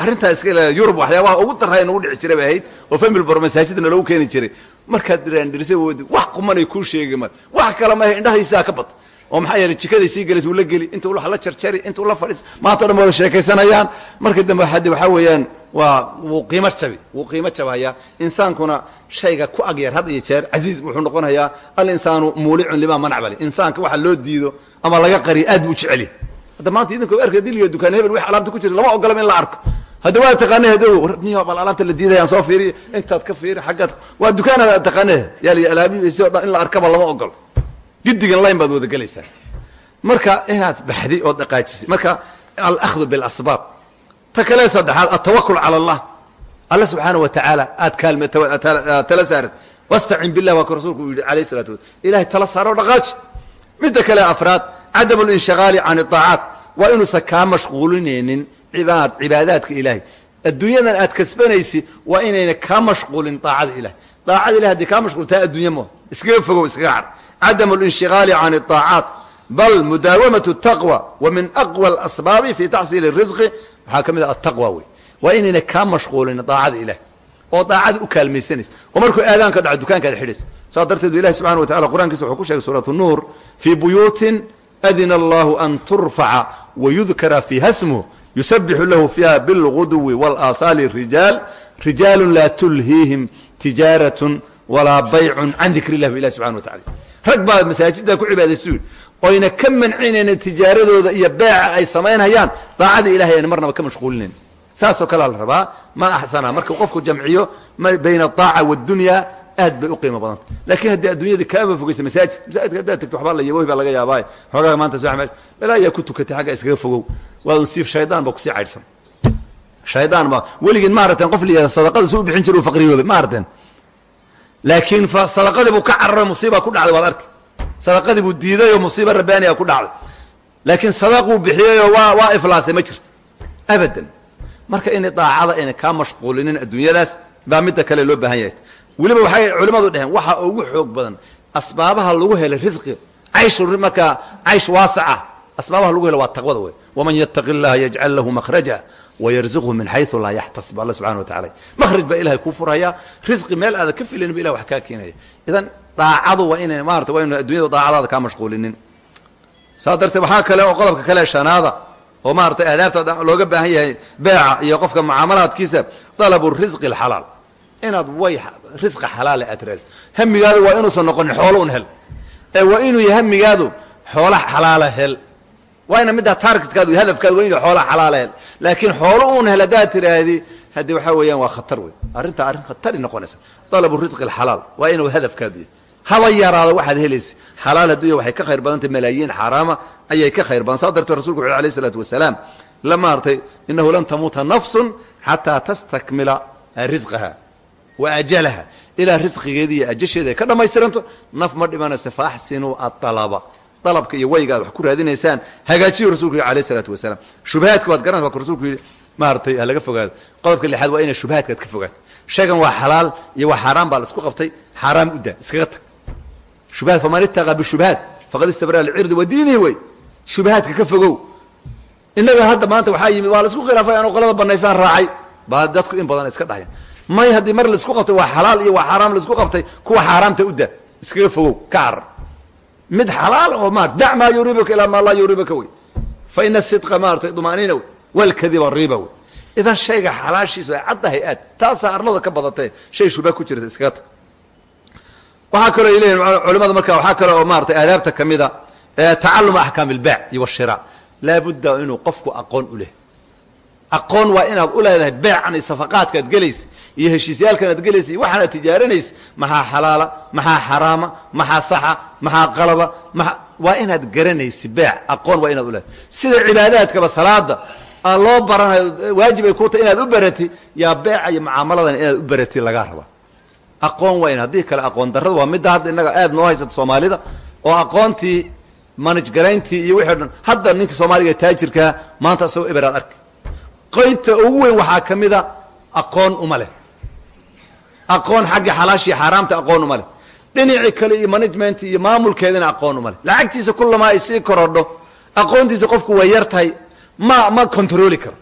Arrintaa iska ilaa yurub waxyaabaha ugu darray nagu dhici jiray bay ahayd oo family bor masaajidna loogu keeni jiray. Markaad diraandirisay woodi wax qumanay kuu sheegi mar. Wax kale maaha indhahaysaa ka bad oo maxaa yeelay jikaday sii gelaysa uu la geli inta ula la jarjari inta ula fadhiis maanta o dhan wada sheekaysanayaan. Marka dambe haddi waxaa weeyaan waa wuu qiimo jabi wuu qiimo jabayaa insaankuna shayga ku agyar had iyo jeer casiiz wuxuu noqonayaa. Alinsaanu muulicun limaa manac bali. Insaanka waxa loo diido ama laga qariyo aad buu jeceli. Hadda maanta idinko arka diliga dukaan hebel wix alaabta ku jira lama ogolaba in la arko. Hadda waa taqaana hado niyo bal alaabta la diidayaan soo fiiriyo intaad ka fiiri xaggaad. Waa dukaanaad taqaana yaali alaabihiisi o dhan in la arkaba lama ogolo gidigan layn baad wada gelaysaa marka inaad baxdi oo dhaqaajisay. Marka alahdu bilasbaab. Ta kale saddexaad altawakul cala allah. Alla subxaana wa tacaala aad kaalme tala saarad wastacin billah waa ku rasuulku uu yidhi alayh salatu wa ilahay tala saaro dhaqaaji midda kale afraad cadam linshigaali can aacaat waa inuusan kaa mashquulinaynin ibaad cibaadaadka ilahay adduunyadan aad kasbanaysi waa inayna kaa mashquulin daacada ilahay daacada ilahay haddii kaa mashquultaa addunya mo iskaga fogow iskaga car cadam linshigaali can aacaat bal mudaawamaة الtaqwى wa min aqwى اlasbaabi fi taxsiil الrisqi waxaa ka mid a ataqwa wey waa inayna kaa mashquulin daacada ilahay oo daacada u kaalmaysanaysa oo markuu aadaanka dhaco dukaankaad xidhayso saas darteed bu ilahi subxana wa tacala qur'ankiisa wuxuu ku sheegay suuraة الnuur fii buyuutin adina allahu an turfaca wayudkara fiiha smuh yusabixu lahu fiiha bilguduwi wاlaasaali rijaal rijaalu laa tulhiihim tijaaraة walaa baycu can dikr اllah bu ilahi subxana wa tacala rag baa masaajidda ku cibaadaysa yidhi oyna ka mancinaynin tijaaradooda iyo beeca ay samaynhayaan daacada ilahay ayna marnaba ka mashquulinayn. Saasoo kalea la rabaa ma axsana marka qofku jamciyo bayna adaaca waaddunya aad bay u qiimo badanta. Laakiin haddii addunyada kaaba fogeysa masaajid masaajidka haddaad tagto waxbaa la yabohi baa laga yaabaa. Xoogaha maanta soo me balaa ku tukatay xagga iskaga fogow waa un sii shaydaan ba ku sii caydhsan. Shaydaan ba weligeen ma qof la sadaqada su bixin jira u faqriyoobay ma laakiin sadaqadii buu ka cararay musiiba ku dhacday waad arki. Sadaqadii buu diiday oo musiiba rabbaaniya ku dhacday. Laakiin sadaquu bixiyeyoo waa waa iflaasay ma jirto. Abadan. Marka inay daacada ayna kaa mashquulinin adduunyadaas baa midda kale loo baahan yahay. Weliba waxay culimmadu dhaheen waxa ugu xoog badan asbaabaha lagu helay risqi caysh markaa caysh waasaca asbaabaha lagu helo waa taqwada wey waman yattaqi llaha yajcal lahu makhraja wyrزqhu min xayu laa yaxtasib alla subxana wa taala makraj baa ilahay kuu furhayaa risqi meel aada ka filayn ba ilah wax kaa keenaya idan daacadu waa ina maarata waa inu addunyada daacadaada kaa mashquulinin saas darteed waxaa kale oo qodobka kale shanaada oo maaratay aadaabta looga baahan yahay beeca iyo qofka mucaamalaadkiisa dalabu risqi اxalaal inaad way risqa xalaala aad raadis hamigaadu waa inuusan noqonin xoolo un hel ee waa inuu hamigaadu xoola xalaala hel waa ina middaa targetkaadu iyo hadafkaadu waa inu xoolaa xalaala hel laakiin xoolo uun hel haddaad tiraahdi haddii waxaa weeyaan waa khatar wey arrintaa arrin khatari noqonaysa. Dalabu risqi alxalaal waa inuu hadafkaadu yahay. Haba yaraado waxaad helaysa xalaal adduunya waxay ka khayr badantay malaayiin xaaraama ayay ka khayr badan. Saa darteed rasulku wuxu alayh isalaatu wasalaam la maartay inahu lan tamuuta nafsun xataa tastakmila risqaha wa ajalaha. Ilaa risqigeeda iyo ajasheeda ay ka dhammaystiranto naf ma dhimanayso faaxsinuu aalaba dalabka iyo wayga aad wax ku raadinaysaan hagaajiyo rasulku yidhi alayh isalaatu wasalaam. Shubahaadka waad garanaysa waa ka rasulku yidhi maaratay ha laga fogaado. Qodobka lixaad waa inay shubahaadkaad ka fogaato shaygan waa xalaal iyo waa xaaraan baa la isku qabtay xaaraam u daa iskaga tag. Shubahaad faman ittaqa bishubahaat faqad istabraa licirdi wa diinihi wey. Shubahaadka ka fogow. Innaga hadda maanta waxaa yimid waa la isku khilaafay anuu qolada banaysaan raacay. Baa dadku in badan iska dhahayan may haddii mar la isku qabtay waa xalaal iyo waa xaaraam la isku qabtay kuwa xaaraamta u daa iskaga fogow ka carar mid xalaal oo maarata dac maa yuribuka ilaa maa laa yuribuka wey. Fa ina sidqa maaratay dumaaniina wey walkadiba riba wey. Idan shayga xalaashiisu ay caddahay aad taasaa arlada ka badatee shay shubha ku jirta iskaga tag. Waxaa kaloo ay leeyihiin culimada marka waxaa kale oo maaratay aadaabta ka mida tacaluma axkaam ilbaac iyo washira laabudda inuu qofku aqoon u leh. Aqoon waa inaad u leedahay beecan iyo safaqaadkaad gelaysa iyo heshiisyaalkan aad gelaysa waxaan aad tijaaranaysa maxaa xalaala maxaa xaraama maxaa saxa maxaa qalada maa waa inaad garanaysi beec aqoon waa inaad u sida cibaadaadkaba salaada loo baranayo waajib ay ku tahay inaad u barati yaa beeca iyo mucaamaladan inaad u barati lagaa rabaa. Aqoon waa in haddii kale aqoon darrada waa midda hadda innaga aad noo haysata soomaalida oo aqoontii manaj garayntii iyo wixii o dhan hadda ninka soomaaliga taajirkaa maanta isagoo eberaad arki. Qoynta ugu weyn waxaa ka mida aqoon uma leh aqoon xagga xalaashiiyo xaaraamta aqoon uma leh. Dhinacii kale iyo management iyo maamulkeedana aqoon uma leh. Lacagtiisa kullamaa ay sii korodho. Aqoontiisa qofku way yar tahay. Ma ma controli karo.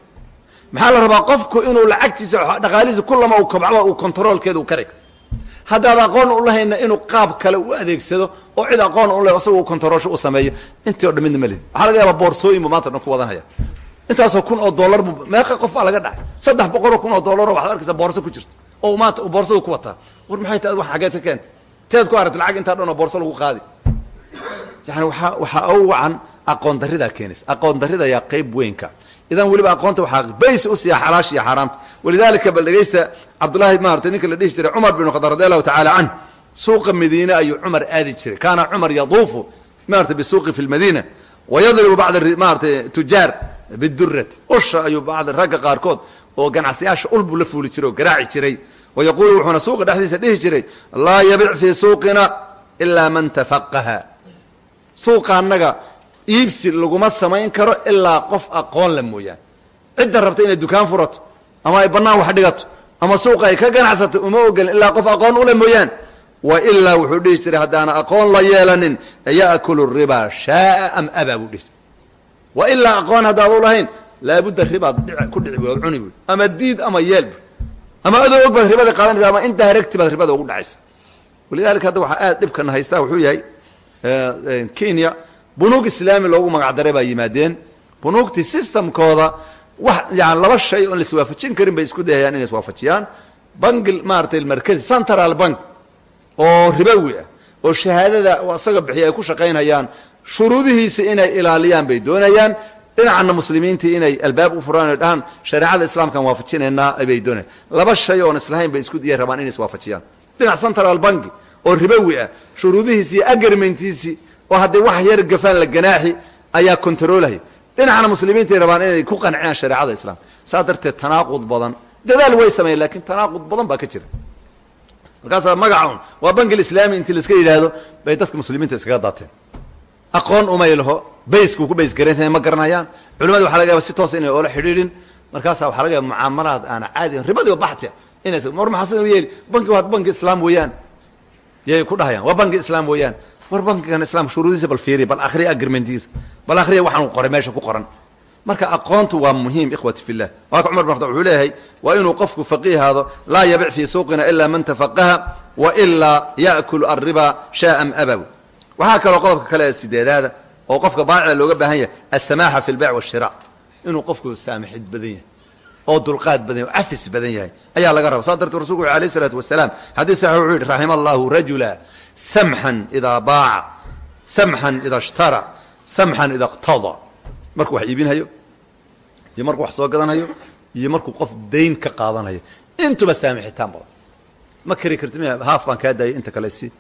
Maxaa la rabaa qofku inuu lacagtiisa dhaqaalihiisa kullama uu kobcba uu controolkeeda u kari karo haddaad aqoon u lahayna inuu qaab kale u adeegsado oo cid aqoon u leh isaga controlsho u sameeyo intii o dhan midna ma lihin waxaa laga yaabaa boorsooyin buu maanta dhan ku wadanhaya. Intaasoo kun oo dollar bu meeqa qof baa laga dhacay. Saddex boqoloo kun oo dollaroo waxaad arkaysaa boorso ku jirta oo maanta boorsadu ku wataa. War maxay tahay wax xageed ka keenta teed ku aragta lacag intaa dhan oo boorso lagu qaadi. Yani waaa waxaa o wacan aqoon daridaa keenaysa aqoon darida ayaa qayb weynka. Idan weliba aqoonta waxaa bays u siiya xalaasha iyo xaaraamta walidalika bal dhegaysta cabdullaahi maarata ninka la dhihi jiray cumar bin khadaab radi allahu tacala canh suuqa madiine ayuu cumar aadi jiray. Kaana cumar yaduufu maarata bisuuqi fi lmadiina wayadribu bacd maarata tujaar bidurati usha ayuu bacd ragga qaarkood oo ganacsiyaasha ul buu la fuuli jiray oo garaaci jiray wayaquulu wuxuuna suuqa dhexdiisa dhihi jiray laa yabic fii suuqina ilaa man tafaqaha suuqa annaga iibsi laguma samayn karo ilaa qof aqoon la mooyaan cidda rabta inay dukaan furato ama ay bannaan wax dhigato ama suuqa ay ka ganacsato uma ogolin ilaa qof aqoon ule mooyaan wa wuxuu dhihi jiray haddaana aqoon la yeelanin ya'kulu ribaa shaaa am abaa buu dhihi jiray wa aqoon haddaad u lahayn laabudda ribaad ku dhici waad cuni buui ama diid ama yeel bu ama adoo og baad ribada qaadanaysa ama in daaregti baad ribada ugu dhacaysa. Walidalika hadda waxaa aad dhibkana haystaa wuxuu yahay kenya. Bunuug islaami loogu magacdaray baa yimaadeen. Bunuugtii systemkooda wax yani laba shay oon laiswaafajin karin bay isku dayayaan inay iswaafajiyaan. Bangi maaratay markazi central bank oo ribowi ah oo shahaadada isaga bixiya ay ku shaqaynayaan shuruudihiisa inay ilaaliyaan bay doonayaan dhinacana muslimiintii inay albaab u furaan dhahaan shareecada islaamkaan waafajinaynaa bay doonayaan laba shay oon islahayn bay isku diyay rabaan inay iswaafajiyaan dhinac central banki oo ribowi ah shuruudihiisi iyo agreementiisii oo hadday wax yar gafaan la ganaaxi ayaa controlaya dhinacna muslimiintay rabaan inay ku qanciyaan shareecada islaamka saa darteed tanaaqud badan. Dadaal way sameyen laakiin tanaaqud badan baa ka jira. Markaasaa magacaun waa banki islaami intii laiska yidhaahdo bay dadka muslimiinta iskaga daateen. Aqoon umay laho bayskuu ku bays garaysanya ma garanayaan culimada waxa laga yaba si toos inay oola xidhiidhin. Markaasaa waxaa laga yaba mucaamalaad aana caadi ribadiiba baxtia inay war maxaa sida u yeeli? Banki waa banki islaam weeyaan. Yay ku dhahayaan. Waa banki islaam weeyaan. War bankigan islaam shuruudiisa bal fiiriya bal akhriya agrimentiisa bal akhriya waxaan qoray meesha ku qoran. Marka aqoontu waa muhiim ikhwati fillah. Waaka cumar bin khadaab wuxuu leeyahay waa inuu qofku faqiihaado laa yabic fii suuqina ilaa man tafaqaha wa ilaa ya'kulu alriba shaa'am abaw. Waxaa kaloo qodobka kale ee sideedaada oo qofka baacida looga baahan yahay alsamaaxa fi lbayc washira inuu qofku saamixid badan yahay oo dulqaad badan oo cafis badan yahay ayaa laga raba saa darteed rasulku alayh isalaatu wasalaam xadiis saxix wuxuu yidhi raxima allahu rajula samxan idaa baaca samxan ida ishtara samxan ida iqtada. Markuu wax iibinhayo iyo markuu wax soo gadanhayo iyo markuu qof dayn ka qaadanayo intuba saamixitaan badan ma keri karti m haaf baan kaa daayay inta kale si.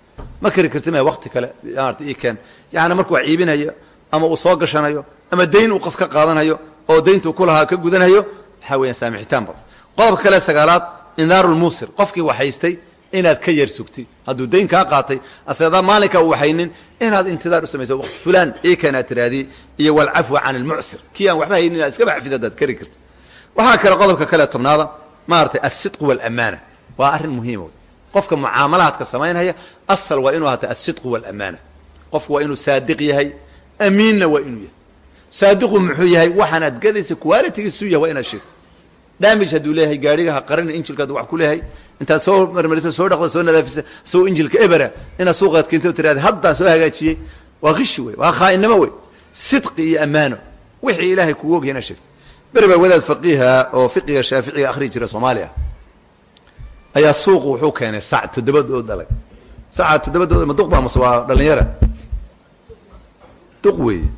Ma keri karti m wakti kale maarata ii keen. Yani markuu wax iibinayo ama uu soo gashanayo ama dayn uu qof ka qaadanayo oo dayntuu ku lahaa ka gudanayo waxaa weeyaan saamixitaan badan. Qodobka kale sagaalaad indaaru lmuusir qofkii waxaystay inaad ka yar sugtid hadduu dayn kaa qaatay aseedaa maalinkaa u waxaynin inaad intidaar u samayso waqti fulaan ii keen aad tirahdii iyo walcafwa can almucsir kii aan waxba haynin inaad iska baxfid haddaad kari karti waxaa kale qodobka kale tobnaada maaratay alsidqu walamaana waa arrin muhiima wey qofka mucaamalaadka samaynaya asal waa inuu ahata alsidqu walamaana. Qofku waa inuu saadiq yahay amiinna waa inuu yahay. Saadiqu muxuu yahay? Waxaanaad gadaysa qualitigiisu yahay waa inaad sheegto. Damage hadduu leeyahay gaariga ha qarina injilka hadduu wax ku leeyahay. Intaad soo marmarisa soo dhaqda soo nadaafisa isagoo injilka ebera inaad suuqaad keento o tirahda haddaan soo hagaajiyey waa kishi wey waa khaa'inimo wey sidqi iyo ammaano wixii ilaahay kugu ogyahay inaad sheegto. Beri baa wadaad faqiiha oo fiqiga shaaficiga akhri jira soomaaliya ayaa suuqu wuxuu keenay sac toddobadood dhalay saca toddobadood ma duq ba mase waa dhalinyara duq weeye.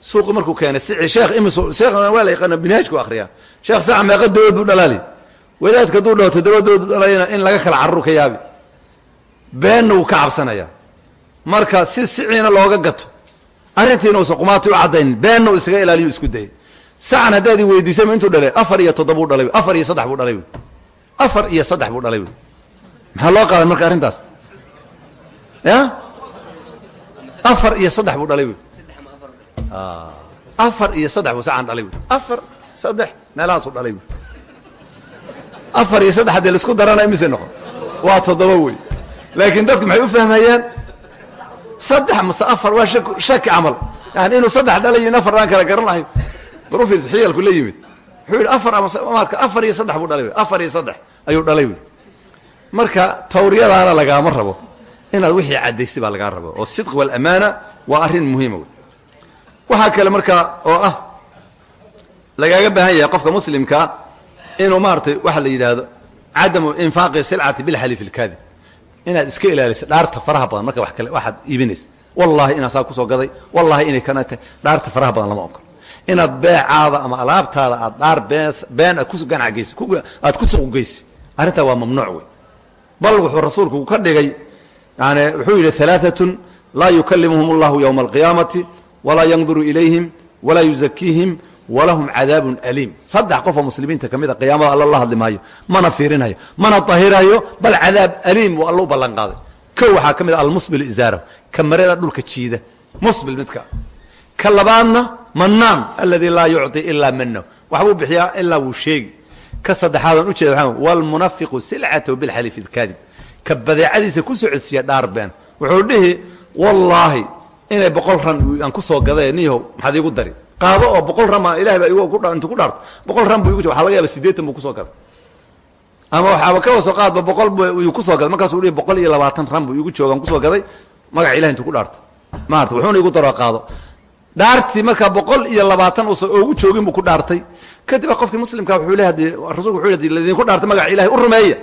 Suuqi markuu keenay sici sheekh imis sheekh waa la yaqaana binaajku akriyaa sheekh saca meeqa dabadood buu dhalaali. Wadaadka hadduu dhaho toddobadood dhalayna in laga kala carru ka yaabi. Beenna wuu ka cabsanayaa. Marka si siciina looga gato arrintiina uusan qumaati u caddayn beenna uu isaga ilaaliyo isku dayay. Sacan haddaad weydiisay ma intuu dhalay? Afar iyo toddoba dhalay afar iyo saddex buu dhalay afar iyo saddex buu dhalay. Maxaa loo qaaday marka arrintaas? Ya afar iyo saddex buu dhalay. Wy afar iyo saddex buu sacan dhalay. Afar saddex meelahaasuu dhalay. Afar iyo saddex haddii la isku darana imise noqon? Waa toddoba wey laakiin dadku maxay u fahmayaan saddex mase afar waa shak shaki camal. Yani inuu saddex dhalayo in afar aan kala garan u fiirsa xiyalku la yimid wuxuu yidhi afar ama afar iyo saddex buu dhalay afar iyo saddex ayuu dhalay marka tawriyadaana lagaama rabo inaad wixii caddaysay baa lagaa rabo oo sidq walamaana waa arrin muhiima wey waxaa kale markaa oo ah lagaaga baahan yahay qofka muslimkaa inuu maaratay waxa la yidhaahdo cadamu infaaqi silcati bilxaliif ilkaadib inaad iska ilaaliso dhaarta faraha badan marka waxaad iibinaysa wallahi inaa saa ku soo gaday wallahi inay kana tahay dhaarta faraha badan lama ogolo inaad beecaada ama alaabtaada aad dhaar been aad ku suuqgeysa arrintaa waa mamnuuc wey bal wuxuu rasuulku ka dhigay yani wuxuu yidhi alaaatun laa yukalimuhum allahu yowma alqiyaamati walaa yanduru ilayhim walaa yuzakiihim walahum cadaabun aliim. Saddex qofoo muslimiinta ka mid a qiyaamada alla la hadli maayo mana fiirinayo mana dahirayo bal cadaab aliim uu alla u ballan qaaday. Kow waxaa ka mid a almusbil izaarahu ka marada dhulka jiida. Musbil midka ka labaadna mannaan aladii laa yucطi ilaa manahu waxbuu bixiyaa ilaa wuu sheegi. Ka saddexaadan ujeeda waa wlmunafiqu silcatahu bilxaliif ilkaadib ka badeecadiisa ku soo codsiiya dhaar been. Wuxuu dhihi wallaahi inay boqol ran aan ku soo gaday niyahow maxaad iigu dari. Qaado oo boqol ran baa ilahay baa intu ku dhaarto. Boqol ran bu igu waxa laga yaaba sideetan buu ku soo gaday. Ama waxaaba ka wasoo qaadba boqol buu ku soo gaday. Markaasuu dhihi boqol iyo labaatan ran buu iigu joogaan ku soo gaday. Magaca ilahay intu ku dhaarto. Maarata wuxuuna igu daro qaado dhaartii markaa boqol iyo labaatan uusan oogu joogin buu ku dhaartay. Kadib baa qofkii muslimka wuxuu le hadi rasulku wuxu hadi ladinku dhaartay magaca ilahay u rumeeya.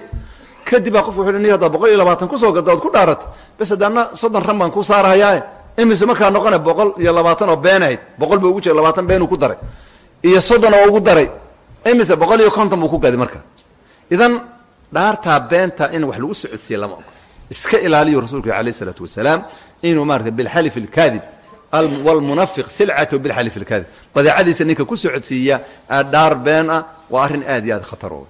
Kadib baa qofku wuxu ni haddaad boqol iyo labaatan ku soo gaddo ood ku dhaaratay bes haddaana soddon ran baan ku saarahayaae imise markaa noqona boqol iyo labaatan oo been ahayd boqol buu ugu jira labaatan beenuu ku daray. Iyo soddon oo ugu daray imise boqol iyo konton buu ku gaday marka. Idan dhaartaa beenta in wax lagu socodsiiya lama ogo iska ilaaliyo rasuulku alayh isalaatu wasalaam inuu maarata bilxalif ilkaadib wlmunafiq silcatahu bilxalif ilkaadib badeecadiisa ninka ku socodsiiya dhaar been ah waa arrin aad iyo aad khatar o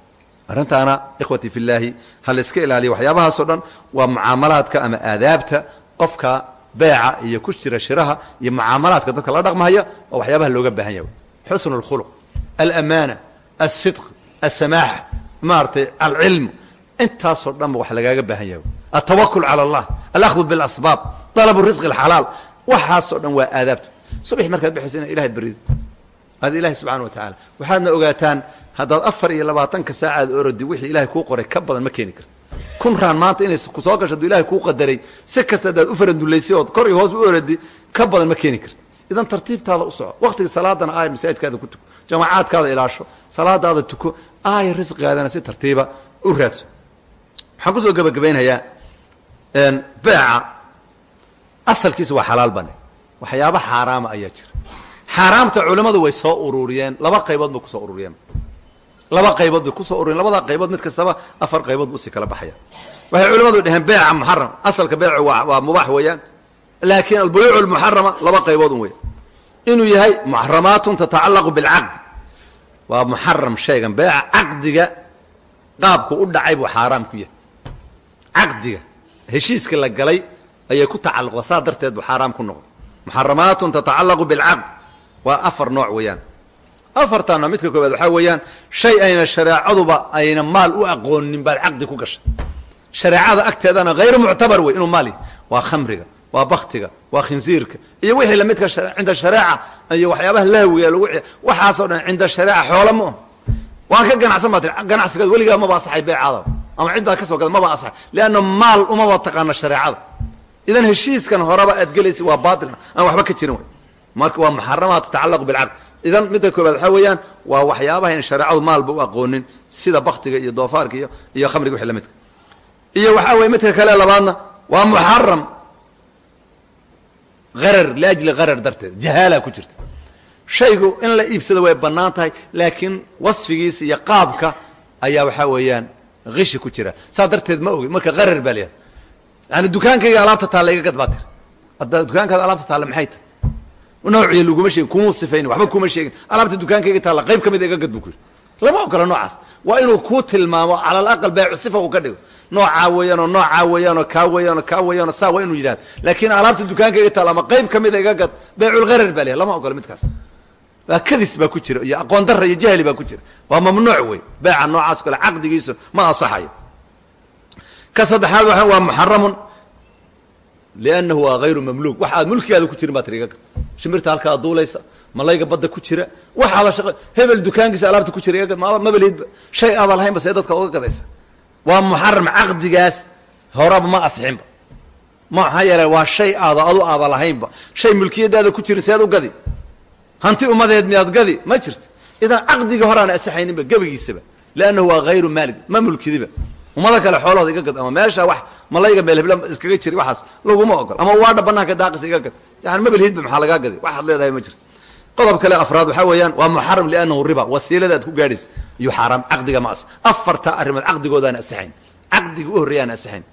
arrintaana ikhwati fi llaahi ha la iska ilaaliyo waxyaabahaasoo dhan waa mucaamalaadka ama aadaabta qofka beeca iyo ku jira shiraha iyo mucaamalaadka dadka la dhaqmahaya waa waxyaabaha looga baahan yahay xusnu اlkhuluq alamaana alsidq alsamaaxa maaratay alcilm intaasoo dhanba wax lagaaga baahan yahay altawakul cala allah alahdu biاlasbaab طalab risqi اlxalaal waxaasoo dhan waa aadaabta subax markaad baxaysa ina ilahay berido aad ilahay subxana wa tacaala. Waxaadna ogaataan haddaad afar iyo labaatanka saacaad orodi wixii ilahay kuu qoray ka badan ma keeni karto kun raan maanta inay ku soo gasho ilahay kuu qadaray si kasta haddaad u farandullaysay ood kor iyo hoos u oradi ka badan ma keeni karto idan tartiibtaada u soco. Waqtiga salaadana aayar masaajidkaada ku tuko. Jamacaadkaada ilaasho. Salaadaada tuko. Aayar risqigaadana si tartiiba u raadso. Waxaan ku soo gebagabaynhayaa beeca asalkiisa waa xalaal bane waxyaaba xaaraama ayaa jira. Xaaraamta culimmadu way soo ururiyeen. Laba qaybood bay ku soo ururiyeen. Laba qaybood bay ku soo ururin labadaa qaybood mid kastaba afar qaybood bu u sii kala baxaya waxay culimmadu dhaheen beeca muxaram asalka beecu waa mubaax weeyaan. Laakiin albuyuuc almuxarama laba qaybood un weya inuu yahay muxaramaatun tatacallaqu bilcaqdi. Waa muxaram shaygan. Beeca caqdiga qaabku u dhacay buu xaaraam ku yahay. Caqdiga heshiiska la galay ayay ku tacalluqda. Saa darteed buu xaaraam ku noqday. Muxaramaatun tatacallaqu bilcaqd. Waa afar nooc weeyaan. Afartanna midka koobaad waxaa weeyaan shay ayna shareecaduba ayna maal u aqoonin baad caqdi ku gashay. Shareecada agteedana hayru muctabar wey inuu maal waa khamriga waa baktiga waa khinsiirka iyo wixii lamidka cinda shareeca iyo waxyaabaha lahwiga waxaasoo dhan cinda shareeca xoolo ma waan ka ganacsan baa ganacsigeed weligaa maba asaxay beecaada ama ka soo gada maba asaxay leanna maal umaba taqaana shareecada idan heshiiskan horeba aad gelaysa waa baatil. Aan waxba ka jirin marka waa muxaramaat tatacallaqu bilcaqd idan midda koobaad waxaa weeyaan waa waxyaabaha in shareecadu maalba u aqoonin sida baktiga iyo doofaarka iyo iyo khamriga wixii lamidka iyo waxaa weye midka kale labaadna waa muxaram harar liajli harar darteed jahaala ku jirta. Shaygu in la iibsado way bannaan tahay laakiin wasfigiisa iyo qaabka ayaa waxaa weeyaan kishi ku jira. Saa darteed ma ogid marka harar baa layahay yani dukaankayga alaabta taalla iga gad baa tir hadda dukaankaada alaabta taalla maxay tahay? Noociya laguma sheegin kumuu sifaynin waxba kuma sheegin. Alaabta dukaankayga taalla qayb ka mida iga gad buu ku yidhi. Lama ogola noocaas. Waa inuu kuu tilmaamo cala alaqal beecu sifa uu ka dhigo. Noocaa weeyaanoo noocaa weeyaanoo kaa weeyaanoo kaa weeyaanoo saa waa inuu yidhahdo laakiin alaabta dukaankayga taalla ama qayb ka mida iga gad beeculgharar baa layahay lama ogola midkaas. Waa kadis baa ku jira iyo aqoon darra iyo jahli baa ku jira. Waa mamnuuc wey beeca noocaas kale caqdigiisu ma asaxayo ka saddexaad waa waa muxaramun liannahu waa hayru mamluuk. Wax aad mulkigaada ku jirin baa tiri iga gad shimirta halkaa duulaysa malayga badda ku jira. Waxaaba shaqo hebel dukaankiisa alaabta ku jira iga gad ma mabelidba shay aada lahaynba see dadka uga gadaysa. Waa muxaram caqdigaas horaba ma asixinba maxaa yeele waa shay aada adu aada lahaynba shay mulkiyadaada ku jirin seed u gadi. Hanti umadeed miyaad gadi ma jirto idan caqdiga horaana asaxayninba gebigiisaba liannahu waa hayru maalig ma mulkidiba ummada kale xoolahooda iga gad ama meesha wax malayga meel hebla iskaga jiri waxaas laguma ogol. Ama waadha banaanka daaqisa iga gad. Yani mabelhidba maxaa lagaa gaday? Waxaad leedahay ma jirto. Qodob kale afraad waxaa weeyaan waa muxaram liannahu riba. Wasiilada aad ku gaadhaysa iyo xaaraam caqdiga ma as. Afarta arrimood caqdigoodaana asaxayn. Caqdiga u horreeyaana asaxayn.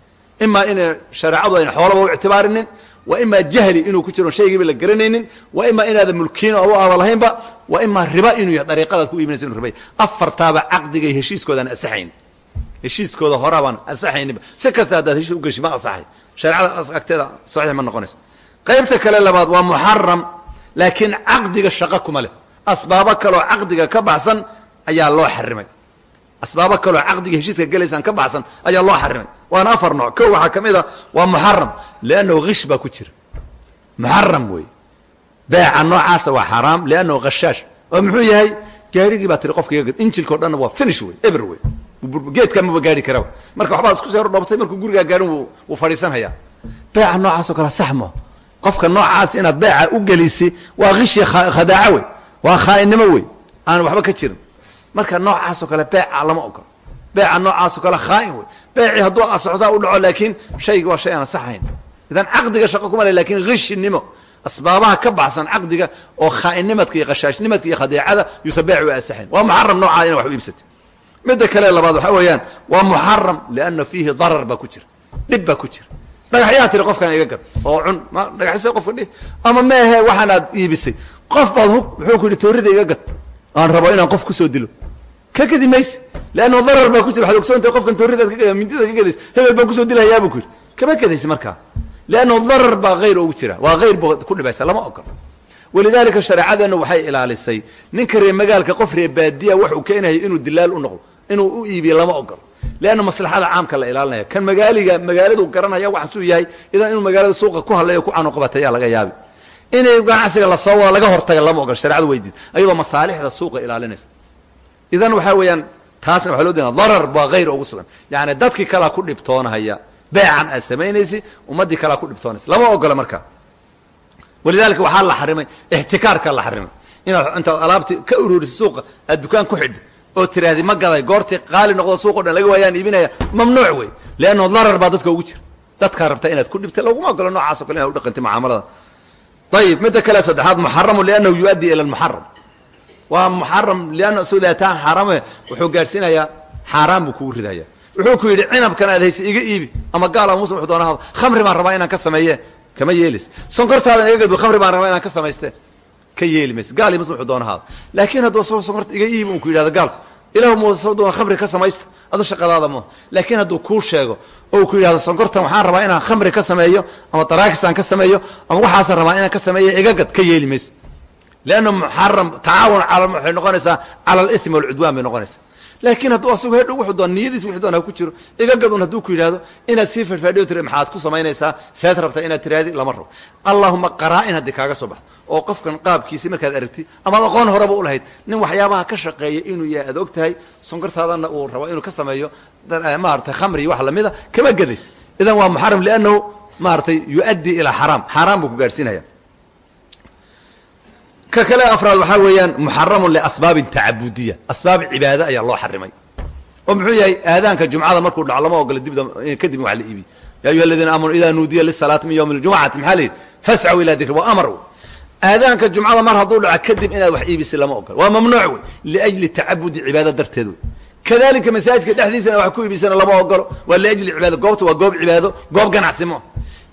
Imaa inay shareecadu ayna xoolaba u ictibaarinin waa imaa jahli inuu ku jiro shaygiiba la garanaynin waa imaa inaada mulkiin adu aada lahaynba waa imaa riba inuu yahay dariiqadaad ku iibinaysa inu ribay. Afartaaba caqdigay heshiiskoodaan asaxayn heshiiskooda horaabaan asaxayninba si kasta haddaad heshiis u geshi ma asaxay. Shareecada agteeda saxiix ma noqonayso qaybta kale labaad waa muxaram laakiin caqdiga shaqo kuma leh. Asbaabo kaloo caqdiga ka baxsan ayaa loo xarimay asbaabo kaloo caqdiga heshiiska gelaysaan ka baxsan ayaa loo xarimay waana afar nooc. Ko waxaa ka mid a waa muxaram liannahu kish baa ku jira. Muxaram wey beeca noocaasa waa xaaraam liannahu khashaash oo muxuu yahay? Gaarigii baa tiri qofka injilka o dhanna waa finish wey eber wey geedkaa maba gaari karaba marka waxbaad isku seero dhoobtay markuu gurigaa gaarin wuu fadhiisanhayaa. Beeca noocaasoo kale sax moo qofka noocaas inaad beeca u gelisi waa kishi khadaaco wey. Waa khaainnimo wey. Aan waxba ka jirin. Marka noocaasoo kale beeca lama ogolo beeca noocaasoo kale khaain wey. Beecii hadduu asaxsaa u dhaco laakiin shayga waa shay aan asaxayn idan caqdiga shaqo kuma le laakiin kishinimo asbaabaha ka baxsan caqdiga oo khaa'innimadka iyo khashaashnimadka iyo khadeecada yuusa beec u asaxayn waa muxaram noocaa ina wax u iibsatay midda kale labaad waxaa weeyaan waa muxaram lianna fiihi darar baa ku jira dhib baa ku jira. Dhagaxyaa tiri qofkaan iga gad oo cun ma dhagaxysa qofka dhi ama meehe waxaanaad iibisay. Qof baad hub muxuu ku yidhi toorida iga gad aan rabo inaan qof ku soo dilo. Ka gadi mayse leanna darar baa ku jira waxad ogsoontahay qofkan tooridaad ka mindidaad ka gadaysa hebel baan ku soo dilahayaa buu ku yidhi. Kama gadaysa markaa. Leanna darar baa hayr ugu jira waa hayr ba ku dhibaysa lama ogolo walidaalika shareecadeenna waxay ilaalisay. Ninka reer magaalka qof reer baadiya waxuu keenayo inuu dilaal u noqdo inuu u iibiyo lama ogolo leanna maslaxada caamka la ilaalinaya. Kan magaaliga magaaladu garanaya waxaasuu yahay idan inuu magaalada suuqa ku hadlayo ku canuqabatayaa laga yaabi. Inay ganacsiga la soo wado laga hortaga lama ogolo shareecadu weydiid ayadoo masaalixda suuqa ilaalinaysa. Idan waxaa weeyaan taasna waxaa loo dina darar baa hayr ugu sugan. Yani dadkii kalaa ku dhibtoonahaya beecan aad samaynaysi ummaddii kalaa ku dhibtoonaysa lama ogola markaa walidaalika waxaa la xarimay ixtikaarka la xarimay. Inaad intaad alaabti ka ururisa suuqa aad dukaan ku xidhi oo tiraahdi ma gaday goortii qaali noqdo suuqo dhan laga waayaan iibinaya. Mamnuuc wey leanno darar baa dadka ugu jira. Dadkaa rabta inaad ku dhibta laguma ogolo noocaasoo kale inaad u dhaqantay mucaamalada ayib midda kale saddexaad muxaramu liannahu yuaddi ila almuxaram waa muxaram lianna soo daataan xaarame wuxuu gaadhsiinayaa xaaraan buu kugu ridaya wuxuu ku yidhi cinabkan aad haysa iga iibi ama gaal ama muslim wuxuu doona hado khamri baan rabaa inaan ka sameeye kama yeelis. Sonkortaadan iga gadbo khamri baan rabaa inaan ka samayste. Ka yeeli mayse gaal iyo muslim wuxuu doona hado laakiin hadduu asagoo sonkorta iga iibi un ku yidhahdo gaalku ilahu muusoo doona khamri ka samaysto. Adu shaqadaada mo laakiin hadduu kuu sheego oo ku yidhahdo sonkortan waxaan rabaa inaan khamri ka sameeyo ama daraakistaan ka sameeyo ama waxaasaan rabaa inaan ka sameeyo iga gad ka yeeli mayse leanna muxaram tacaawun waxay noqonaysaa cala alithmi walcudwaan bay noqonaysaa laakiin hadduu asagu hedhow wuxuu doon niyadiis wuxuu doon ha ku jiro. Iga gadun hadduu ku yidhahdo inaad sii fadhfaadhiyo tiri maxaad ku samaynaysaa? Seed rabtaa inaad tiraadi lama rabo. Allahuma qaraa-in haddii kaaga soo baxdo. Oo qofkan qaabkiisi markaad aragti amaad aqoon horeba u lahayd. Nin waxyaabaha ka shaqeeya inuu yahay aad og tahay sonkortaadana uu rabo inuu ka sameeyo maaratay khamri iyo wax lamida kama gadays idan waa muxaram liannahu maaratay yu-addii ilaa xaraam. Xaaraan buu ku gaadhsiinaya ka kale afraad waxaa weeyaan muxaramun liasbaabin tacabudiya asbaab cibaado ayaa loo xarimay. Oo muxuu yahay aadaanka jumcada markuu dhaco lama ogola dib kadib wax la iibiy ya ayuha aladiina aamanuu ida nuudiya lisalaati min ywmi ljumcati maxaa la yidhi? Fascaw ilaa dikri waa amar aadaanka jumcada mar hadduu dhaco kadib inaad wax iibisi lama ogola waa mamnuuc wey liajli tacabudi cibaado darteed wey. Kadalika masaajidka dhexdiisana wax ku iibisana lama ogolo. Waa liajli cibaado goobta waa goob cibaado goob ganacsimo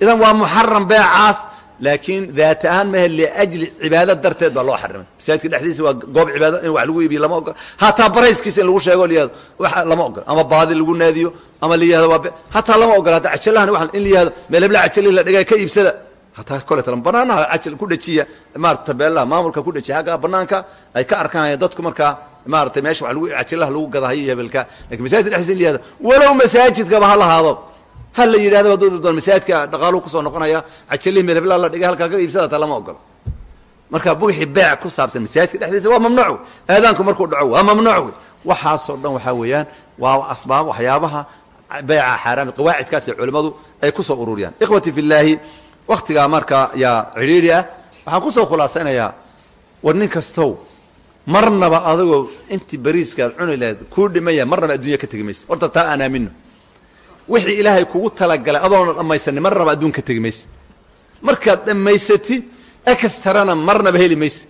idan waa muxaram beecaas laakiin daat ahaan mahe liajli cibaado darteed baa loo xarimay. Masaajidka dhexdiisa waa goob cibaado in wax lagu iibiyo lama ogolo hataa barayskiisa in lagu sheego layihahdo wa lama ogolo ama baadi lagu naadiyo ama layihahdo waa hataa lama ogolo hataa cajalahani waa in layihahdo meelebla cajalihi la dhigay ka iibsada. Hataa koletala banaanaha cajal ku dhajiya. Maarata tabeelaha maamulka ku dhajiya agga banaanka ay ka arkanayaan dadku markaa maaratay meesha wa lagu cajalaha lagu gadahayo iyo hebelka. Lakin masajidka dhexdiisa in layihahdo walow masaajidkaba ha lahaado ha la yidhahdo hadduu doon masaajidka dhaqaaluhu ku soo noqonaya cajalihi meelebla la dhigay halkaa ka iibsada taa lama ogolo. Marka wixii beec ku saabsan masaajidka dhexdiisa waa mamnuuc aadaanku markuu dhaco waa mamnuuc waxaasoo dhan waxaa weeyaan waa asbaab waxyaabaha beeca xaaraami qawaacidkaas culimmadu ay ku soo ururiyaan. Ikhwati fi llaahi waktigaa marka yaa cidhiidhi ah waxaan ku soo khulaasaynayaa war nin kastow marnaba adagoo intii bariiskaad cuni lahayd kuu dhiman yahay marnaba addunya ka tegi maysa. Horta taa aan aamino wixii ilaahay kugu talagalay. Adoona dhammaysanin marnaba adduun ka tegi maysa markaad dhammaysati extrana marnaba heli maysa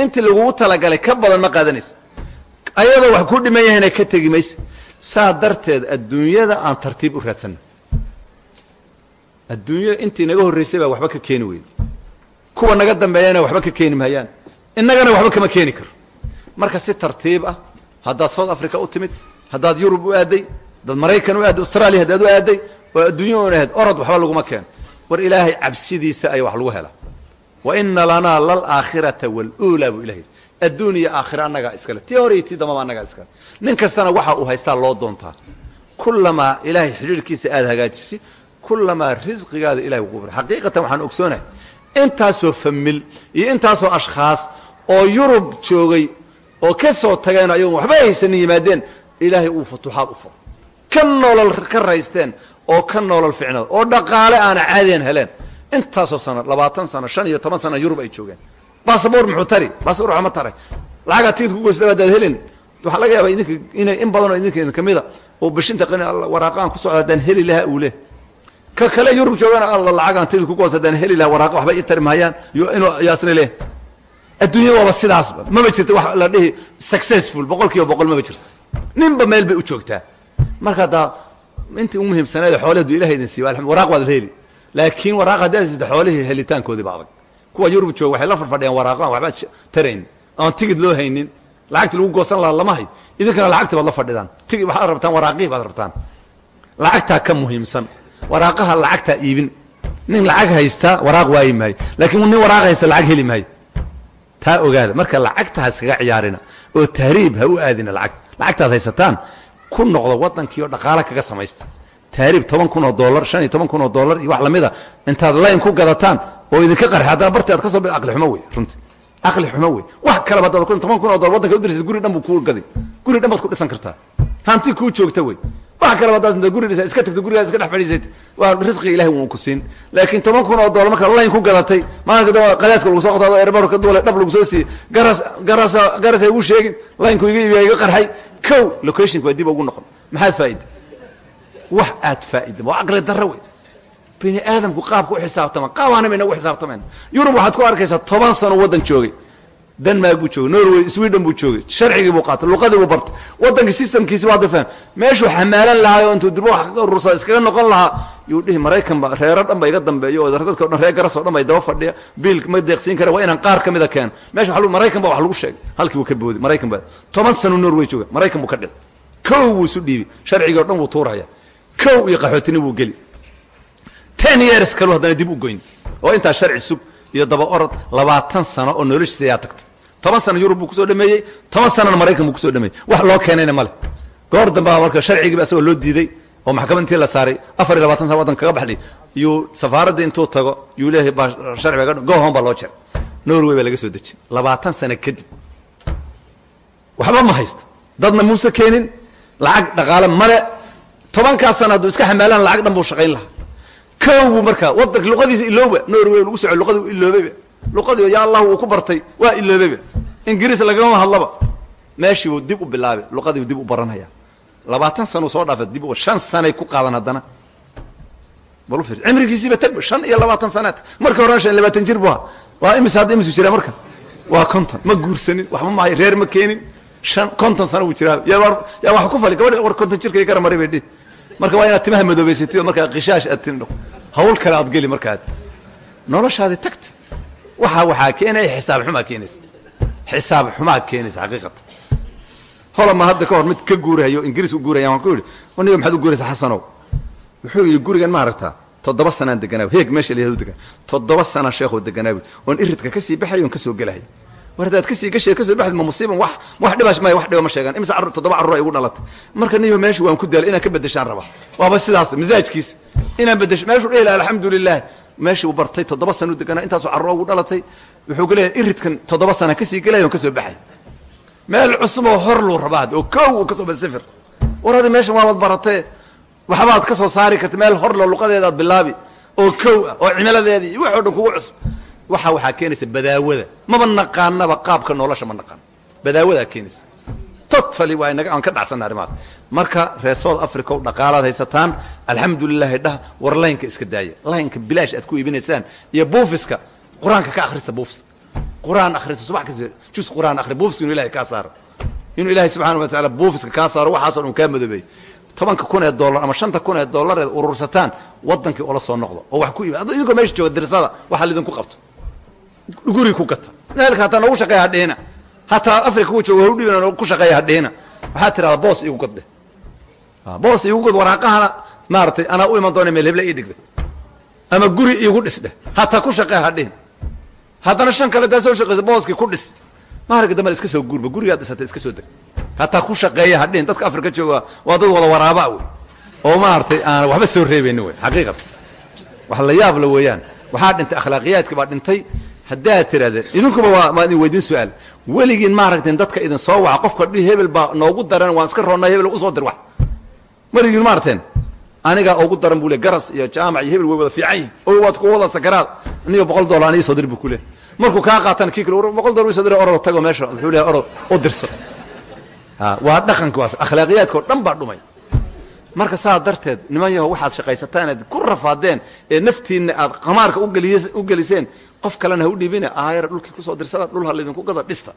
intii lagugu talagalay ka badan ma qaadanaysa ayadoo wax ku dhiman yahayna ka tegi maysa saa darteed adduunyada aan tartiib u raadsanno adduunya intii naga horraysay baa waxba ka keeni weyda kuwa naga dambeeyana waxba ka keeni mahayaan. Innagana waxba kama keeni karo. Marka si tartiib ah haddaad south africa u timid haddaad yurub u aaday haddaad maraykan u aadday australia haddaad u aaday oo adduunya un ahayd orod waxba laguma keeno war ilaahay cabsidiisa ayaa wax lagu helaa wa ina lanaa lalaakhirata waluulaa buu ilahay adduun iyo aakhira annagaa iskale tii hore iyo tii dambaba annagaa iskale nin kastana waxa uu haystaa loo doontaa. Kullamaa ilaahay xidhiirhkiisa aada hagaajisi kullamaa risqigaada ilahay ugu xaqiiqatan waxaan ogsoonahay intaasoo famil iyo intaasoo ashkhaas oo yurub joogay oo ka soo tageen ayagoon waxba haysanin yimaadeen ilaahay uu futuuxaad u furo ka nolol ka raysteen oo ka nolol ficnada oo dhaqaale aana caadeen heleen. Intaasoo sano labaatan sano shan iyo toban sana yurub ay joogeen basaboor muxuu tari? Basaboor waxma taray. Lacagaa tigidka kugoysada hadaad helin. Waxaa laga yaabaa idinka inay in badanoo idinka idin kamida oo bishinta qani waraaqaan ku socda haddaan heli lahaa uu leh. Ka kale yurub joogana alla lacagaan tigid kugoos haddaan heli lahaa waraaqa waxba ii tari mahayaan yaasna leh. Adduunya waaba sidaasba. Maba jirta wax la dhihi successful boqol kiiba boqol maba jirto ninba meel bay u joogtaa marka haddaa intii u muhiimsanayd xoole haduu ilahay idin alxamd waraaq waad heli. Laakiin waraaq haddaad sida xoolihii helitaankoodii ba adag. Kuwa yurub jooga waxay la farfadhiyaan waraaqaan waxbaad tarayn oon tigid loo haynin lacagti lagu goosan lahaa lama hay. Idinkana lacagti baad la fadhidaan. Tigid waxaad rabtaan waraaqihii baad rabtaan. Lacagtaa ka muhiimsan. Waraaqaha lacagtaa iibin. Nin lacag haystaa waraaq waayi maayo laakiin nin waraaq haysta lacag heli maayo taa ogaada marka lacagta ha iskaga ciyaarina oo tahriib ha u aadina lacag. Lacagtaad haysataan ku noqdo waddankii oo dhaqaale kaga samaysta. Tahriib toban kun oo dollar shan iyo toban kun oo dollar iyo wax lamida intaad layn ku gadataan oo idinka qarxi haddana barti aad ka soo bir aqli xumo wey runtii. Aqli xumo wey wax kaleba haddaad toban kun oo dollar waddanka udiraysa guri dhan buu kuu gaday guri dhan baad ku dhisan kartaa. Hanti kuu joogta wey wax kaleba haddaad intaad guri dhisa iska tagto gurigaad iska dhex fadhiisat waa risqi ilahi wuu ku siin laakiin toban kun oo dollar marka layn ku gadatay maalinka damba qadaadka lagu soo qotaado erbar ka duulay dhab lagu soo siiyey. Garas garasa garasa igu sheegin laynku iga iibiya iga qarxay. Kow locationka waa dib ugu noqon. Maxaad faa'ida wax aad faa'ida waa aqli darro wey bini aadamku qaabka u xisaabtama qaabaanama inagu xisaabtamayn yurub waxaad ku arkaysaa toban sano waddan joogay denmark buu joogay norway sweden buu joogay sharcigii buu qaatay luqadii buu bartay. Waddanka systemkiisi waa dafaham meeshuu xamaalan lahaa oo intuu durbo wax iskaga noqon lahaa yuu dhihi maraykan ba reero dhan ba iga dambeeyo oo dadka o dhan reer garas o dhan ba daba fadhiya. Biil ma deeqsiin kara waa inaan qaar ka mida keeno meesha wa maraykan ba wax lagu sheegay. Halkii buu ka boodi maraykan ba toban sano norway jooga maraykan buu ka dhil kow buu isu dhiibi sharcigii o dhan buu tuuraya. Kow iyo qaxootini buu geli. Ten years kalu haddana dib u goyn. Oo intaa sharci sug iyo daba orod labaatan sano oo noloshiisa ayaa tagtay toban sano yurub buu ku soo dhameeyey toban sanona maraykan buu ku soo dhameeyey. Wax loo keenayna male goor dambaa marka sharcigiiba asagoo loo diiday oo maxkamad intii la saaray. Afar iyo labatan sana waddanka kaga baxday. Yuu safaaradda intuu tago yuu leeyahay baa sharci baa gohon baa loo jaray norway baa laga soo dejiyey labaatan sano kadib. Waxba ma haysto. Dadna muuse keenin lacag dhaqaale male tobankaas sana hadduu iska xamaalaan lacag dhan buu shaqayn lahaa kow buu markaa wadanka luqadiisa ilooba norway lagu soco luqadii u iloobayba luqadii yaa allah uu ku bartay waa iloobayba ingiriis lagama hadlaba. Meeshii buu dib u bilaabay luqadii buu dib u baranaya. Labaatan sana uu soo dhaafay dib shan sanay ku qaadan haddana. Cimrigiisiiba tagba shan iyo labaatan sanaad. Marka horena shan iyo labaatan jir bu ahaa. Waa imise hadda imisu jiraa marka? Waa konton. Ma guursanin waxba maayo reer ma keenin. Shan konton sano buu jiraa. Yaa wax ku fali gabadhi war konton jirka gara maray bay dhihi marka waa inaad timaha madoobaysatay oo markaa qishaash aad tin hawl kale aad geli markaad. Noloshaadi tagta waxa waxaa keenaya xisaab xumaa keenaysa. Xisaab xumaa keenaysa xaqiiqata holama hadda ka hor mid ka guurahayo ingiriis u guuraya waan ku yidhi aniga maxaad u guuraysaa xasanow? Wuxuu yidhi gurigan ma aragtaa toddoba sanaan deganaa heeg meesha layahadu degan. Toddoba sana sheekoo deganaabi oon iridka ka sii baxay oon ka soo gelahay war haddaad ka sii gashay ka soo baxd ma musiiban. Wax wax dhibaash maya wax dhiba ma sheegaan. Imise toddoba carruur ay igu dhalatay. Marka niyo meesha waan ku daalay inaan ka beddeshaan rabaa. Waaba sidaas misaajkiisa inaan beddesho meeshuu dhihi laha alxamdu lilah meeshii uu bartay toddoba sana u deganaa intaasoo carruur ugu dhalatay. Wuxuu ku leeyahay iridkan toddoba sana ka sii gelay oon ka soo baxay. Meel cusub oo hor luu rabaa oo kow uu ka soo basifir war hadi meeshan waabad baratee waxbaad ka soo saari karta meel hor lo luqadeedaad bilaabi. Oo kow ah oo cimiladeedii iyo wax o dhan kugu cusub waxa waxaa keenaysa badaawada. Maba naqaanaba qaabka nolosha ma naqaan. Badaawadaa keenaysa. Totally waa inaga aan ka dhacsana arrimahaas. Marka reer south africa o dhaqaalaad haysataan alxamdulilahi dhah war laynka iska daaya laynka bilaash aad ku iibinaysaan iyo buufiska. Qur'aanka ka akhrista buufiska qur'aan akhrista subax kasta jus qur'aan akhri buufiska inuu ilahay kaa saaro. Inuu ilaahay subxana wa taala buufiska kaa saaro waxaaso dhan kaa madoobeey tobanka kun ee dollar ama shanta kun ee dollareed urursataan wadankii oola soo noqdo. Oo wax ku iib idinkoo meesha jooga dirsada waxa laidinku qabto guri ku gata. Meelka hataa noogu shaqeeya hadhihina hataa africa ku jooga hawdhibina ku shaqeeya hadhihina waxaa tirahdaa boos iigu gad dheh boos iigu gad waraaqahana maaratay anaa u iman doona meel hebla ii dhigda ama guri iigu dhis dheh hataa ku shaqeeya hadhihin haddana shan kale taa soo shaqeysa booskii ku dhis. Maaragga dambe iska soo guurba gurigaad dhisatay iska soo deg. Hataa ku shaqeeya hadhihin dadka africa jooga waa dad wada waraaba wey. Oo maaragtay aan waxba soo reebayni wey xaqiiqata wax la yaab la weeyaan. Waxaa dhintay akhlaaqiyaadki baa dhintay haddaad tirahdeen idinkuba waa idin weydiin su'aal. Weligiin maaragten dadka idin soo waca qofka dhi hebel baa noogu daran waan iska roonnay hebel u soo dir wax. Weligiin maaragteen anigaa ugu daran buu le garas iyo jaamac iyo hebel way wada fiican yihiin o waad ku wada sakaraad anigo boqol dollar an isoo dir bu kule markuu kaa qaatan kii kale boqol dollar isoo dir orod tago meesha wuxuu lehay orod u dirso. Waa dhaqanka waas akhlaaqiyaadka oo dhan baa dhumay. Marka saa darteed niman yaho waxaad shaqaysataan aad ku rafaadeen ee naftiinna aad qamaarka u geliseen qof kalena ha u dhiibine aayar dhulkii ku soo dirsada dhul ha laydinku gada dhista.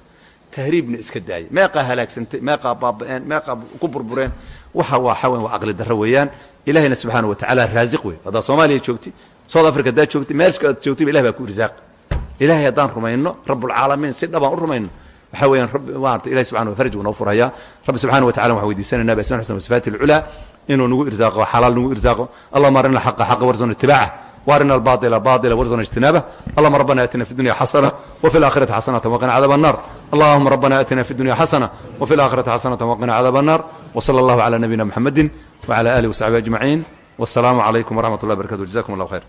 Tahriibna iska daaya meeqaa halaagsantay meeqaa baaba'een meeqaa ku burbureen. Waxa waa xawen waa aqli darro weeyaan. Ilahayna subxaana wa tacaala raasiq wey haddaad soomaaliya joogti south africa haddaad joogti meelka aad joogtiba ilah baa ku irsaaq ilahay haddaan rumayno rabbulcaalamiin si dhabaan u rumayno. Waxaa weeyaan rabbi maarata ilahi subxana wa faraj uu noo furhayaa rabbi subxana wa tacala waxaan weydiisanayna biasma'i xusna wasifaati alculaa inuu nagu irsaaqo xalaal nagu irsaaqo. Allahuma arina alxaqa xaqa warzaqna itibaaca وارنا الباطل باطلا وارزقنا اجتنابه اللهم ربنا اتنا في الدنيا حسنه وفي الاخره حسنه وقنا عذاب النار اللهم ربنا اتنا في الدنيا حسنه وفي الاخره حسنه وقنا عذاب النار وصلى الله على نبينا محمد وعلى اله وصحبه اجمعين والسلام عليكم ورحمه الله وبركاته جزاكم الله خير